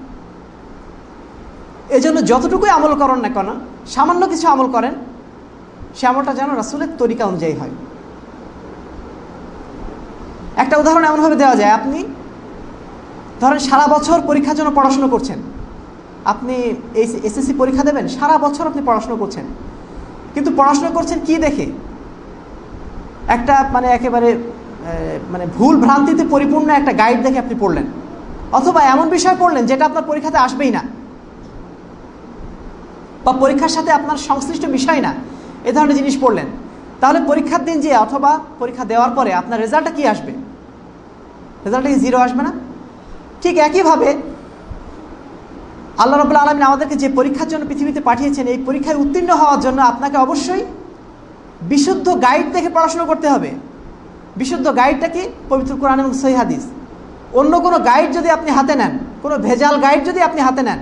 এজন্য যতটুকুই আমল করেন না কেন, সামান্য কিছু আমল করেন, সে আমলটা যেন রাসুলের তরিকা অনুযায়ী হয়। একটা উদাহরণ এমনভাবে দেওয়া যায়, আপনি ধরেন সারা বছর পরীক্ষার জন্য পড়াশুনো করছেন। আপনি এসএসসি পরীক্ষা দেবেন, সারা বছর আপনি পড়াশুনো করছেন। কিন্তু পড়াশুনো করছেন কি দেখে? একটা মানে একেবারে মানে ভুল ভ্রান্তিতে পরিপূর্ণ একটা গাইড দেখে আপনি পড়লেন। অথবা এমন বিষয় পড়লেন যেটা আপনার পরীক্ষাতে আসবেই না। বা পরীক্ষার সাথে আপনার সংশ্লিষ্ট বিষয় না। এ ধরনের জিনিস পড়লেন। তাহলে পরীক্ষার দিন যে অথবা পরীক্ষা দেওয়ার পরে আপনার রেজাল্টটা কি আসবে? রেজাল্টটা কি জিরো আসবে না? ঠিক একইভাবে আল্লাহ রবুল্লা আলমিন আমাদেরকে যে পরীক্ষার জন্য পৃথিবীতে পাঠিয়েছেন, এই পরীক্ষায় উত্তীর্ণ হওয়ার জন্য আপনাকে অবশ্যই বিশুদ্ধ গাইড দেখে পড়াশোনা করতে হবে। বিশুদ্ধ গাইডটা কি? পবিত্র কোরআন এবং হাদিস। অন্য কোনো গাইড যদি আপনি হাতে নেন, কোনো ভেজাল গাইড যদি আপনি হাতে নেন,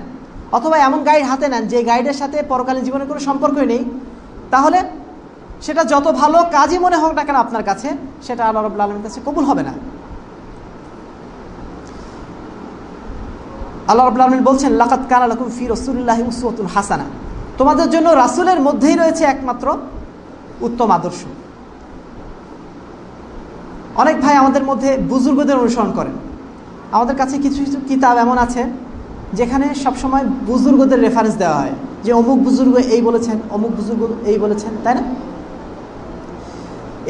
অথবা এমন গাইড হাতে নেন যে গাইডের সাথে পরকালীন জীবনের কোনো সম্পর্কই নেই, তাহলে সেটা যত ভালো কাজই মনে হোক না কেন আপনার কাছে, সেটা আল্লাহ রবুল্লা আলমের কাছে কবুল হবে না। আল্লাহ রবুল্লা আলমিন বলছেন লাকাত কান আলকুম ফি রসুল্লাহি উসুতুল হাসানা। তোমাদের জন্য রাসুলের মধ্যেই রয়েছে একমাত্র উত্তম আদর্শ। অনেক ভাই আমাদের মধ্যে বুজুর্গদের অনুসরণ করেন। আমাদের কাছে কিছু কিছু কিতাব এমন আছে, যেখানে সবসময় বুজুর্গদের রেফারেন্স দেওয়া হয়, যে অমুক বুজুর্গ এই বলেছেন, অমুক বুজুর্গ এই বলেছেন, তাই না?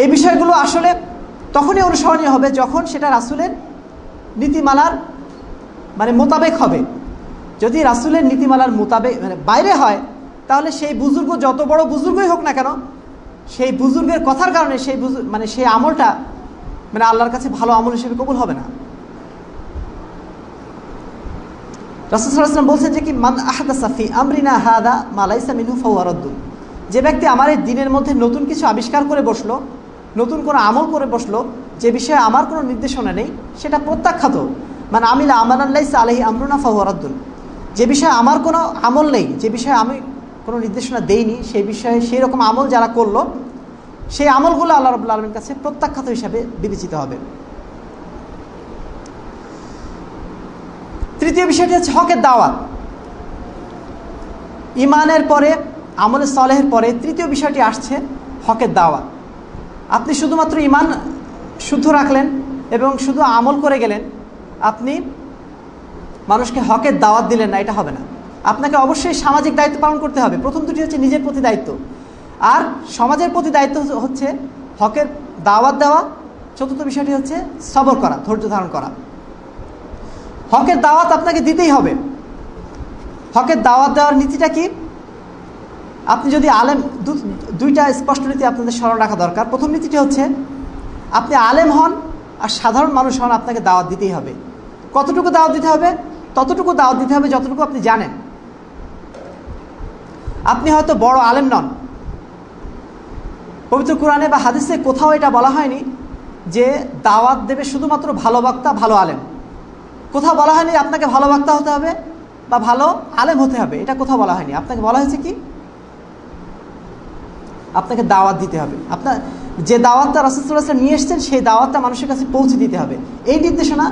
এই বিষয়গুলো আসলে তখনই অনুসরণীয় হবে যখন সেটা রাসুলের নীতিমালার মানে মোতাবেক হবে। যদি রাসুলের নীতিমালার মোতাবেক মানে বাইরে হয়, তাহলে সেই বুজুর্গ যত বড় বুজুর্গই হোক না কেন, সেই বুজুর্গের কথার কারণে সেই মানে সেই আমলটা মানে আল্লাহর কাছে ভালো আমল হিসেবে কবুল হবে না। রাসুসাল্লাম বলছেন যে কি, মান আহাদা সাফি আমরিনা হাদা মালাইসা মিনু ফৌয়ারদ্দুন যে ব্যক্তি আমার এই দিনের মধ্যে নতুন কিছু আবিষ্কার করে বসল নতুন কোনো আমল করে বসল যে বিষয়ে আমার কোনো নির্দেশনা নেই, সেটা প্রত্যাখ্যাত। মানে আমিলা আমানাল্লাইসা আলহি আমরুনা ফাহুয়ারদ্দুন যে বিষয়ে আমার কোনো আমল নেই, যে বিষয়ে আমি কোনো নির্দেশনা দেইনি, সেই বিষয়ে সেই রকম আমল যারা করল, সেই আমলগুলো আল্লাহ রবুল্লা আলমীর কাছে প্রত্যাখ্যাত হিসাবে বিবেচিত হবে। তৃতীয় বিষয়টি হচ্ছে হকের দাওয়াত। ইমানের পরে আমলের সলেহের পরে তৃতীয় বিষয়টি আসছে হকের দাওয়াত। আপনি শুধুমাত্র ইমান শুদ্ধ রাখলেন এবং শুধু আমল করে গেলেন, আপনি মানুষকে হকের দাওয়াত দিলেন না, এটা হবে না। আপনাকে অবশ্যই সামাজিক দায়িত্ব পালন করতে হবে। প্রথম দুটি হচ্ছে নিজের প্রতি দায়িত্ব। আর সমাজের প্রতি দায়িত্ব হচ্ছে হকের দাওয়াত দেওয়া। চতুর্থ বিষয়টি হচ্ছে সবর করা, ধৈর্য ধারণ করা। হকের দাওয়াত আপনাকে দিতেই হবে। হকের দাওয়াত দেওয়ার নীতিটা কি? আপনি যদি আলেম দুইটা স্পষ্ট নীতি আপনাদের স্মরণ রাখা দরকার। প্রথম নীতিটি হচ্ছে, আপনি আলেম হন আর সাধারণ মানুষ হন, আপনাকে দাওয়াত দিতেই হবে। কতটুকু দাওয়াত দিতে হবে? ততটুকু দাওয়াত দিতে হবে যতটুকু আপনি জানেন। আপনি হয়তো বড় আলেম নন। পবিত্র কোরআনে বা হাদিসে কোথাও এটা বলা হয়নি যে দাওয়াত দেবে শুধুমাত্র ভালো বক্তা, ভালো আলেম। কোথাও বলা হয়নি আপনাকে ভালো বক্তা হতে হবে বা ভালো আলেম হতে হবে। এটা কোথাও বলা হয়নি। আপনাকে বলা হয়েছে কি? আপনাকে দাওয়াত দিতে হবে। আপনার যে দাওয়াতটা রাসুল্লাহ নিয়ে এসছেন, সেই দাওয়াতটা মানুষের কাছে পৌঁছে দিতে হবে। এই নির্দেশনা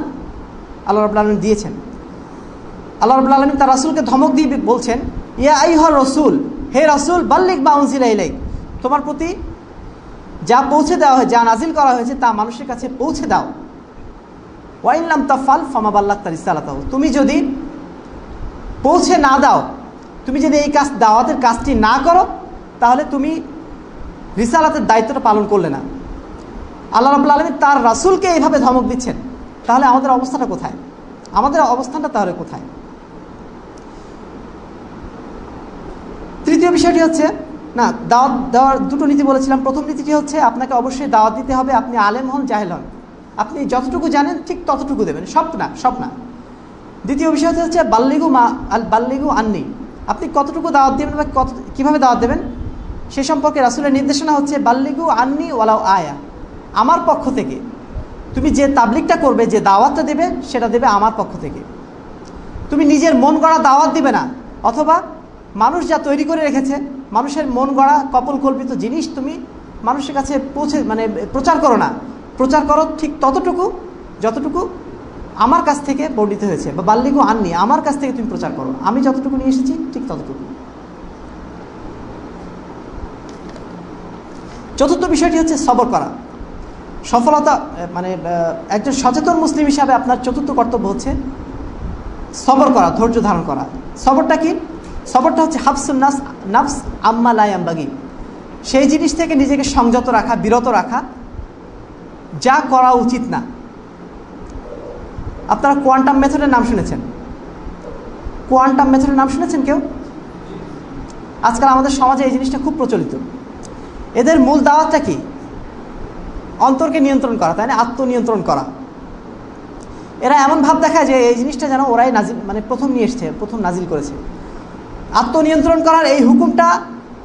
আল্লাহ রবুল্লা আলম দিয়েছেন। আল্লাহ রবুল্লা আলমিন তার রাসুলকে ধমক দিয়ে বলছেন, ইয়া আই হর রসুল, হে রসুল বাল্লিক বা উনজিলাই তোমার প্রতি যা পৌঁছে দেওয়া হয় যা নাজিল করা হয়েছে, তা মানুষের কাছে পৌঁছে দাও। ওয়াইনলাম তাফাল ফামাবাল্লাহ তার ইসালাতাহ তুমি যদি পৌঁছে না দাও, তুমি যদি এই কাজ, দাওয়াতের কাজটি না করো, তাহলে তুমি রিসালাতের দায়িত্বটা পালন করলে না। আল্লাহ রাবুল আলমী তার রাসুলকে এইভাবে ধমক দিচ্ছেন। তাহলে আমাদের অবস্থাটা কোথায়? আমাদের অবস্থানটা তাহলে কোথায়? তৃতীয় বিষয়টি হচ্ছে, না, দাওয়াত দেওয়ার দুটো নীতি বলেছিলাম। প্রথম নীতিটি হচ্ছে, আপনাকে অবশ্যই দাওয়াত দিতে হবে, আপনি আলেম হন, জাহেল হন। আপনি যতটুকু জানেন, ঠিক ততটুকু দেবেন। সব না সব না। দ্বিতীয় বিষয় হচ্ছে বাল্লিগু মা বাল্লিগু আননি। আপনি কতটুকু দাওয়াত দেবেন বা কত কীভাবে দাওয়াত দেবেন? সে সম্পর্কে রাসুলের নির্দেশনা হচ্ছে, বাল্লিগু আননি ওয়ালাও আয়া। আমার পক্ষ থেকে। তুমি যে তাবলিকটা করবে, যে দাওয়াতটা দেবে, সেটা দেবে আমার পক্ষ থেকে। তুমি নিজের মন গড়া দাওয়াত দিবে না, অথবা মানুষ যা তৈরি করে রেখেছে, মানুষের মন গড়া কপল কল্পিত জিনিস তুমি মানুষের কাছে পৌঁছে মানে প্রচার করো না। প্রচার করো ঠিক ততটুকু, যতটুকু আমার কাছ থেকে বর্ণিত হয়েছে। বা বাল্লিগু আননি, আমার কাছ থেকে তুমি প্রচার করো। আমি যতটুকু নিয়ে এসেছি, ঠিক ততটুকু। চতুর্থ বিষয়টি হচ্ছে সবর করা। সফলতা মানে একজন সচেতন মুসলিম হিসাবে আপনার চতুর্থ কর্তব্য হচ্ছে সবর করা, ধৈর্য ধারণ করা। সবরটা কি? সবরটা হচ্ছে হাফসুন নাস, নাফস আম্মা লায়াম্বাগি সেই জিনিস থেকে নিজেকে সংযত রাখা, বিরত রাখা, যা করা উচিত না। আপনারা কোয়ান্টাম মেথডের নাম শুনেছেন? কোয়ান্টাম মেথডের নাম শুনেছেন কেউ? আজকাল আমাদের সমাজে এই জিনিসটা খুব প্রচলিত। এদের মূল দাওয়াতটা কি? অন্তরকে নিয়ন্ত্রণ করা, তাই না? আত্মনিয়ন্ত্রণ করা। এরা এমন ভাব দেখায় যে এই জিনিসটা যেন ওরাই নাজিল মানে প্রথম নিয়ে এসছে, প্রথম নাজিল করেছে। আত্মনিয়ন্ত্রণ করার এই হুকুমটা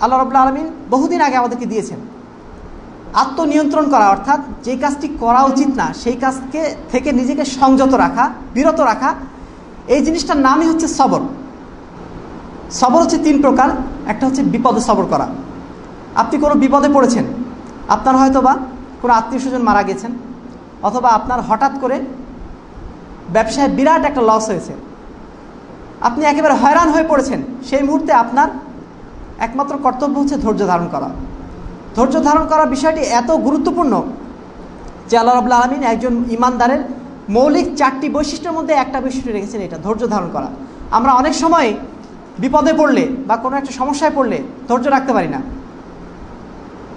আল্লাহ রবুল্লা আলমিন বহুদিন আগে আমাদেরকে দিয়েছেন। আত্মনিয়ন্ত্রণ করা, অর্থাৎ যে কাজটি করা উচিত না, সেই কাজকে থেকে নিজেকে সংযত রাখা, বিরত রাখা, এই জিনিসটার নামই হচ্ছে সবর। সবর হচ্ছে তিন প্রকার, একটা হচ্ছে বিপদে সবর করা। আপনি কোনো বিপদে পড়েছেন? আপনার হয়তো বা কোনো আত্মীয় স্বজন মারা গেছেন, অথবা আপনার হঠাৎ করে ব্যবসায় বিরাট একটা লস হয়েছে। আপনি একেবারে হয়রান হয়ে পড়েছেন। সেই মুহূর্তে আপনার একমাত্র কর্তব্য হচ্ছে ধৈর্য ধারণ করা। ধৈর্য ধারণ করা বিষয়টি এত গুরুত্বপূর্ণ যে আল্লাহ রবুল্লা আলমিন একজন ইমানদারের মৌলিক চারটি বৈশিষ্ট্যের মধ্যে একটা বৈশিষ্ট্য রেখেছেন, এটা ধৈর্য ধারণ করা। আমরা অনেক সময় বিপদে পড়লে বা কোনো একটা সমস্যায় পড়লে ধৈর্য রাখতে পারি না।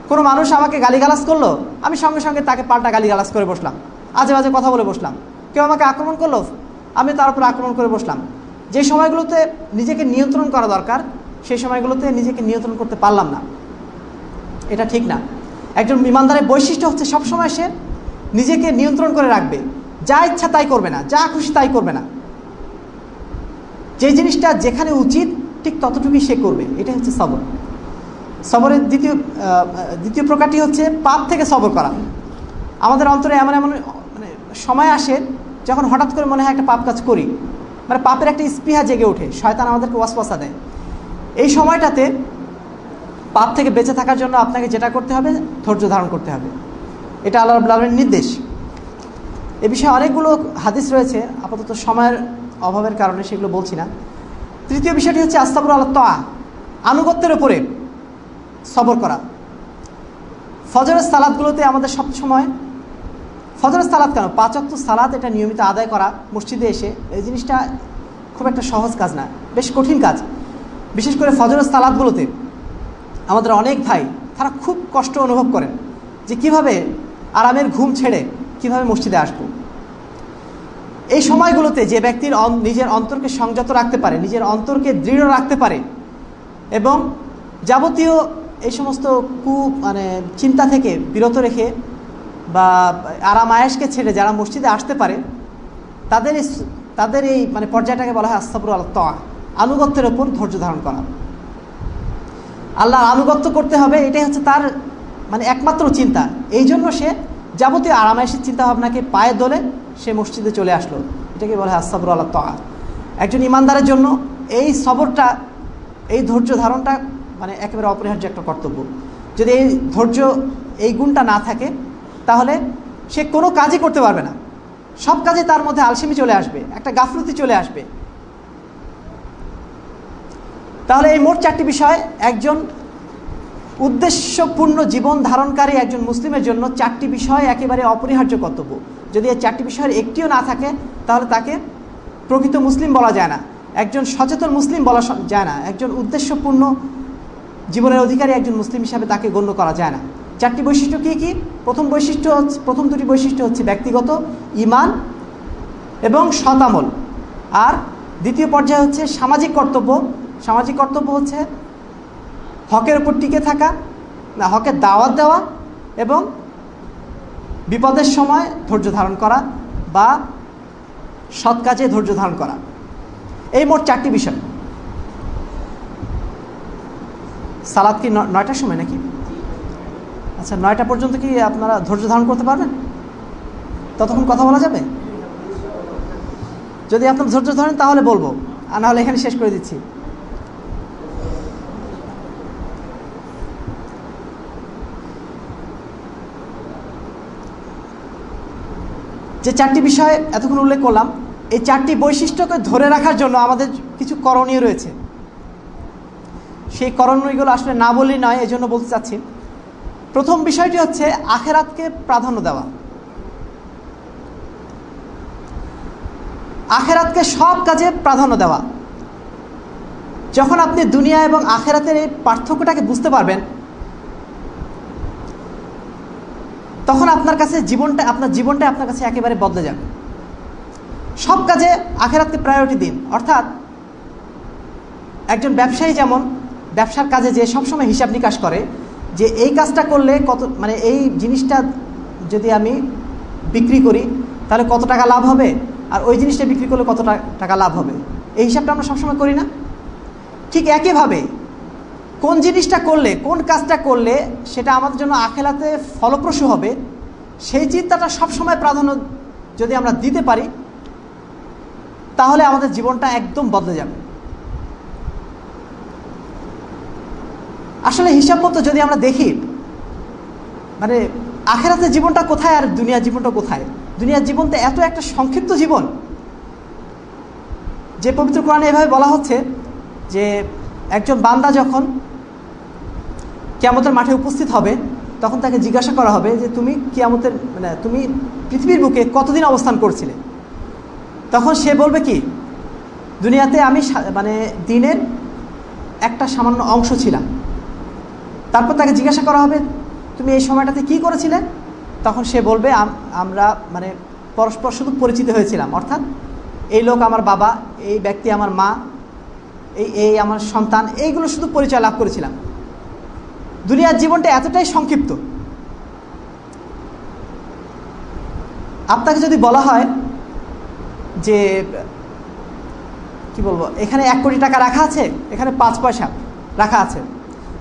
কোনো মানুষ আমাকে গালিগালাজ করল? আমি সঙ্গে সঙ্গে তাকে পাল্টা গালিগালাজ করে বসলাম। আজে বাজে কথা বলে বসলাম। কেউ আমাকে আক্রমণ করল? আমি তার উপর আক্রমণ করে বসলাম। যে সময়গুলোতে নিজেকে নিয়ন্ত্রণ করা দরকার, সেই সময়গুলোতে নিজেকে নিয়ন্ত্রণ করতে পারলাম না। এটা ঠিক না। একজন ইমানদারের বৈশিষ্ট্য হচ্ছে সবসময় সে নিজেকে নিয়ন্ত্রণ করে রাখবে। যা ইচ্ছা তাই করবে না, যা খুশি তাই করবে না। যে জিনিসটা যেখানে উচিত, ঠিক ততটুকুই সে করবে। এটা হচ্ছে সবর। সবরের দ্বিতীয় দ্বিতীয় প্রকারটি হচ্ছে পাপ থেকে সবর করা। আমাদের অন্তরে এমন এমন মানে সময় আসে যখন হঠাৎ করে মনে হয় একটা পাপ কাজ করি। মানে পাপের একটা স্পৃহা জেগে ওঠে, শয়তান আমাদেরকে ওয়াসপাসা দেয়। এই সময়টাতে পাপ থেকে বেঁচে থাকার জন্য আপনাকে যেটা করতে হবে, ধৈর্য ধারণ করতে হবে। এটা আল্লাহ আল্লাহের নির্দেশ। এ বিষয়ে অনেকগুলো হাদিস রয়েছে, আপাতত সময়ের অভাবের কারণে সেগুলো বলছি না। তৃতীয় বিষয়টি হচ্ছে আস্তাবুর আল্লাহ তা আনুগত্যের ওপরে সবর করা। ফজরের সালাদগুলোতে আমাদের সব সময়, ফজরের সালাদ কেন? পাঁচক্ত সালাদ এটা নিয়মিত আদায় করা, মসজিদে এসে, এই জিনিসটা খুব একটা সহজ কাজ না, বেশ কঠিন কাজ। বিশেষ করে ফজরের সালাদগুলোতে আমাদের অনেক ভাই, তারা খুব কষ্ট অনুভব করেন যে কীভাবে আরামের ঘুম ছেড়ে কীভাবে মসজিদে আসব। এই সময়গুলোতে যে ব্যক্তির নিজের অন্তরকে সংযত রাখতে পারে, নিজের অন্তরকে দৃঢ় রাখতে পারে, এবং যাবতীয় এই সমস্ত কু মানে চিন্তা থেকে বিরত রেখে বা আরাম আয়েসকে ছেড়ে যারা মসজিদে আসতে পারে, তাদের এই তাদের এই মানে পর্যায়টাকে বলা হয় আস্তাপুর আল তা আনুগত্যের ওপর ধৈর্য ধারণ করা। আল্লাহ আনুগত্য করতে হবে, এটাই হচ্ছে তার মানে একমাত্র চিন্তা। এই জন্য সে যাবতীয় আরামায়েশের চিন্তা ভাবনাকে পায়ে দোলে সে মসজিদে চলে আসলো। এটাকে বলা হয় আস্তাবুর আল্লাহ তা একজন ইমানদারের জন্য এই সবরটা, এই ধৈর্য ধারণটা মানে একেবারে অপরিহার্য একটা কর্তব্য। যদি এই ধৈর্য, এই গুণটা না থাকে, তাহলে সে কোনো কাজই করতে পারবে না। সব কাজে তার মধ্যে আলসেমি চলে আসবে, একটা গাফলতি চলে আসবে। তাহলে এই মোট চারটি বিষয়, একজন উদ্দেশ্যপূর্ণ জীবন ধারণকারী একজন মুসলিমের জন্য চারটি বিষয় একেবারে অপরিহার্য কর্তব্য। যদি এই চারটি বিষয়ের একটিও না থাকে, তাহলে তাকে প্রকৃত মুসলিম বলা যায় না। একজন সচেতন মুসলিম বলা যায় না। একজন উদ্দেশ্যপূর্ণ জীবনের অধিকারী একজন মুসলিম হিসাবে তাকে গণ্য করা যায় না। চারটি বৈশিষ্ট্য কী কী? প্রথম বৈশিষ্ট্য হচ্ছে, প্রথম দুটি বৈশিষ্ট্য হচ্ছে ব্যক্তিগত ইমান এবং শতামল আর দ্বিতীয় পর্যায়ে হচ্ছে সামাজিক কর্তব্য। সামাজিক কর্তব্য হচ্ছে হকের উপর টিকে থাকা, না, হকের দাওয়াত দেওয়া এবং বিপদের সময় ধৈর্য ধারণ করা বা সৎ কাজে ধৈর্য ধারণ করা। এই মোট চারটি বিষয়। সালাদ কি নয়টার সময় নাকি? আচ্ছা নয়টা পর্যন্ত কি আপনারা ধৈর্য ধারণ করতে পারবেন? ততক্ষণ কথা বলা যাবে? যদি আপনার ধৈর্য ধরেন, তাহলে বলব। আর নাহলে এখানে শেষ করে দিচ্ছি। যে চারটি বিষয় এতক্ষণ উল্লেখ করলাম, এই চারটি বৈশিষ্ট্যকে ধরে রাখার জন্য আমাদের কিছু করণীয় রয়েছে। সেই করণীয়গুলো আসলে না বললেই নয় এই জন্য বলতে চাচ্ছি। প্রথম বিষয়টি হচ্ছে আখেরাতকে প্রাধান্য দেওয়া। আখেরাতকে সব কাজে প্রাধান্য দেওয়া। যখন আপনি দুনিয়া এবং আখেরাতের এই পার্থক্যটাকে বুঝতে পারবেন, তখন আপনার কাছে জীবনটা, আপনার জীবনটা আপনার কাছে একেবারে বদলে যাবে। সব কাজে আখেরাতকে প্রায়োরিটি দিন। অর্থাৎ একজন ব্যবসায়ী যেমন ব্যবসার কাজে যে সবসময় হিসাব নিকাশ করে, যে এই কাজটা করলে কত মানে এই জিনিসটা যদি আমি বিক্রি করি, তাহলে কত টাকা লাভ হবে? আর ওই জিনিসটা বিক্রি করলে কত টাকা লাভ হবে? এই হিসাবটা আমরা সবসময় করি না। ঠিক একইভাবে কোন জিনিসটা করলে, কোন কাজটা করলে সেটা আমাদের জন্য আখেলাতে ফলপ্রসূ হবে, সেই চিন্তাটা সবসময় প্রাধান্য যদি আমরা দিতে পারি, তাহলে আমাদের জীবনটা একদম বদলে যাবে। আসলে হিসাব মতো যদি আমরা দেখি মানে আখেরাতের জীবনটা কোথায় আর দুনিয়ার জীবনটা কোথায়? দুনিয়ার জীবন তো এত একটা সংক্ষিপ্ত জীবন। যে পবিত্র কোরআনে এভাবে বলা হচ্ছে যে একজন বান্দা যখন কেয়ামতের মাঠে উপস্থিত হবে, তখন তাকে জিজ্ঞাসা করা হবে যে, তুমি কেয়ামতের মানে তুমি পৃথিবীর বুকে কতদিন অবস্থান করছিলে? তখন সে বলবে কি, দুনিয়াতে আমি মানে দিনের একটা সামান্য অংশ ছিলাম। তারপর তাকে জিজ্ঞাসা করা হবে, তুমি এই সময়টাতে কি করেছিলে? তখন সে বলবে আমরা মানে পরস্পর শুধু পরিচিত হয়েছিলাম। অর্থাৎ এই লোক আমার বাবা, এই ব্যক্তি আমার মা, এই এই আমার সন্তান, এইগুলো শুধু পরিচয় লাভ করেছিলাম। দুনিয়ার জীবনটা এতটাই সংক্ষিপ্ত। আপনাকে যদি বলা হয় যে, কি বলব, এখানে এক কোটি টাকা রাখা আছে, এখানে পাঁচ পয়সা রাখা আছে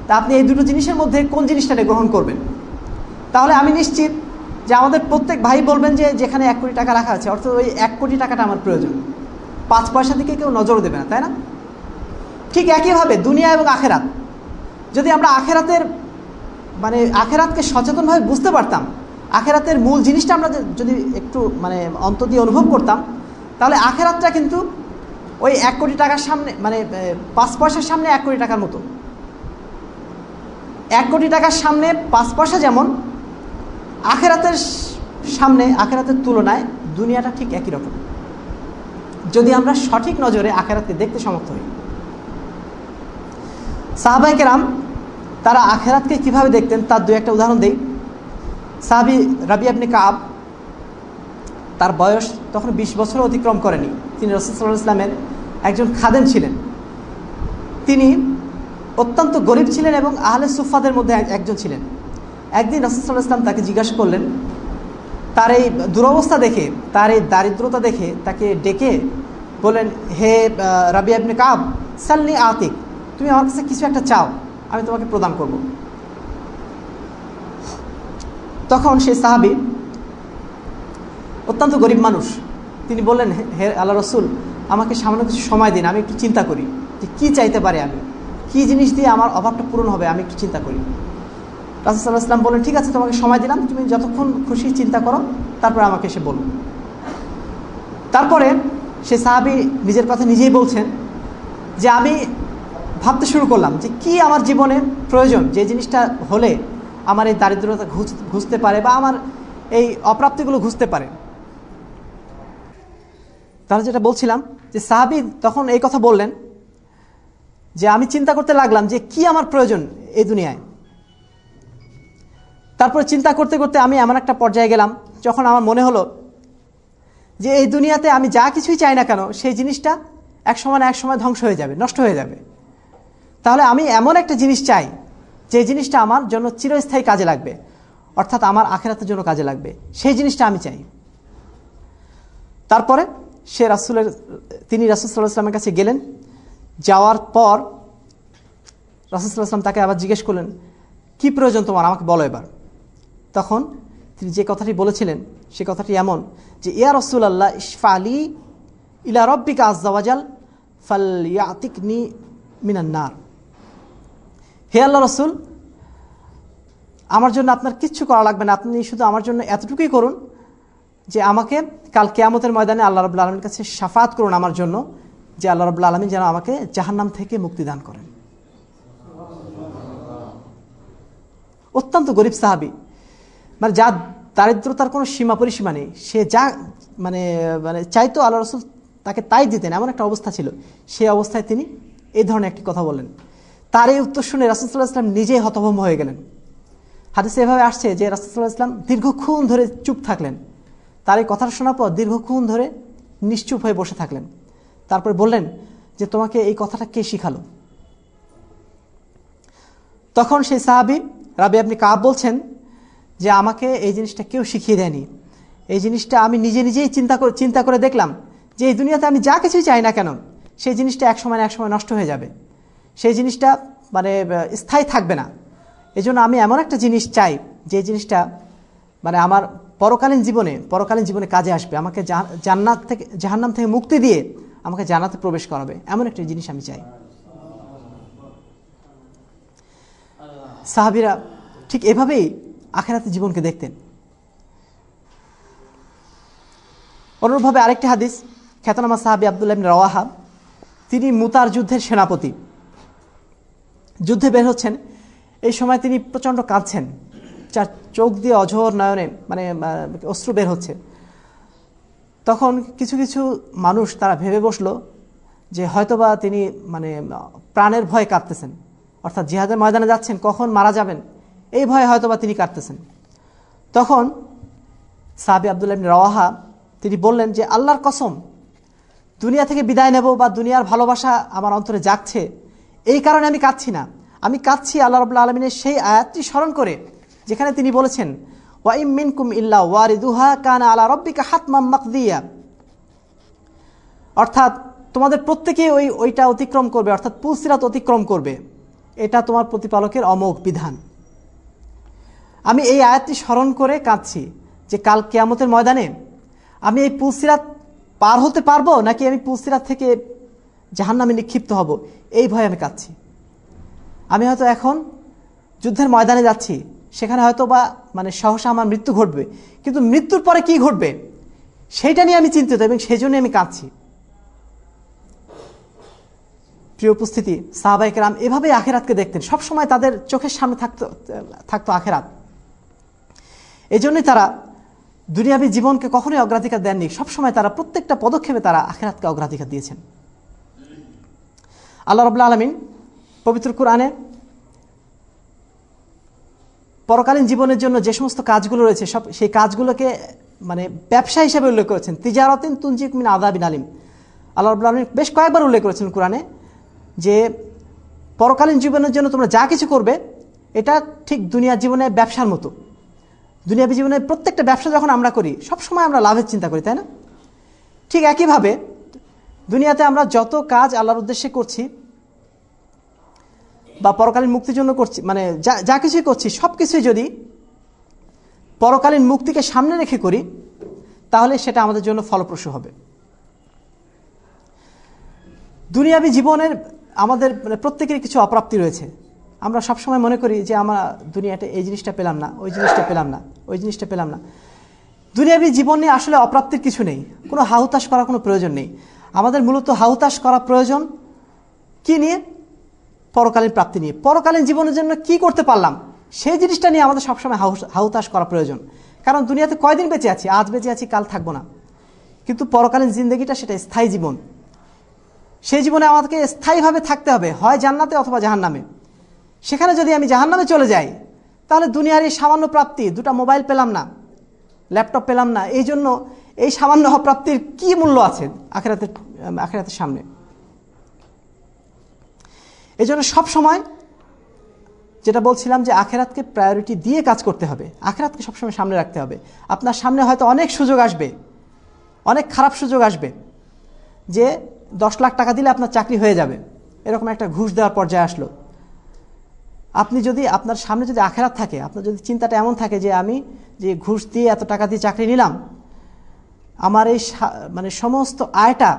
তা আপনি এই দুটো জিনিসের মধ্যে কোন জিনিসটাকে গ্রহণ করবেন? তাহলে আমি নিশ্চিত যে আমাদের প্রত্যেক ভাই বলবেন যে যেখানে এক কোটি টাকা রাখা আছে, অর্থাৎ ওই এক কোটি টাকাটা আমার প্রয়োজন। পাঁচ পয়সা দিকে কেউ নজর দেবে না, তাই না? ঠিক একইভাবে দুনিয়া এবং আখেরাত। যদি আমরা আখেরাতের মানে আখেরাতকে সচেতনভাবে বুঝতে পারতাম, আখেরাতের মূল জিনিসটা আমরা যদি একটু মানে অন্ত দিয়ে অনুভব করতাম, তাহলে আখেরাতটা কিন্তু ওই এক কোটি টাকার সামনে মানে পাঁচ পয়সার সামনে এক কোটি টাকার মতো। এক কোটি টাকার সামনে পাঁচ পয়সা যেমন, আখেরাতের সামনে, আখেরাতের তুলনায় দুনিয়াটা ঠিক একই রকম। যদি আমরা সঠিক নজরে আখেরাতকে দেখতে সমর্থ হই। সাহাবাইকেরাম তারা আখেরাতকে কীভাবে দেখতেন তার দু একটা উদাহরণ দেই। সাহাবি রাবি আপনি কাব তার বয়স তখন ২০ বছর অতিক্রম করেনি। তিনি রসুল্লাহ ইসলামের একজন খাদেন ছিলেন। তিনি অত্যন্ত গরিব ছিলেন এবং আহলে সুফাদের মধ্যে একজন ছিলেন। একদিন রসুল্লাহ ইসলাম তাকে জিজ্ঞাসা করলেন, তার এই দুরবস্থা দেখে, তার এই দারিদ্রতা দেখে তাকে ডেকে বলেন হে রাবি আপনি কাব, সালনি আতিক, তুমি আমার কাছে কিছু একটা চাও, আমি তোমাকে প্রদান করব। তখন সেই সাহাবি অত্যন্ত গরিব মানুষ, তিনি বললেন, হে আল্লাহ রসুল, আমাকে সামান্য কিছু সময় দিন, আমি একটু চিন্তা করি যে কী চাইতে পারে আমি? কি জিনিস দিয়ে আমার অভাবটা পূরণ হবে, আমি একটু চিন্তা করি। রাসুসাল্লাহ ইসলাম বললেন, ঠিক আছে, তোমাকে সময় দিলাম, তুমি যতক্ষণ খুশি চিন্তা করো, তারপরে আমাকে এসে বলুন তারপরে সে সাহাবি নিজের কথা নিজেই বলছেন যে, আমি ভাবতে শুরু করলাম যে, কি আমার জীবনে প্রয়োজন? যে জিনিসটা হলে আমার এই দারিদ্রতা ঘুষতে পারে বা আমার এই অপ্রাপ্তিগুলো ঘুষতে পারে। তাহলে যেটা বলছিলাম যে, সাহাবি তখন এই কথা বললেন যে আমি চিন্তা করতে লাগলাম যে কি আমার প্রয়োজন এই দুনিয়ায়। তারপরে চিন্তা করতে করতে আমি এমন একটা পর্যায়ে গেলাম, যখন আমার মনে হলো যে এই দুনিয়াতে আমি যা কিছুই চাই না কেন, সেই জিনিসটা এক সময় এক সময় ধ্বংস হয়ে যাবে, নষ্ট হয়ে যাবে। তাহলে আমি এমন একটা জিনিস চাই, যে জিনিসটা আমার জন্য চিরস্থায়ী কাজে লাগবে, অর্থাৎ আমার আখেরাতের জন্য কাজে লাগবে। সেই জিনিসটা আমি চাই। তারপরে সে রাসুলের তিনি রাসুল সাল্লাহামের কাছে গেলেন যাওয়ার পর রাসুসাল্লাহাম তাকে আবার জিজ্ঞেস করলেন, কি প্রয়োজন তোমার? আমাকে বলো এবার। তখন তিনি যে কথাটি বলেছিলেন, সে কথাটি এমন যে, ইয়া রসুল আল্লাহ ইশফালি ইলা রব্বিকা আজাল ফাল ইয়াতিকনি মিনান্নার হে আল্লাহ রসুল, আমার জন্য আপনার কিচ্ছু করা লাগবে না। আপনি শুধু আমার জন্য এতটুকুই করুন যে, আমাকে কাল কেয়ামতের ময়দানে আল্লাহ রবুল্লা আলমীর কাছে সাফাত করুন আমার জন্য। যে আল্লাহ রবুল্লা আলমী যেন আমাকে জাহান্নাম থেকে মুক্তি দান করেন। অত্যন্ত গরিব সাহাবি। মানে যা দারিদ্রতার কোনো সীমা পরিসীমা নেই। সে যা মানে মানে চাইতো আল্লাহ রসুল তাকে তাই দিতেন। এমন একটা অবস্থা ছিল। সেই অবস্থায় তিনি এই ধরনের একটি কথা বললেন। তার এই উত্তর শুনে রাসুলসাল্লাহ ইসলাম নিজেই হতভম্ব হয়ে গেলেন। হাদিসে এভাবে আসছে যে রাসুলসাল্লাহ ইসলাম দীর্ঘক্ষণ ধরে চুপ থাকলেন। তার এই কথাটা শোনার পর দীর্ঘক্ষণ ধরে নিশ্চুপ হয়ে বসে থাকলেন। তারপরে বললেন যে, তোমাকে এই কথাটা কে শিখালো? তখন সেই সাহাবি রাবি আপনি কাব বলছেন যে, আমাকে এই জিনিসটা কেউ শিখিয়ে দেয়নি। এই জিনিসটা আমি নিজে নিজেই চিন্তা করে চিন্তা করে দেখলাম যে, এই দুনিয়াতে আমি যা কিছুই চাই না কেন, সেই জিনিসটা এক সময় এক সময় নষ্ট হয়ে যাবে। সেই জিনিসটা মানে স্থায়ী থাকবে না। এজন্য আমি এমন একটা জিনিস চাই যে, জিনিসটা মানে আমার পরকালীন জীবনে পরকালীন জীবনে কাজে আসবে। আমাকে জান্নাত থেকে, জাহান্নাম থেকে মুক্তি দিয়ে আমাকে জানাতে প্রবেশ করাবে। এমন একটা জিনিস আমি চাই। সাহাবিরা ঠিক এভাবেই আখেরাতে জীবনকে দেখতেন। অনুরূপভাবে আরেকটি হাদিস, খ্যাতনামা সাহাবি আবদুল্লাহ রওয়াহা, তিনি মুতার যুদ্ধের সেনাপতি। যুদ্ধে বের হচ্ছেন। এই সময় তিনি প্রচণ্ড কাঁদছেন। যার চোখ দিয়ে অঝোর নয়নে মানে অশ্রু বের হচ্ছে। তখন কিছু কিছু মানুষ তারা ভেবে বসল যে হয়তোবা তিনি মানে প্রাণের ভয়ে কাঁদতেছেন। অর্থাৎ জিহাদের ময়দানে যাচ্ছেন, কখন মারা যাবেন, এই ভয়ে হয়তোবা তিনি কাঁদতেছেন। তখন সাহাবি আবদুল্লাহ রওয়াহা তিনি বললেন যে, আল্লাহর কসম, দুনিয়া থেকে বিদায় নেব বা দুনিয়ার ভালোবাসা আমার অন্তরে জাগছে, এই কারণে আমি কাঁদছি না। আমি কাঁদছি আল্লাহ রবুল্লা আলমিনের সেই আয়াতটি স্মরণ করে, যেখানে তিনি বলেছেন ওয়াইম মিনকুম ইল্লা ওয়ারিদুহা কানা আলা রব্বিকা হাতমাম মাকদিয়া অর্থাৎ তোমাদের প্রত্যেকে ওই, ওইটা অতিক্রম করবে, অর্থাৎ পুলসিরাত অতিক্রম করবে। এটা তোমার প্রতিপালকের অমোঘ বিধান। আমি এই আয়াতটি স্মরণ করে কাঁদছি যে কাল কেয়ামতের ময়দানে আমি এই পুলসিরাত পার হতে পারব, নাকি আমি পুলসিরাত থেকে জাহান নামে নিক্ষিপ্ত হব? এই ভয়ে আমি কাঁদছি। আমি হয়তো এখন যুদ্ধের ময়দানে যাচ্ছি সেখানে হয়তো বা মানে সহসা আমার মৃত্যু ঘটবে। কিন্তু মৃত্যুর পরে কি ঘটবে? সেইটা নিয়ে আমি চিন্তিত এবং সেই জন্যই আমি কাঁদছি। প্রিয় উপস্থিতি সাহাবাহিক রাম এভাবেই আখেরাতকে দেখতেন। সবসময় তাদের চোখের সামনে থাকতো থাকতো আখেরাত। এই জন্যই তারা দুনিয়াবী জীবনকে কখনোই অগ্রাধিকার দেননি। সবসময় তারা প্রত্যেকটা পদক্ষেপে তারা আখেরাতকে অগ্রাধিকার দিয়েছেন। আল্লাহ রবুল্লা আলমিন পবিত্র কোরআনে পরকালীন জীবনের জন্য যে সমস্ত কাজগুলো রয়েছে, সব সেই কাজগুলোকে মানে ব্যবসা হিসেবে উল্লেখ করেছেন। তিজারতিন তুঞ্জিক মিন আদাবিন আলিম। আল্লাহ রবুল্লা আলমিন বেশ কয়েকবার উল্লেখ করেছেন কোরআনে যে পরকালীন জীবনের জন্য তোমরা যা কিছু করবে, এটা ঠিক দুনিয়ার জীবনে ব্যবসার মতো। দুনিয়াবী জীবনে প্রত্যেকটা ব্যবসা যখন আমরা করি সবসময় আমরা লাভের চিন্তা করি, তাই না? ঠিক একইভাবে দুনিয়াতে আমরা যত কাজ আল্লাহর উদ্দেশ্যে করছি বা পরকালীন মুক্তির জন্য করছি মানে যা যা কিছুই করছি, সব কিছুই যদি পরকালীন মুক্তিকে সামনে রেখে করি, তাহলে সেটা আমাদের জন্য ফলপ্রসূ হবে। দুনিয়াবী জীবনের আমাদের মানে প্রত্যেকের কিছু অপ্রাপ্তি রয়েছে। আমরা সবসময় মনে করি যে আমরা দুনিয়াতে এই জিনিসটা পেলাম না, ওই জিনিসটা পেলাম না, ওই জিনিসটা পেলাম না। দুনিয়াবী জীবনে আসলে অপ্রাপ্তির কিছু নেই, কোনো হাহুতাশ করার কোনো প্রয়োজন নেই। আমাদের মূলত হাহুতাশ করা প্রয়োজন কি নিয়ে? পরকালীন প্রাপ্তি নিয়ে। পরকালীন জীবনের জন্য কি করতে পারলাম? সেই জিনিসটা নিয়ে আমাদের সবসময় হাহুতাশ করা প্রয়োজন। কারণ দুনিয়াতে কয়দিন বেঁচে আছি? আজ বেঁচে আছি, কাল থাকব না। কিন্তু পরকালীন জিন্দগিটা সেটা স্থায়ী জীবন। সেই জীবনে আমাদেরকে স্থায়ীভাবে থাকতে হবে, হয় জান্নাতে অথবা জাহান্নামে। সেখানে যদি আমি জাহান্নামে চলে যাই, তাহলে দুনিয়ার এই সামান্য প্রাপ্তি, দুটা মোবাইল পেলাম না, ল্যাপটপ পেলাম না এই জন্য এই সামান্য অপ্রাপ্তির কি মূল্য আছে আখেরাতের আখেরাতের সামনে? এই জন্য সবসময় যেটা বলছিলাম যে আখেরাতকে প্রায়োরিটি দিয়ে কাজ করতে হবে। আখেরাতকে সবসময় সামনে রাখতে হবে। আপনার সামনে হয়তো অনেক সুযোগ আসবে, অনেক খারাপ সুযোগ আসবে যে দশ লাখ টাকা দিলে আপনার চাকরি হয়ে যাবে। এরকম একটা ঘুষ দেওয়ার পর্যায়ে আসলো। আপনি যদি, আপনার সামনে যদি আখেরাত থাকে, আপনার যদি চিন্তাটা এমন থাকে যে আমি যে ঘুষ দিয়ে এত টাকা দিয়ে চাকরি নিলাম, আমার এই মানে সমস্ত আয়টা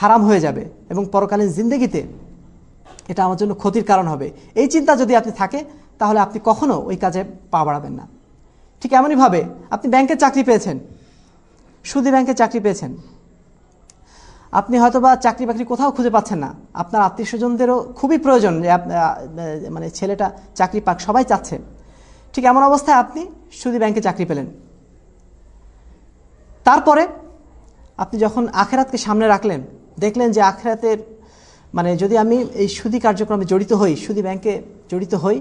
হারাম হয়ে যাবে এবং পরকালীন জিন্দগিতে এটা আমার জন্য ক্ষতির কারণ হবে। এই চিন্তা যদি আপনি থাকে, তাহলে আপনি কখনো ওই কাজে পা বাড়াবেন না। ঠিক এমনইভাবে আপনি ব্যাংকে চাকরি পেয়েছেন। সুদি ব্যাংকে চাকরি পেয়েছেন। আপনি হয়তো বা চাকরি বাকরি কোথাও খুঁজে পাচ্ছেন না। আপনার আত্মীয় স্বজনদেরও খুবই প্রয়োজন যে মানে ছেলেটা চাকরি পাক সবাই চাচ্ছে। ঠিক এমন অবস্থায় আপনি সুদি ব্যাংকে চাকরি পেলেন। তারপরে আপনি যখন আখেরাতকে সামনে রাখলেন, দেখলেন যে আখেরাতের মানে যদি আমি এই সুদি কার্যক্রমে জড়িত হই, সুদি ব্যাংকে জড়িত হই,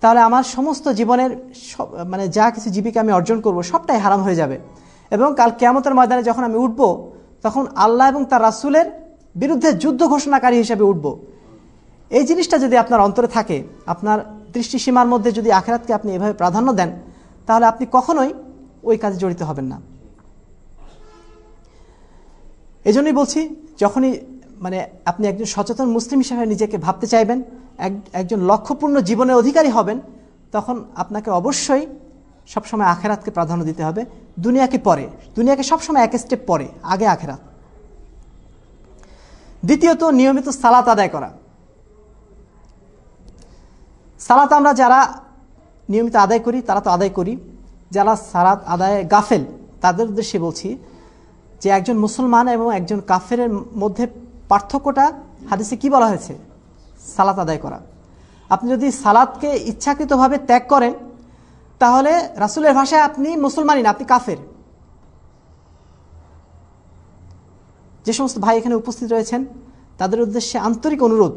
তাহলে আমার সমস্ত জীবনের সব মানে যা কিছু জীবিকা আমি অর্জন করব, সবটাই হারাম হয়ে যাবে। এবং কাল কেয়ামতের ময়দানে যখন আমি উঠব, তখন আল্লাহ এবং তার রাসুলের বিরুদ্ধে যুদ্ধ ঘোষণাকারী হিসেবে উঠব। এই জিনিসটা যদি আপনার অন্তরে থাকে, আপনার দৃষ্টিসীমার মধ্যে যদি আখেরাতকে আপনি এভাবে প্রাধান্য দেন, তাহলে আপনি কখনোই ওই কাজে জড়িত হবেন না। এজন্যই বলছি, যখনই মানে আপনি একজন সচেতন মুসলিম হিসেবে নিজেকে ভাবতে চাইবেন একজন লক্ষ্যপূর্ণ জীবনের অধিকারী হবেন, তখন আপনাকে অবশ্যই সবসময় আখেরাতকে প্রাধান্য দিতে হবে। দুনিয়াকে পরে, দুনিয়াকে সবসময় এক স্টেপ পরে, আগে আখেরাত। দ্বিতীয়ত, নিয়মিত সালাত আদায় করা। সালাত আমরা যারা নিয়মিত আদায় করি, তারা তো আদায় করি। যারা সালাত আদায় গাফেল, তাদের উদ্দেশ্যে বলছি যে, একজন মুসলমান এবং একজন কাফের মধ্যে পার্থক্যটা হাদিসে কি বলা হয়েছে? সালাত আদায় করা। আপনি যদি সালাদকে ইচ্ছাকৃতভাবে ত্যাগ করেন, তাহলে রাসুলের ভাষায় আপনি মুসলমানই না, আপনি কাফের। যে সমস্ত ভাই এখানে উপস্থিত রয়েছেন, তাদের উদ্দেশ্যে আন্তরিক অনুরোধ।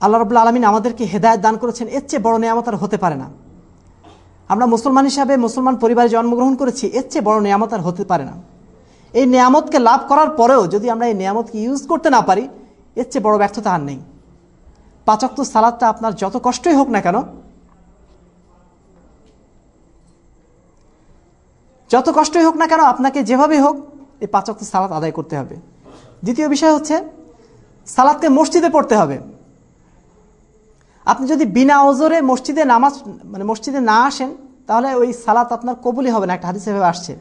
আল্লাহ রবুল্লা আলমিন আমাদেরকে হেদায়ত দান করেছেন, এর চেয়ে বড় নিয়ামত আর হতে পারে না। আমরা মুসলমান হিসাবে মুসলমান পরিবারে জন্মগ্রহণ করেছি, এর চেয়ে বড় নিয়ামত আর হতে পারে না। এই নিয়ামতকে লাভ করার পরেও যদি আমরা এই নিয়ামতকে ইউজ করতে না পারি, এর চেয়ে বড় ব্যর্থতা আর নেই। পাচক্ত সালাদটা আপনার যত কষ্টই হোক না কেন, যত কষ্টই হোক না কেন আপনাকে যেভাবে হোক এই পাচক্ত সালাদ আদায় করতে হবে। দ্বিতীয় বিষয় হচ্ছে, সালাদকে মসজিদে পড়তে হবে। আপনি যদি বিনা ওজোরে মসজিদে নামাজ মানে মসজিদে না আসেন, তাহলে ওই সালাত আপনার কবুলই হবে না, একটা হাদিস এভাবে আসছে।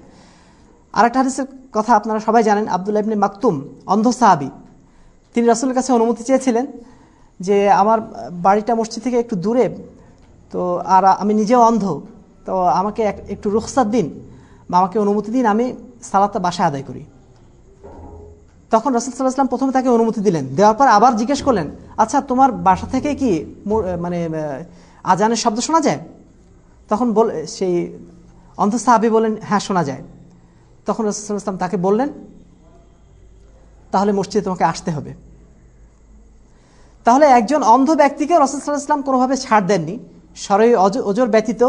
আরেকটা হাদিসের কথা আপনারা সবাই জানেন, আবদুল্লাহ ইবনে মাকতুম, অন্ধ সাহাবি। তিনি রাসুলের কাছে অনুমতি চেয়েছিলেন যে আমার বাড়িটা মসজিদ থেকে একটু দূরে, তো আর আমি নিজেও অন্ধ, তো আমাকে একটু রুখসার দিন বা আমাকে অনুমতি দিন, আমি সালাদটা বাসায় আদায় করি। তখন রসুল সাল্লাহাম প্রথমে তাকে অনুমতি দিলেন। দেওয়ার পর আবার জিজ্ঞেস করলেন আচ্ছা তোমার বাসা থেকে কি মানে আজানের শব্দ শোনা যায়? তখন বল, সেই অন্ধ সাহাবি বলেন হ্যাঁ শোনা যায়। তখন রসুলাম তাকে বললেন, তাহলে মসজিদে তোমাকে আসতে হবে। তাহলে একজন অন্ধ ব্যক্তিকে রসুলাম কোনোভাবে ছাড় দেননি। সরই ওজোর ব্যতীত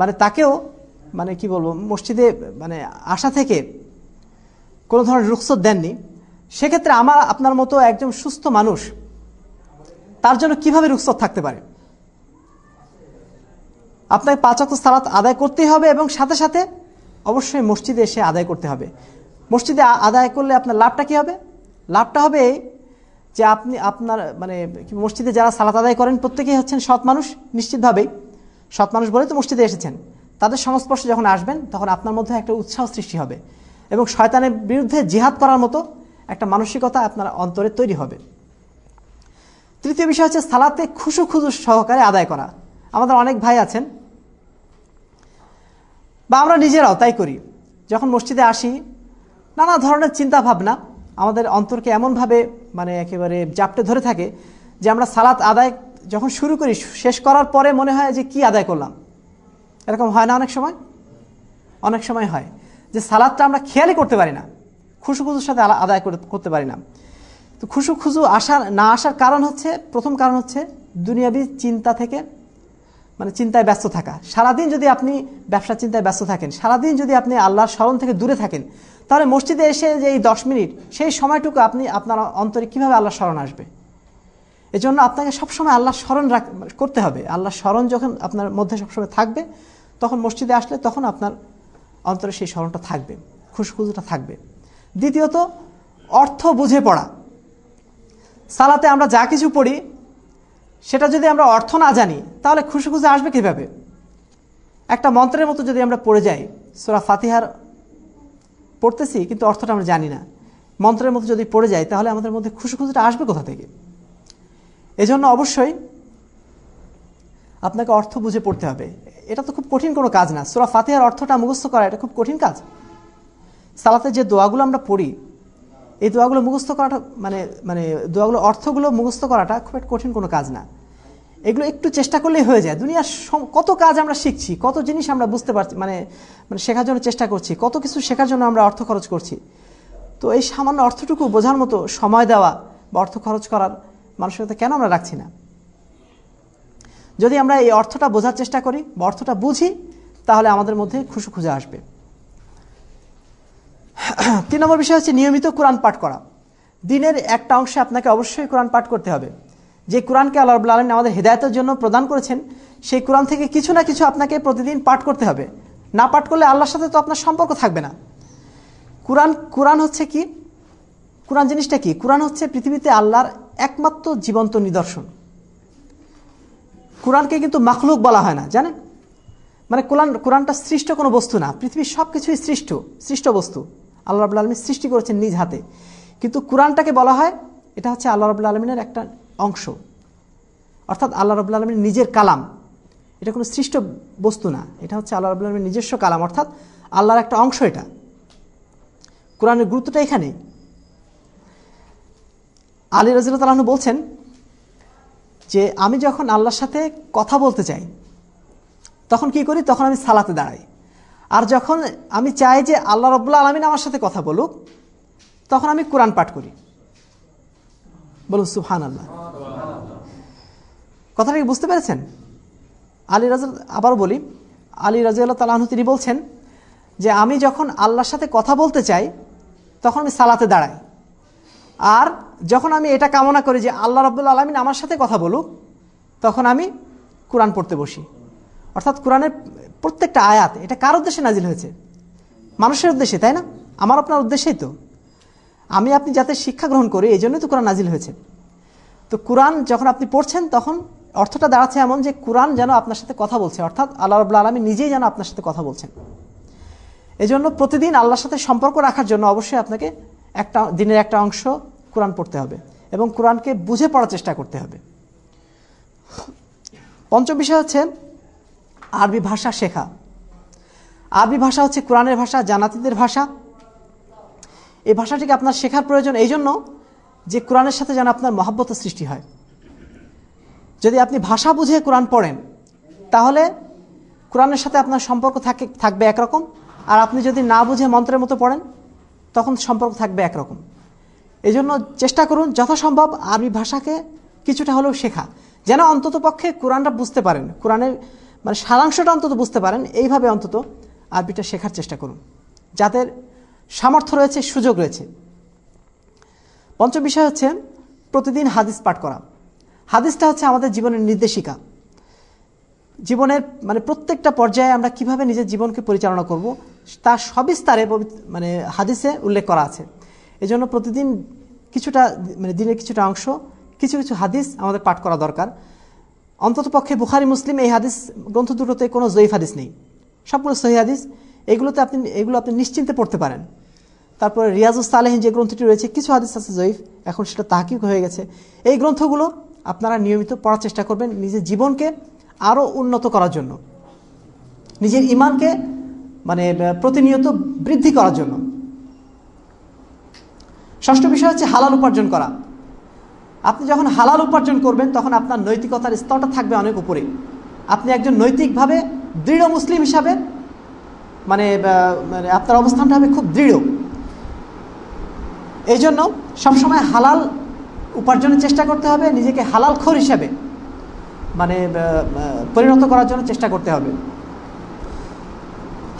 মানে তাকেও মানে কি বলব, মসজিদে মানে আসা থেকে কোনো ধরনের রুখসত দেননি। সেক্ষেত্রে আমার, আপনার মতো একজন সুস্থ মানুষ, তার জন্য কীভাবে রুখসত থাকতে পারে? আপনাকে পাঁচাত্ত সালাত আদায় করতেই হবে এবং সাথে সাথে অবশ্যই মসজিদে এসে আদায় করতে হবে। মসজিদে আদায় করলে আপনার লাভটা কি হবে? লাভটা হবে যে আপনি, আপনার মানে মসজিদে যারা সালাত আদায় করেন, প্রত্যেকেই হচ্ছেন সৎ মানুষ, নিশ্চিতভাবেই। সৎ মানুষ বলে তো মসজিদে এসেছেন। তাদের সংস্পর্শে যখন আসবেন, তখন আপনার মধ্যে একটা উৎসাহ সৃষ্টি হবে এবং শয়তানের বিরুদ্ধে জিহাদ করার মতো একটা মানসিকতা আপনার অন্তরে তৈরি হবে। তৃতীয় বিষয় হচ্ছে সালাতে খুশু খুশু সহকারে আদায় করা। আমাদের অনেক ভাই আছেন বা আমরা নিজেরাও তাই করি। যখন মসজিদে আসি, নানা ধরনের চিন্তা ভাবনা আমাদের অন্তরকে এমনভাবে মানে একেবারে জাপটে ধরে থাকে যে আমরা সালাত আদায় যখন শুরু করি, শেষ করার পরে মনে হয় যে কি আদায় করলাম। এরকম হয় না অনেক সময়? অনেক সময় হয় যে সালাদটা আমরা খেয়ালই করতে পারি না। খুশু খুশুর সাথে আদায় করতে পারি না। তো খুশু খুশু আসার না আসার কারণ হচ্ছে প্রথম কারণ হচ্ছে দুনিয়াবি চিন্তা থেকে মানে চিন্তায় ব্যস্ত থাকা। সারাদিন যদি আপনি ব্যবসা চিন্তায় ব্যস্ত থাকেন, সারাদিন যদি আপনি আল্লাহর স্মরণ থেকে দূরে থাকেন, তাহলে মসজিদে এসে যে এই দশ মিনিট, সেই সময়টুকু আপনি আপনার অন্তরে কীভাবে আল্লাহর স্মরণ আসবে? এজন্য আপনাকে সবসময় আল্লাহ স্মরণ রাখ, করতে হবে। আল্লাহর স্মরণ যখন আপনার মধ্যে সবসময় থাকবে, তখন মসজিদে আসলে তখন আপনার অন্তরে সেই স্মরণটা থাকবে খুশখুজুটা থাকবে। দ্বিতীয়ত, অর্থ বুঝে পড়া। সালাতে আমরা যা কিছু পড়ি সেটা যদি আমরা অর্থ না জানি, তাহলে খুশি খুশি আসবে কীভাবে? একটা মন্ত্রের মতো যদি আমরা পড়ে যাই, সোরা ফাতিহার পড়তেছি, কিন্তু অর্থটা আমরা জানি না। মন্ত্রের মতো যদি পড়ে যাই, তাহলে আমাদের মধ্যে খুশি খুশিটা আসবে কোথা থেকে? এজন্য অবশ্যই আপনাকে অর্থ বুঝে পড়তে হবে। এটা তো খুব কঠিন কোনো কাজ না। সোরা ফাতিহার অর্থটা মুখস্থ করা, এটা খুব কঠিন কাজ। সালাতে যে দোয়াগুলো আমরা পড়ি এই দোয়াগুলো মুখস্থ করাটা মানে মানে দোয়াগুলো, অর্থগুলো মুখস্থ করাটা খুব একটা কঠিন কোনো কাজ না। এগুলো একটু চেষ্টা করলেই হয়ে যায়। দুনিয়ার কত কাজ আমরা শিখছি, কত জিনিস আমরা বুঝতে পারছি মানে মানে শেখার জন্য চেষ্টা করছি, কত কিছু শেখার জন্য আমরা অর্থ খরচ করছি। তো এই সামান্য অর্থটুকু বোঝার মতো সময় দেওয়া বা অর্থ খরচ করার মানসিকতা কেন আমরা রাখছি না? যদি আমরা এই অর্থটা বোঝার চেষ্টা করি বা অর্থটা বুঝি, তাহলে আমাদের মধ্যে খুশি খুঁজে আসবে। তিন নম্বর বিষয় হচ্ছে নিয়মিত কোরআন পাঠ করা। দিনের একটা অংশে আপনাকে অবশ্যই কোরআন পাঠ করতে হবে। যে কোরআনকে আল্লাহ রবুল্লা আমাদের হেদায়তের জন্য প্রদান করেছেন, সেই কোরআন থেকে কিছু না কিছু আপনাকে প্রতিদিন পাঠ করতে হবে। না পাঠ করলে আল্লাহর সাথে তো আপনার সম্পর্ক থাকবে না। কোরআন কোরআন হচ্ছে কি? কোরআন জিনিসটা কি? কোরআন হচ্ছে পৃথিবীতে আল্লাহর একমাত্র জীবন্ত নিদর্শন। কোরআনকে কিন্তু মাখলুক বলা হয় না, জানেন? মানে কোরআন, কোরআনটা সৃষ্ট কোনো বস্তু না। পৃথিবীর সব কিছুই সৃষ্ট সৃষ্ট বস্তু। আল্লাহ রবুল্লা আলমী সৃষ্টি করেছেন নিজ হাতে। কিন্তু কোরআনটাকে বলা হয়, এটা হচ্ছে আল্লাহ রবুল্লা আলমিনের একটা অংশ। অর্থাৎ আল্লাহ রবুল্লা আলমিনের নিজের কালাম। এটা কোনো সৃষ্ট বস্তু না, এটা হচ্ছে আল্লাহ রবুল্লা আলমীর নিজস্ব কালাম। অর্থাৎ আল্লাহর একটা অংশ এটা। কোরআনের গুরুত্বটা এখানেই। আলী রাজিল্লা তালাহনু বলছেন যে, আমি যখন আল্লাহর সাথে কথা বলতে চাই তখন কি করি? তখন আমি সালাতে দাঁড়াই। আর যখন আমি চাই যে আল্লাহ রব্লা আলমিন আমার সাথে কথা বলুক, তখন আমি কোরআন পাঠ করি। বলুন সুহান আল্লাহ কথাটা কি বুঝতে পেরেছেন? আলী রাজ আবার বলি, আলী রাজিউল্লাহ তালাহনু তিনি বলছেন যে, আমি যখন আল্লাহর সাথে কথা বলতে চাই, তখন আমি সালাতে দাঁড়াই। আর যখন আমি এটা কামনা করি যে, আল্লাহ রব্দুল্লা আলমিন আমার সাথে কথা বলুক, তখন আমি কোরআন পড়তে বসি। অর্থাৎ কোরআনের প্রত্যেকটা আয়াত, এটা কার উদ্দেশ্যে নাজিল হয়েছে? মানুষের উদ্দেশ্যে, তাই না? আমার আপনার উদ্দেশ্যেই তো। আমি আপনি যাতে শিক্ষা গ্রহণ করি, এই জন্যই তো কোরআন নাজিল হয়েছে। তো কোরআন যখন আপনি পড়ছেন, তখন অর্থটা দাঁড়াচ্ছে এমন যে কোরআন যেন আপনার সাথে কথা বলছে, অর্থাৎ আল্লাহ রবুল্লা আলমী নিজেই যেন আপনার সাথে কথা বলছেন। এই জন্য প্রতিদিন আল্লাহর সাথে সম্পর্ক রাখার জন্য অবশ্যই আপনাকে একটা, দিনের একটা অংশ কোরআন পড়তে হবে এবং কোরআনকে বুঝে পড়ার চেষ্টা করতে হবে। পঞ্চম বিষয় হচ্ছে আরবি ভাষা শেখা। আরবি ভাষা হচ্ছে কোরআনের ভাষা জানাতিদের ভাষা। এই ভাষাটিকে আপনার শেখার প্রয়োজন এই জন্য যে কোরআনের সাথে যেন আপনার মহাব্বত সৃষ্টি হয়। যদি আপনি ভাষা বুঝে কোরআন পড়েন, তাহলে কোরআনের সাথে আপনার সম্পর্ক থাকে, থাকবে একরকম। আর আপনি যদি না বুঝে মন্ত্রের মতো পড়েন, তখন সম্পর্ক থাকবে একরকম। এই জন্য চেষ্টা করুন, যথাসম্ভব আরবি ভাষাকে কিছুটা হলেও শেখা। যেন অন্তত পক্ষে কোরআনটা বুঝতে পারেন। কোরআনের মানে সারাংশটা অন্তত বুঝতে পারেন, এইভাবে অন্তত আরবিটা শেখার চেষ্টা করুন। যাদের সামর্থ্য রয়েছে, সুযোগ রয়েছে। পঞ্চম বিষয় হচ্ছে প্রতিদিন হাদিস পাঠ করা। হাদিসটা হচ্ছে আমাদের জীবনের নির্দেশিকা। জীবনের মানে প্রত্যেকটা পর্যায়ে আমরা কীভাবে নিজের জীবনকে পরিচালনা করব তার সবিস্তারে মানে হাদিসে উল্লেখ করা আছে। এজন্য প্রতিদিন কিছুটা মানে দিনের কিছুটা অংশ, কিছু কিছু হাদিস আমাদের পাঠ করা দরকার। অন্তত পক্ষে বুখারি, মুসলিম এই হাদিস গ্রন্থ দুটোতে কোনো জয়ীফ হাদিস নেই। সবগুলো সহি হাদিস, এগুলোতে আপনি, এগুলো আপনি নিশ্চিন্তে পড়তে পারেন। তারপরে রিয়াজুস তালেহীন যে গ্রন্থটি রয়েছে, কিছু হাদিস আছে জয়ীফ, এখন সেটা তাহাকিক হয়ে গেছে। এই গ্রন্থগুলো আপনারা নিয়মিত পড়ার চেষ্টা করবেন নিজের জীবনকে আরও উন্নত করার জন্য। নিজের ইমানকে মানে প্রতিনিয়ত বৃদ্ধি করার জন্য। ষষ্ঠ বিষয় হচ্ছে হালাল উপার্জন করা। আপনি যখন হালাল উপার্জন করবেন, তখন আপনার নৈতিকতার স্তরটা থাকবে অনেক উপরে। আপনি একজন নৈতিকভাবে দৃঢ় মুসলিম হিসাবে মানে মানে আপনার অবস্থানটা হবে খুব দৃঢ়। এই জন্য সবসময় হালাল উপার্জনের চেষ্টা করতে হবে, নিজেকে হালাল খোর হিসাবে মানে পরিণত করার জন্য চেষ্টা করতে হবে।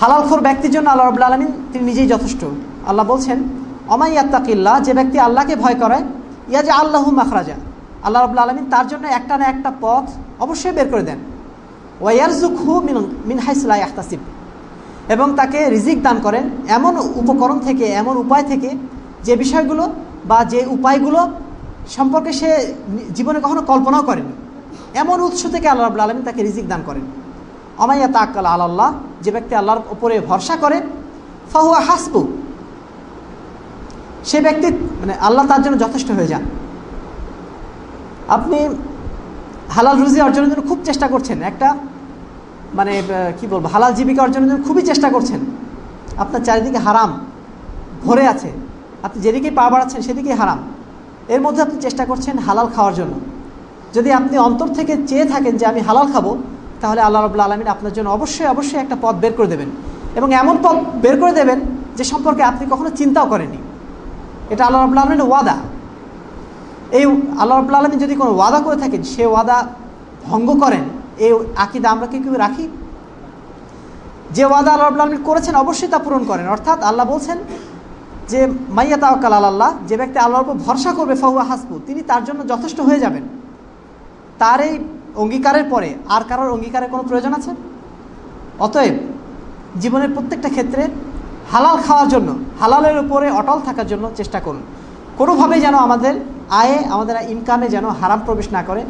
হালাল খোর ব্যক্তির জন্য আল্লাহ রবুল্লা আলমিন তিনি নিজেই যথেষ্ট। আল্লাহ বলছেন অমাই আত্মাকিল্লা যে ব্যক্তি আল্লাহকে ভয় করে ইয়া যে আল্লাহু মাখরাজা। আল্লাহ রবুল্লা আলমিন তার জন্য একটা না একটা পথ অবশ্যই বের করে দেন। ওয়াইয়ারজুক হু মিন মিনহাইসলাই আখতাসিব এবং তাকে রিজিক দান করেন এমন উপকরণ থেকে, এমন উপায় থেকে যে বিষয়গুলো বা যে উপায়গুলো সম্পর্কে সে জীবনে কখনো কল্পনাও করেনি। এমন উৎস থেকে আল্লাহ রাবুল আলমী তাকে রিজিক দান করেন। অমাইয়া তাক্কাল আল্লাহ যে ব্যক্তি আল্লাহর উপরে ভরসা করে, ফাহুয়া হাসপু সে ব্যক্তি মানে আল্লাহ তার জন্য যথেষ্ট হয়ে যান। আপনি হালাল রুজি অর্জনের জন্য খুব চেষ্টা করছেন। একটা মানে কি বলব, হালাল জীবিকা অর্জনের জন্য খুবই চেষ্টা করছেন। আপনার চারিদিকে হারাম, ভরে আছে। আপনি যেদিকেই পা বাড়াচ্ছেন সেদিকেই হারাম। এর মধ্যে আপনি চেষ্টা করছেন হালাল খাওয়ার জন্য। যদি আপনি অন্তর থেকে চেয়ে থাকেন যে আমি হালাল খাব, তাহলে আল্লাহ রবুল্লা আলমিন আপনার জন্য অবশ্যই অবশ্যই একটা পথ বের করে দেবেন। এবং এমন পথ বের করে দেবেন যে সম্পর্কে আপনি কখনো চিন্তাও করেনি এটা আল্লাহ রবুল্লা আলমিনের ওয়াদা। এই আল্লাহ রবুল্লা আলমিন যদি কোনো ওয়াদা করে থাকেন, সে ওয়াদা ভঙ্গ করেন, এই আকিদা আমরা কি কেউ রাখি? যে ওয়াদা আল্লাহ রবুল্লা আলমিন করেছেন, অবশ্যই তা পূরণ করেন। অর্থাৎ আল্লাহ বলছেন যে মাইয়া তাওকাল আল্লাহ যে ব্যক্তি আল্লাহর উপর ভরসা করবে, ফাহুয়া হাসবু, তিনি তার জন্য যথেষ্ট হয়ে যাবেন। তার এই অঙ্গীকারের পরে আর কারোর অঙ্গীকারের কোনো প্রয়োজন আছে? অতএব জীবনের প্রত্যেকটা ক্ষেত্রে হালাল খাওয়ার জন্য, হালালের উপরে অটল থাকার জন্য চেষ্টা করুন। কোনোভাবেই যেন আমাদের আয়ে, আমাদের ইনকামে যেন হারাম প্রবেশ না করে,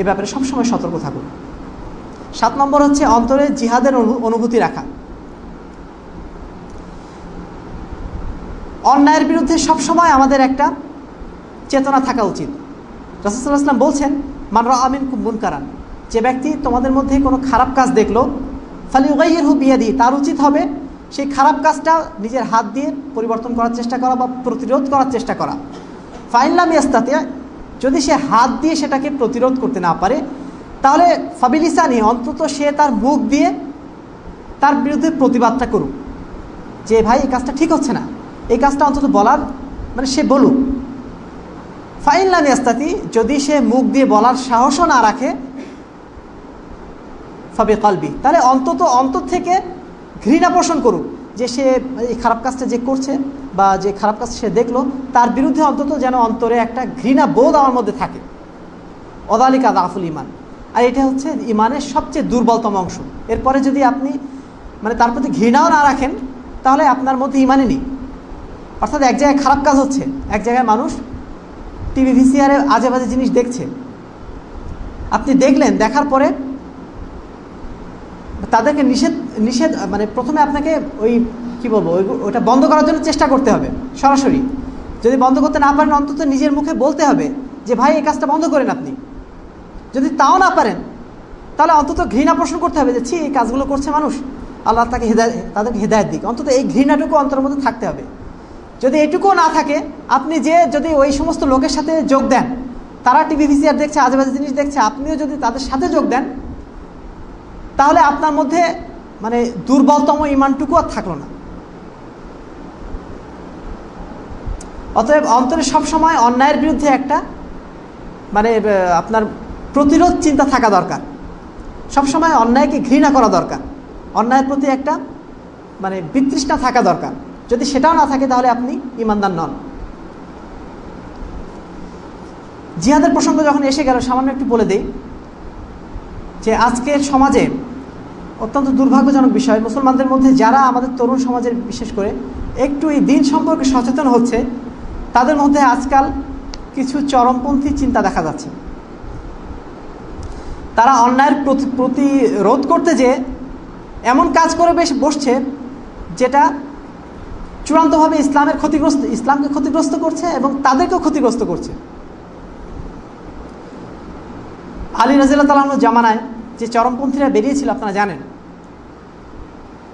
এ ব্যাপারে সবসময় সতর্ক থাকুন। সাত নম্বর হচ্ছে অন্তরে জিহাদের অনুভূতি রাখা। অন্যায়ের বিরুদ্ধে সবসময় আমাদের একটা চেতনা থাকা উচিত। রসুলাম বলছেন মানরা আমিন কুম্বুন কারান যে ব্যক্তি তোমাদের মধ্যে কোনো খারাপ কাজ দেখল ফালি উগাইয়ের হু বিয়ে দিই তার উচিত হবে সেই খারাপ কাজটা নিজের হাত দিয়ে পরিবর্তন করার চেষ্টা করা বা প্রতিরোধ করার চেষ্টা করা। ফাইনলাম ইয়াস্তাতে যদি সে হাত দিয়ে সেটাকে প্রতিরোধ করতে না পারে, তাহলে ফাবিলিসানি অন্তত সে তার মুখ দিয়ে তার বিরুদ্ধে প্রতিবাদটা করুক। যে, ভাই, এই কাজটা ঠিক হচ্ছে না। এই কাজটা অন্তত বলার মানে সে বলুক। ফাইনলাম ইয়াস্তাতি, যদি সে মুখ দিয়ে বলার সাহসও না রাখে, ফাবে কালবি, তাহলে অন্তত অন্তর থেকে ঘৃণা পোষণ করুক, যে সে এই খারাপ কাজটা যে করছে বা যে খারাপ কাজ সে দেখল, তার বিরুদ্ধে অন্তত যেন অন্তরে একটা ঘৃণা বোধ আমার মধ্যে থাকে। অদালিকা দাফুল ইমান আর এটা হচ্ছে ইমানের সবচেয়ে দুর্বলতম অংশ। এরপরে যদি আপনি মানে তার প্রতি ঘৃণাও না রাখেন, তাহলে আপনার মধ্যে ইমানে নেই। অর্থাৎ এক জায়গায় খারাপ কাজ হচ্ছে, এক জায়গায় মানুষ টিভি ভিসিআরে আজে বাজে জিনিস দেখছে। আপনি দেখলেন, দেখার পরে তাদেরকে নিষেধ নিষেধ মানে প্রথমে আপনাকে ওই, কি বলব ওটা বন্ধ করার জন্য চেষ্টা করতে হবে, সরাসরি। যদি বন্ধ করতে না পারেন, অন্তত নিজের মুখে বলতে হবে যে, ভাই, এই কাজটা বন্ধ করেন আপনি। যদি তাও না পারেন, তাহলে অন্তত ঘৃণা পোষণ করতে হবে যে, ছি, এই কাজগুলো করছে মানুষ। আল্লাহ তাকে হেদায়, তাদেরকে হেদায়ত দিক। অন্তত এই ঘৃণাটুকু অন্তরের মধ্যে থাকতে হবে। যদি এটুকুও না থাকে, আপনি যে, যদি ওই সমস্ত লোকের সাথে যোগ দেন, তারা টিভি, ভিসিআর দেখছে, আজেবাজে জিনিস দেখছে, আপনিও যদি তাদের সাথে যোগ দেন তাহলে আপনার মধ্যে মানে দুর্বলতম ইমানটুকু আর থাকল না। অতএব অন্তরে সবসময় অন্যায়ের বিরুদ্ধে একটা মানে আপনার প্রতিরোধ চিন্তা থাকা দরকার। সবসময় অন্যায়কে ঘৃণা করা দরকার। অন্যায়ের প্রতি একটা মানে বিতৃষ্ণা থাকা দরকার। যদি সেটাও না থাকে তাহলে আপনি ইমানদার নন। জিহাদের প্রসঙ্গ যখন এসে গেল, সামান্য একটু বলে দেই। যে আজকের সমাজে অত্যন্ত দুর্ভাগ্যজনক বিষয়, মুসলমানদের মধ্যে যারা আমাদের তরুণ সমাজের বিশেষ করে একটু এই দিন সম্পর্কে সচেতন হচ্ছে, তাদের মধ্যে আজকাল কিছু চরমপন্থী চিন্তা দেখা যাচ্ছে। তারা অন্যায়ের প্রতি, প্রতিরোধ করতে যে এমন কাজ করে বেশ বসছে, যেটা চূড়ান্তভাবে ইসলামের ক্ষতিগ্রস্ত, ইসলামকে ক্ষতিগ্রস্ত করছে এবং তাদেরকেও ক্ষতিগ্রস্ত করছে। আলী রাজিল্লা তালাহর জামানায় যে চরমপন্থীরা বেরিয়েছিল, আপনারা জানেন।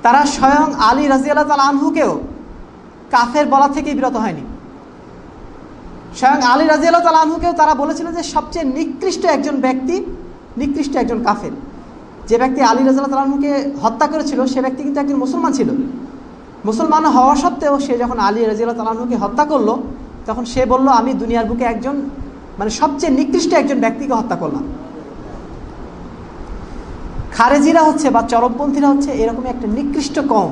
তারা স্বয়ং আলী রাজিয়াল্লাহ তাল আনহুকেও কাফের বলা থেকেই বিরত হয়নি। স্বয়ং আলী রাজিয়াল্লাহ তাল আনহুকেও তারা বলেছিল যে সবচেয়ে নিকৃষ্ট একজন ব্যক্তি, নিকৃষ্ট একজন কাফের। যে ব্যক্তি আলী রাজিয়াল্লাহ তাল আনহুকে হত্যা করেছিল, সে ব্যক্তি কিন্তু একজন মুসলমান ছিল। মুসলমান হওয়া সত্ত্বেও সে যখন আলী রাজিয়াল্লাহ তাল আনহুকে হত্যা করল, তখন সে বলল, আমি দুনিয়ার বুকে একজন মানে সবচেয়ে নিকৃষ্ট একজন ব্যক্তিকে হত্যা করলাম। খারেজিরা হচ্ছে বা চরমপন্থীরা হচ্ছে এরকমই একটা নিকৃষ্ট কম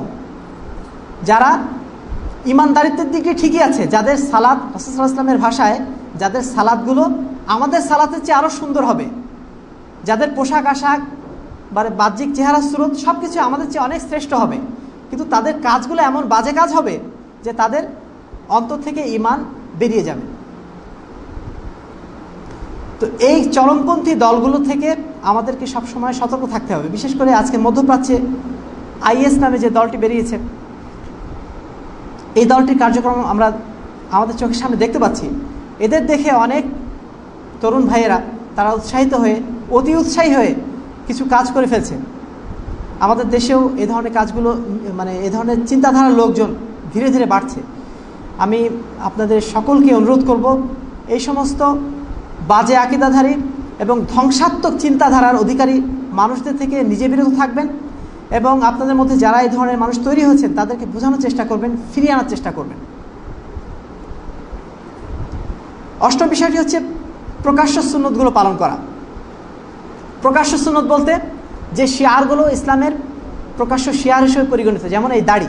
যারা ইমানদারিত্বের দিকে ঠিকই আছে, যাদের সালাদ রাসুসাল্লামের ভাষায়, যাদের সালাদগুলো আমাদের সালাতের চেয়ে আরও সুন্দর হবে। যাদের পোশাক আশাক বা বাহ্যিক চেহারা, স্রোত সব কিছু আমাদের চেয়ে অনেক শ্রেষ্ঠ হবে। কিন্তু তাদের কাজগুলো এমন বাজে কাজ হবে যে তাদের অন্তর থেকে ইমান বেরিয়ে যাবে। তো এই চরমপন্থী দলগুলো থেকে আমাদেরকে সবসময় সতর্ক থাকতে হবে। বিশেষ করে আজকে মধ্যপ্রাচ্যে আইএস নামে যে দলটি বেরিয়েছে, এই দলটির কার্যক্রম আমরা আমাদের চোখের সামনে দেখতে পাচ্ছি। এদের দেখে অনেক তরুণ ভাইয়েরা, তারা উৎসাহিত হয়ে, অতি উৎসাহী হয়ে কিছু কাজ করে ফেলছে। আমাদের দেশেও এ ধরনের কাজগুলো মানে এ ধরনের চিন্তাধারার লোকজন ধীরে ধীরে বাড়ছে। আমি আপনাদের সকলকে অনুরোধ করব, এই সমস্ত বাজে আকিদাধারী এবং ধ্বংসাত্মক চিন্তাধারার অধিকারী মানুষদের থেকে নিজে বিরত থাকবেন এবং আপনাদের মধ্যে যারা এই ধরনের মানুষ তৈরি হয়েছেন, তাদেরকে বোঝানোর চেষ্টা করবেন, ফিরিয়ে আনার চেষ্টা করবেন। অষ্টম বিষয়টি হচ্ছে প্রকাশ্য সুন্নতগুলো পালন করা। প্রকাশ্য সুন্নত বলতে যে শিয়ারগুলো ইসলামের প্রকাশ্য শিয়ার হিসেবে পরিগণিত, যেমন এই দাড়ি।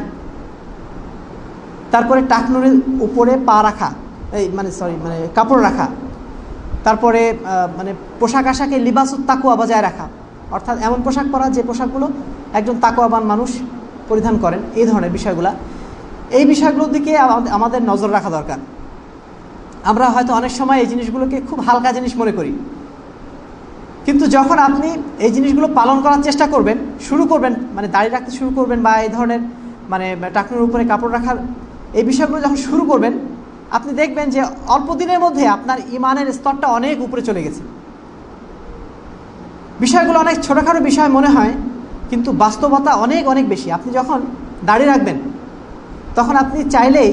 তারপরে টাকনুরের উপরে পা রাখা, এই মানে সরি মানে কাপড় রাখা। তারপরে মানে পোশাক আশাকে লিবাসুত তাকুয়া বজায় রাখা। অর্থাৎ এমন পোশাক পরা যে পোশাকগুলো একজন তাকুয়াবান মানুষ পরিধান করেন, এই ধরনের বিষয়গুলো। এই বিষয়গুলোর দিকে আমাদের নজর রাখা দরকার। আমরা হয়তো অনেক সময় এই জিনিসগুলোকে খুব হালকা জিনিস মনে করি। কিন্তু যখন আপনি এই জিনিসগুলো পালন করার চেষ্টা করবেন, শুরু করবেন মানে দাঁড়িয়ে রাখতে শুরু করবেন বা এই ধরনের মানে টাকনুর উপরে কাপড় রাখার, এই বিষয়গুলো যখন শুরু করবেন আপনি দেখবেন যে অল্প দিনের মধ্যে আপনার ইমানের স্তরটা অনেক উপরে চলে গেছে। বিষয়গুলো অনেক ছোটোখাটো বিষয় মনে হয়, কিন্তু বাস্তবতা অনেক অনেক বেশি। আপনি যখন দাঁড়িয়ে রাখবেন, তখন আপনি চাইলেই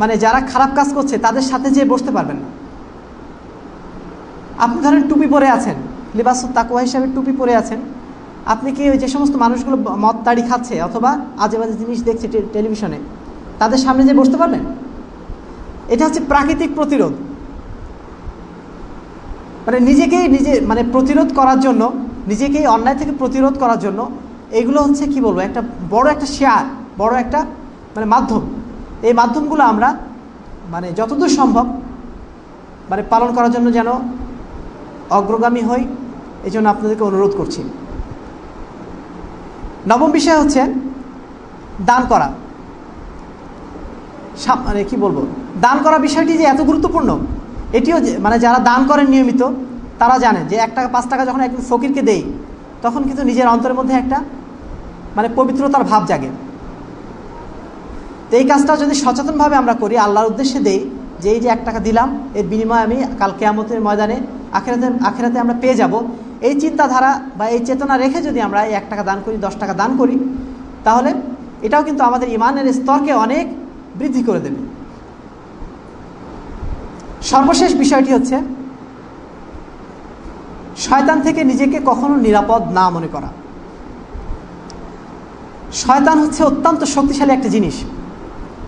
মানে যারা খারাপ কাজ করছে, তাদের সাথে যেয়ে বসতে পারবেন না। আপনি ধরেন টুপি পরে আছেন, লিবাস তাকুয়া হিসাবে টুপি পরে আছেন, আপনি কি ওই যে সমস্ত মানুষগুলো মদ তাড়ি খাচ্ছে, অথবা আজে বাজে জিনিস দেখছে টেলিভিশনে, তাদের সামনে যে বসতে পারবেন? এটা হচ্ছে প্রাকৃতিক প্রতিরোধ। মানে নিজেকেই নিজে মানে প্রতিরোধ করার জন্য, নিজেকেই অন্যায় থেকে প্রতিরোধ করার জন্য এগুলো হচ্ছে কি বলব, একটা বড় একটা শেয়ার, বড় একটা মানে মাধ্যম। এই মাধ্যমগুলো আমরা মানে যতদূর সম্ভব মানে পালন করার জন্য যেন অগ্রগামী হই এই জন্য আপনাদেরকে অনুরোধ করছি। নবম বিষয় হচ্ছে দান করা। মানে কি বলব? দান করা বিষয়টি যে এত গুরুত্বপূর্ণ, এটিও মানে যারা দান করেন নিয়মিত, তারা জানে যে এক টাকা, পাঁচ টাকা যখন একজন ফকিরকে দেই, তখন কিন্তু নিজের অন্তরের মধ্যে একটা মানে পবিত্রতার ভাব জাগে। তো এই কাজটা যদি সচেতনভাবে আমরা করি, আল্লাহর উদ্দেশ্যে দেই যে এই যে এক টাকা দিলাম, এর বিনিময়ে আমি কাল কেয়ামতের ময়দানে আখেরাতে আখেরাতে আমরা পেয়ে যাব। এই চিন্তাধারা বা এই চেতনা রেখে যদি আমরা এই এক টাকা দান করি, দশ টাকা দান করি, তাহলে এটাও কিন্তু আমাদের ইমানের স্তরকে অনেক বৃদ্ধি করে দেবে। সর্বশেষ বিষয়টি হচ্ছে, শয়তান থেকে নিজেকে কখনো নিরাপদ না মনে করা। শয়তান হচ্ছে অত্যন্ত শক্তিশালী একটা জিনিস।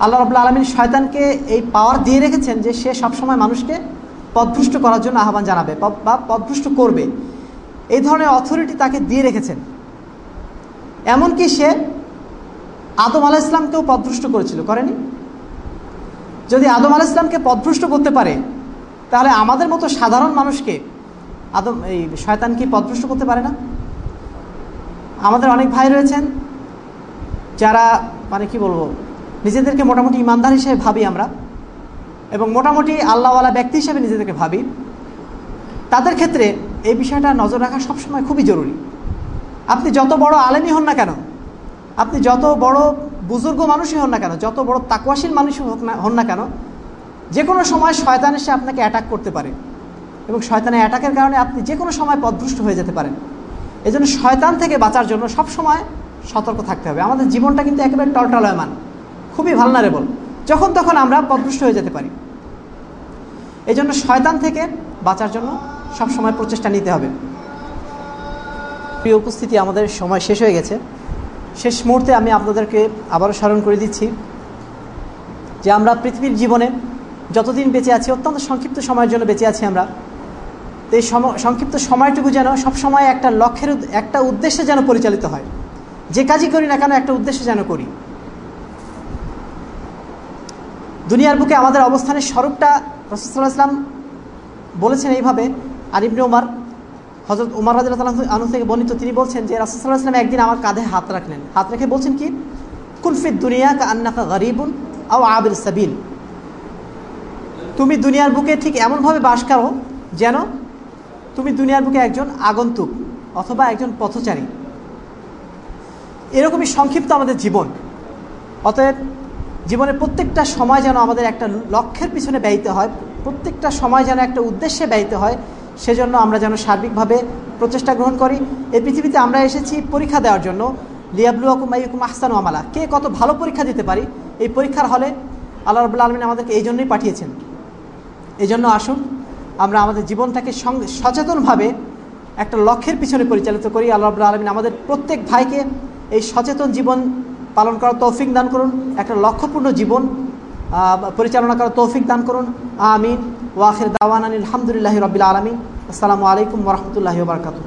আল্লাহ রবুল্লা আলমিন শয়তানকে এই পাওয়ার দিয়ে রেখেছেন যে সে সবসময় মানুষকে পদভ্রষ্ট করার জন্য আহ্বান জানাবে বা পদভুষ্ট করবে। এই ধরনের অথরিটি তাকে দিয়ে রেখেছেন। এমনকি সে আদম আলাহ ইসলামকেও পদভুষ্ট করেছিল। করেনি? যদি আদম আলাহ ইসলামকে পদভ্রষ্ট করতে পারে, তাহলে আমাদের মতো সাধারণ মানুষকে আদম, এই শয়তান কি পদভ্রষ্ট করতে পারে না? আমাদের অনেক ভাই রয়েছেন, যারা মানে কি বলব, নিজেদেরকে মোটামুটি ইমানদার হিসেবে ভাবি আমরা, এবং মোটামুটি আল্লাহওয়ালা ব্যক্তি হিসেবে নিজেদেরকে ভাবি। তাদের ক্ষেত্রে এই বিষয়টা নজর রাখা সবসময় খুবই জরুরি। আপনি যত বড় আলেমই হন না কেন, আপনি যত বড় বুজুর্গ মানুষই হন না কেন? যত বড় তাকুয়াশীল মানুষই হোক না হন না কেন যে কোনো সময় শয়তান এসে আপনাকে অ্যাটাক করতে পারে এবং শয়তানের অ্যাটাকের কারণে আপনি যে কোনো সময় পদভ্রষ্ট হয়ে যেতে পারেন। এই জন্য শয়তান থেকে বাঁচার জন্য সব সময় সতর্ক থাকতে হবে। আমাদের জীবনটা কিন্তু একেবারে টলটলয়মান, খুবই ভালনারেবল যখন তখন আমরা পদভ্রষ্ট হয়ে যেতে পারি। এই জন্য শয়তান থেকে বাঁচার জন্য সব সময় প্রচেষ্টা নিতে হবে। প্রিয় উপস্থিতি, আমাদের সময় শেষ হয়ে গেছে। শেষ মুহূর্তে আমি আপনাদেরকে আবারও স্মরণ করে দিচ্ছি যে আমরা পৃথিবীর জীবনে যতদিন বেঁচে আছি, অত্যন্ত সংক্ষিপ্ত সময়ের জন্য বেঁচে আছি আমরা, তো এই সংক্ষিপ্ত সময়টুকু যেন সবসময় একটা লক্ষ্যের একটা উদ্দেশ্যে যেন পরিচালিত হয়। যে কাজই করি না কেন, একটা উদ্দেশ্যে যেন করি। দুনিয়ার বুকে আমাদের অবস্থানের স্বরূপটা রসুল্লাহ ইসলাম বলেছেন এইভাবে আরিবনে উমার হজরত উমার রাজু আনু থেকে বর্ণিত, তিনি বলছেন যে রাসুল্লাহ ইসলাম একদিন আমার কাঁধে হাত রাখলেন। হাত রেখে বলছেন কি? কুলফিদ দুনিয়া কা আন্নাকা গরিবুন আও আবির সাবিল। তুমি দুনিয়ার বুকে ঠিক এমনভাবে বাস করো যেন তুমি দুনিয়ার বুকে একজন আগন্তুক অথবা একজন পথচারী। এরকমই সংক্ষিপ্ত আমাদের জীবন। অতএব জীবনের প্রত্যেকটা সময় যেন আমাদের একটা লক্ষ্যের পিছনে ব্যয়িত হয়, প্রত্যেকটা সময় যেন একটা উদ্দেশ্যে ব্যয়িত হয় সেজন্য আমরা যেন সার্বিকভাবে প্রচেষ্টা গ্রহণ করি। এই পৃথিবীতে আমরা এসেছি পরীক্ষা দেওয়ার জন্য। লিয়াবলুয়াকুম আইকুম আহসান আমালা। কে কত ভালো পরীক্ষা দিতে পারি? এই পরীক্ষার হলে আল্লাহ রবুল্লা আলমিন আমাদেরকে এই জন্যই পাঠিয়েছেন। এই জন্য আসুন, আমরা আমাদের জীবনটাকে সচেতনভাবে একটা লক্ষ্যের পিছনে পরিচালিত করি। আল্লাহ রবুল্লা আলমিন আমাদের প্রত্যেক ভাইকে এই সচেতন জীবন পালন করার তৌফিক দান করুন। একটা লক্ষ্যপূর্ণ জীবন পরিচালনা করার তৌফিক দান করুন। আমিন। ওয়াখির দাওয়ান আলহামদুলিল্লাহ রবিল আলমিন। আসসালামু আলাইকুম রহমতুল্লাহ বারকাত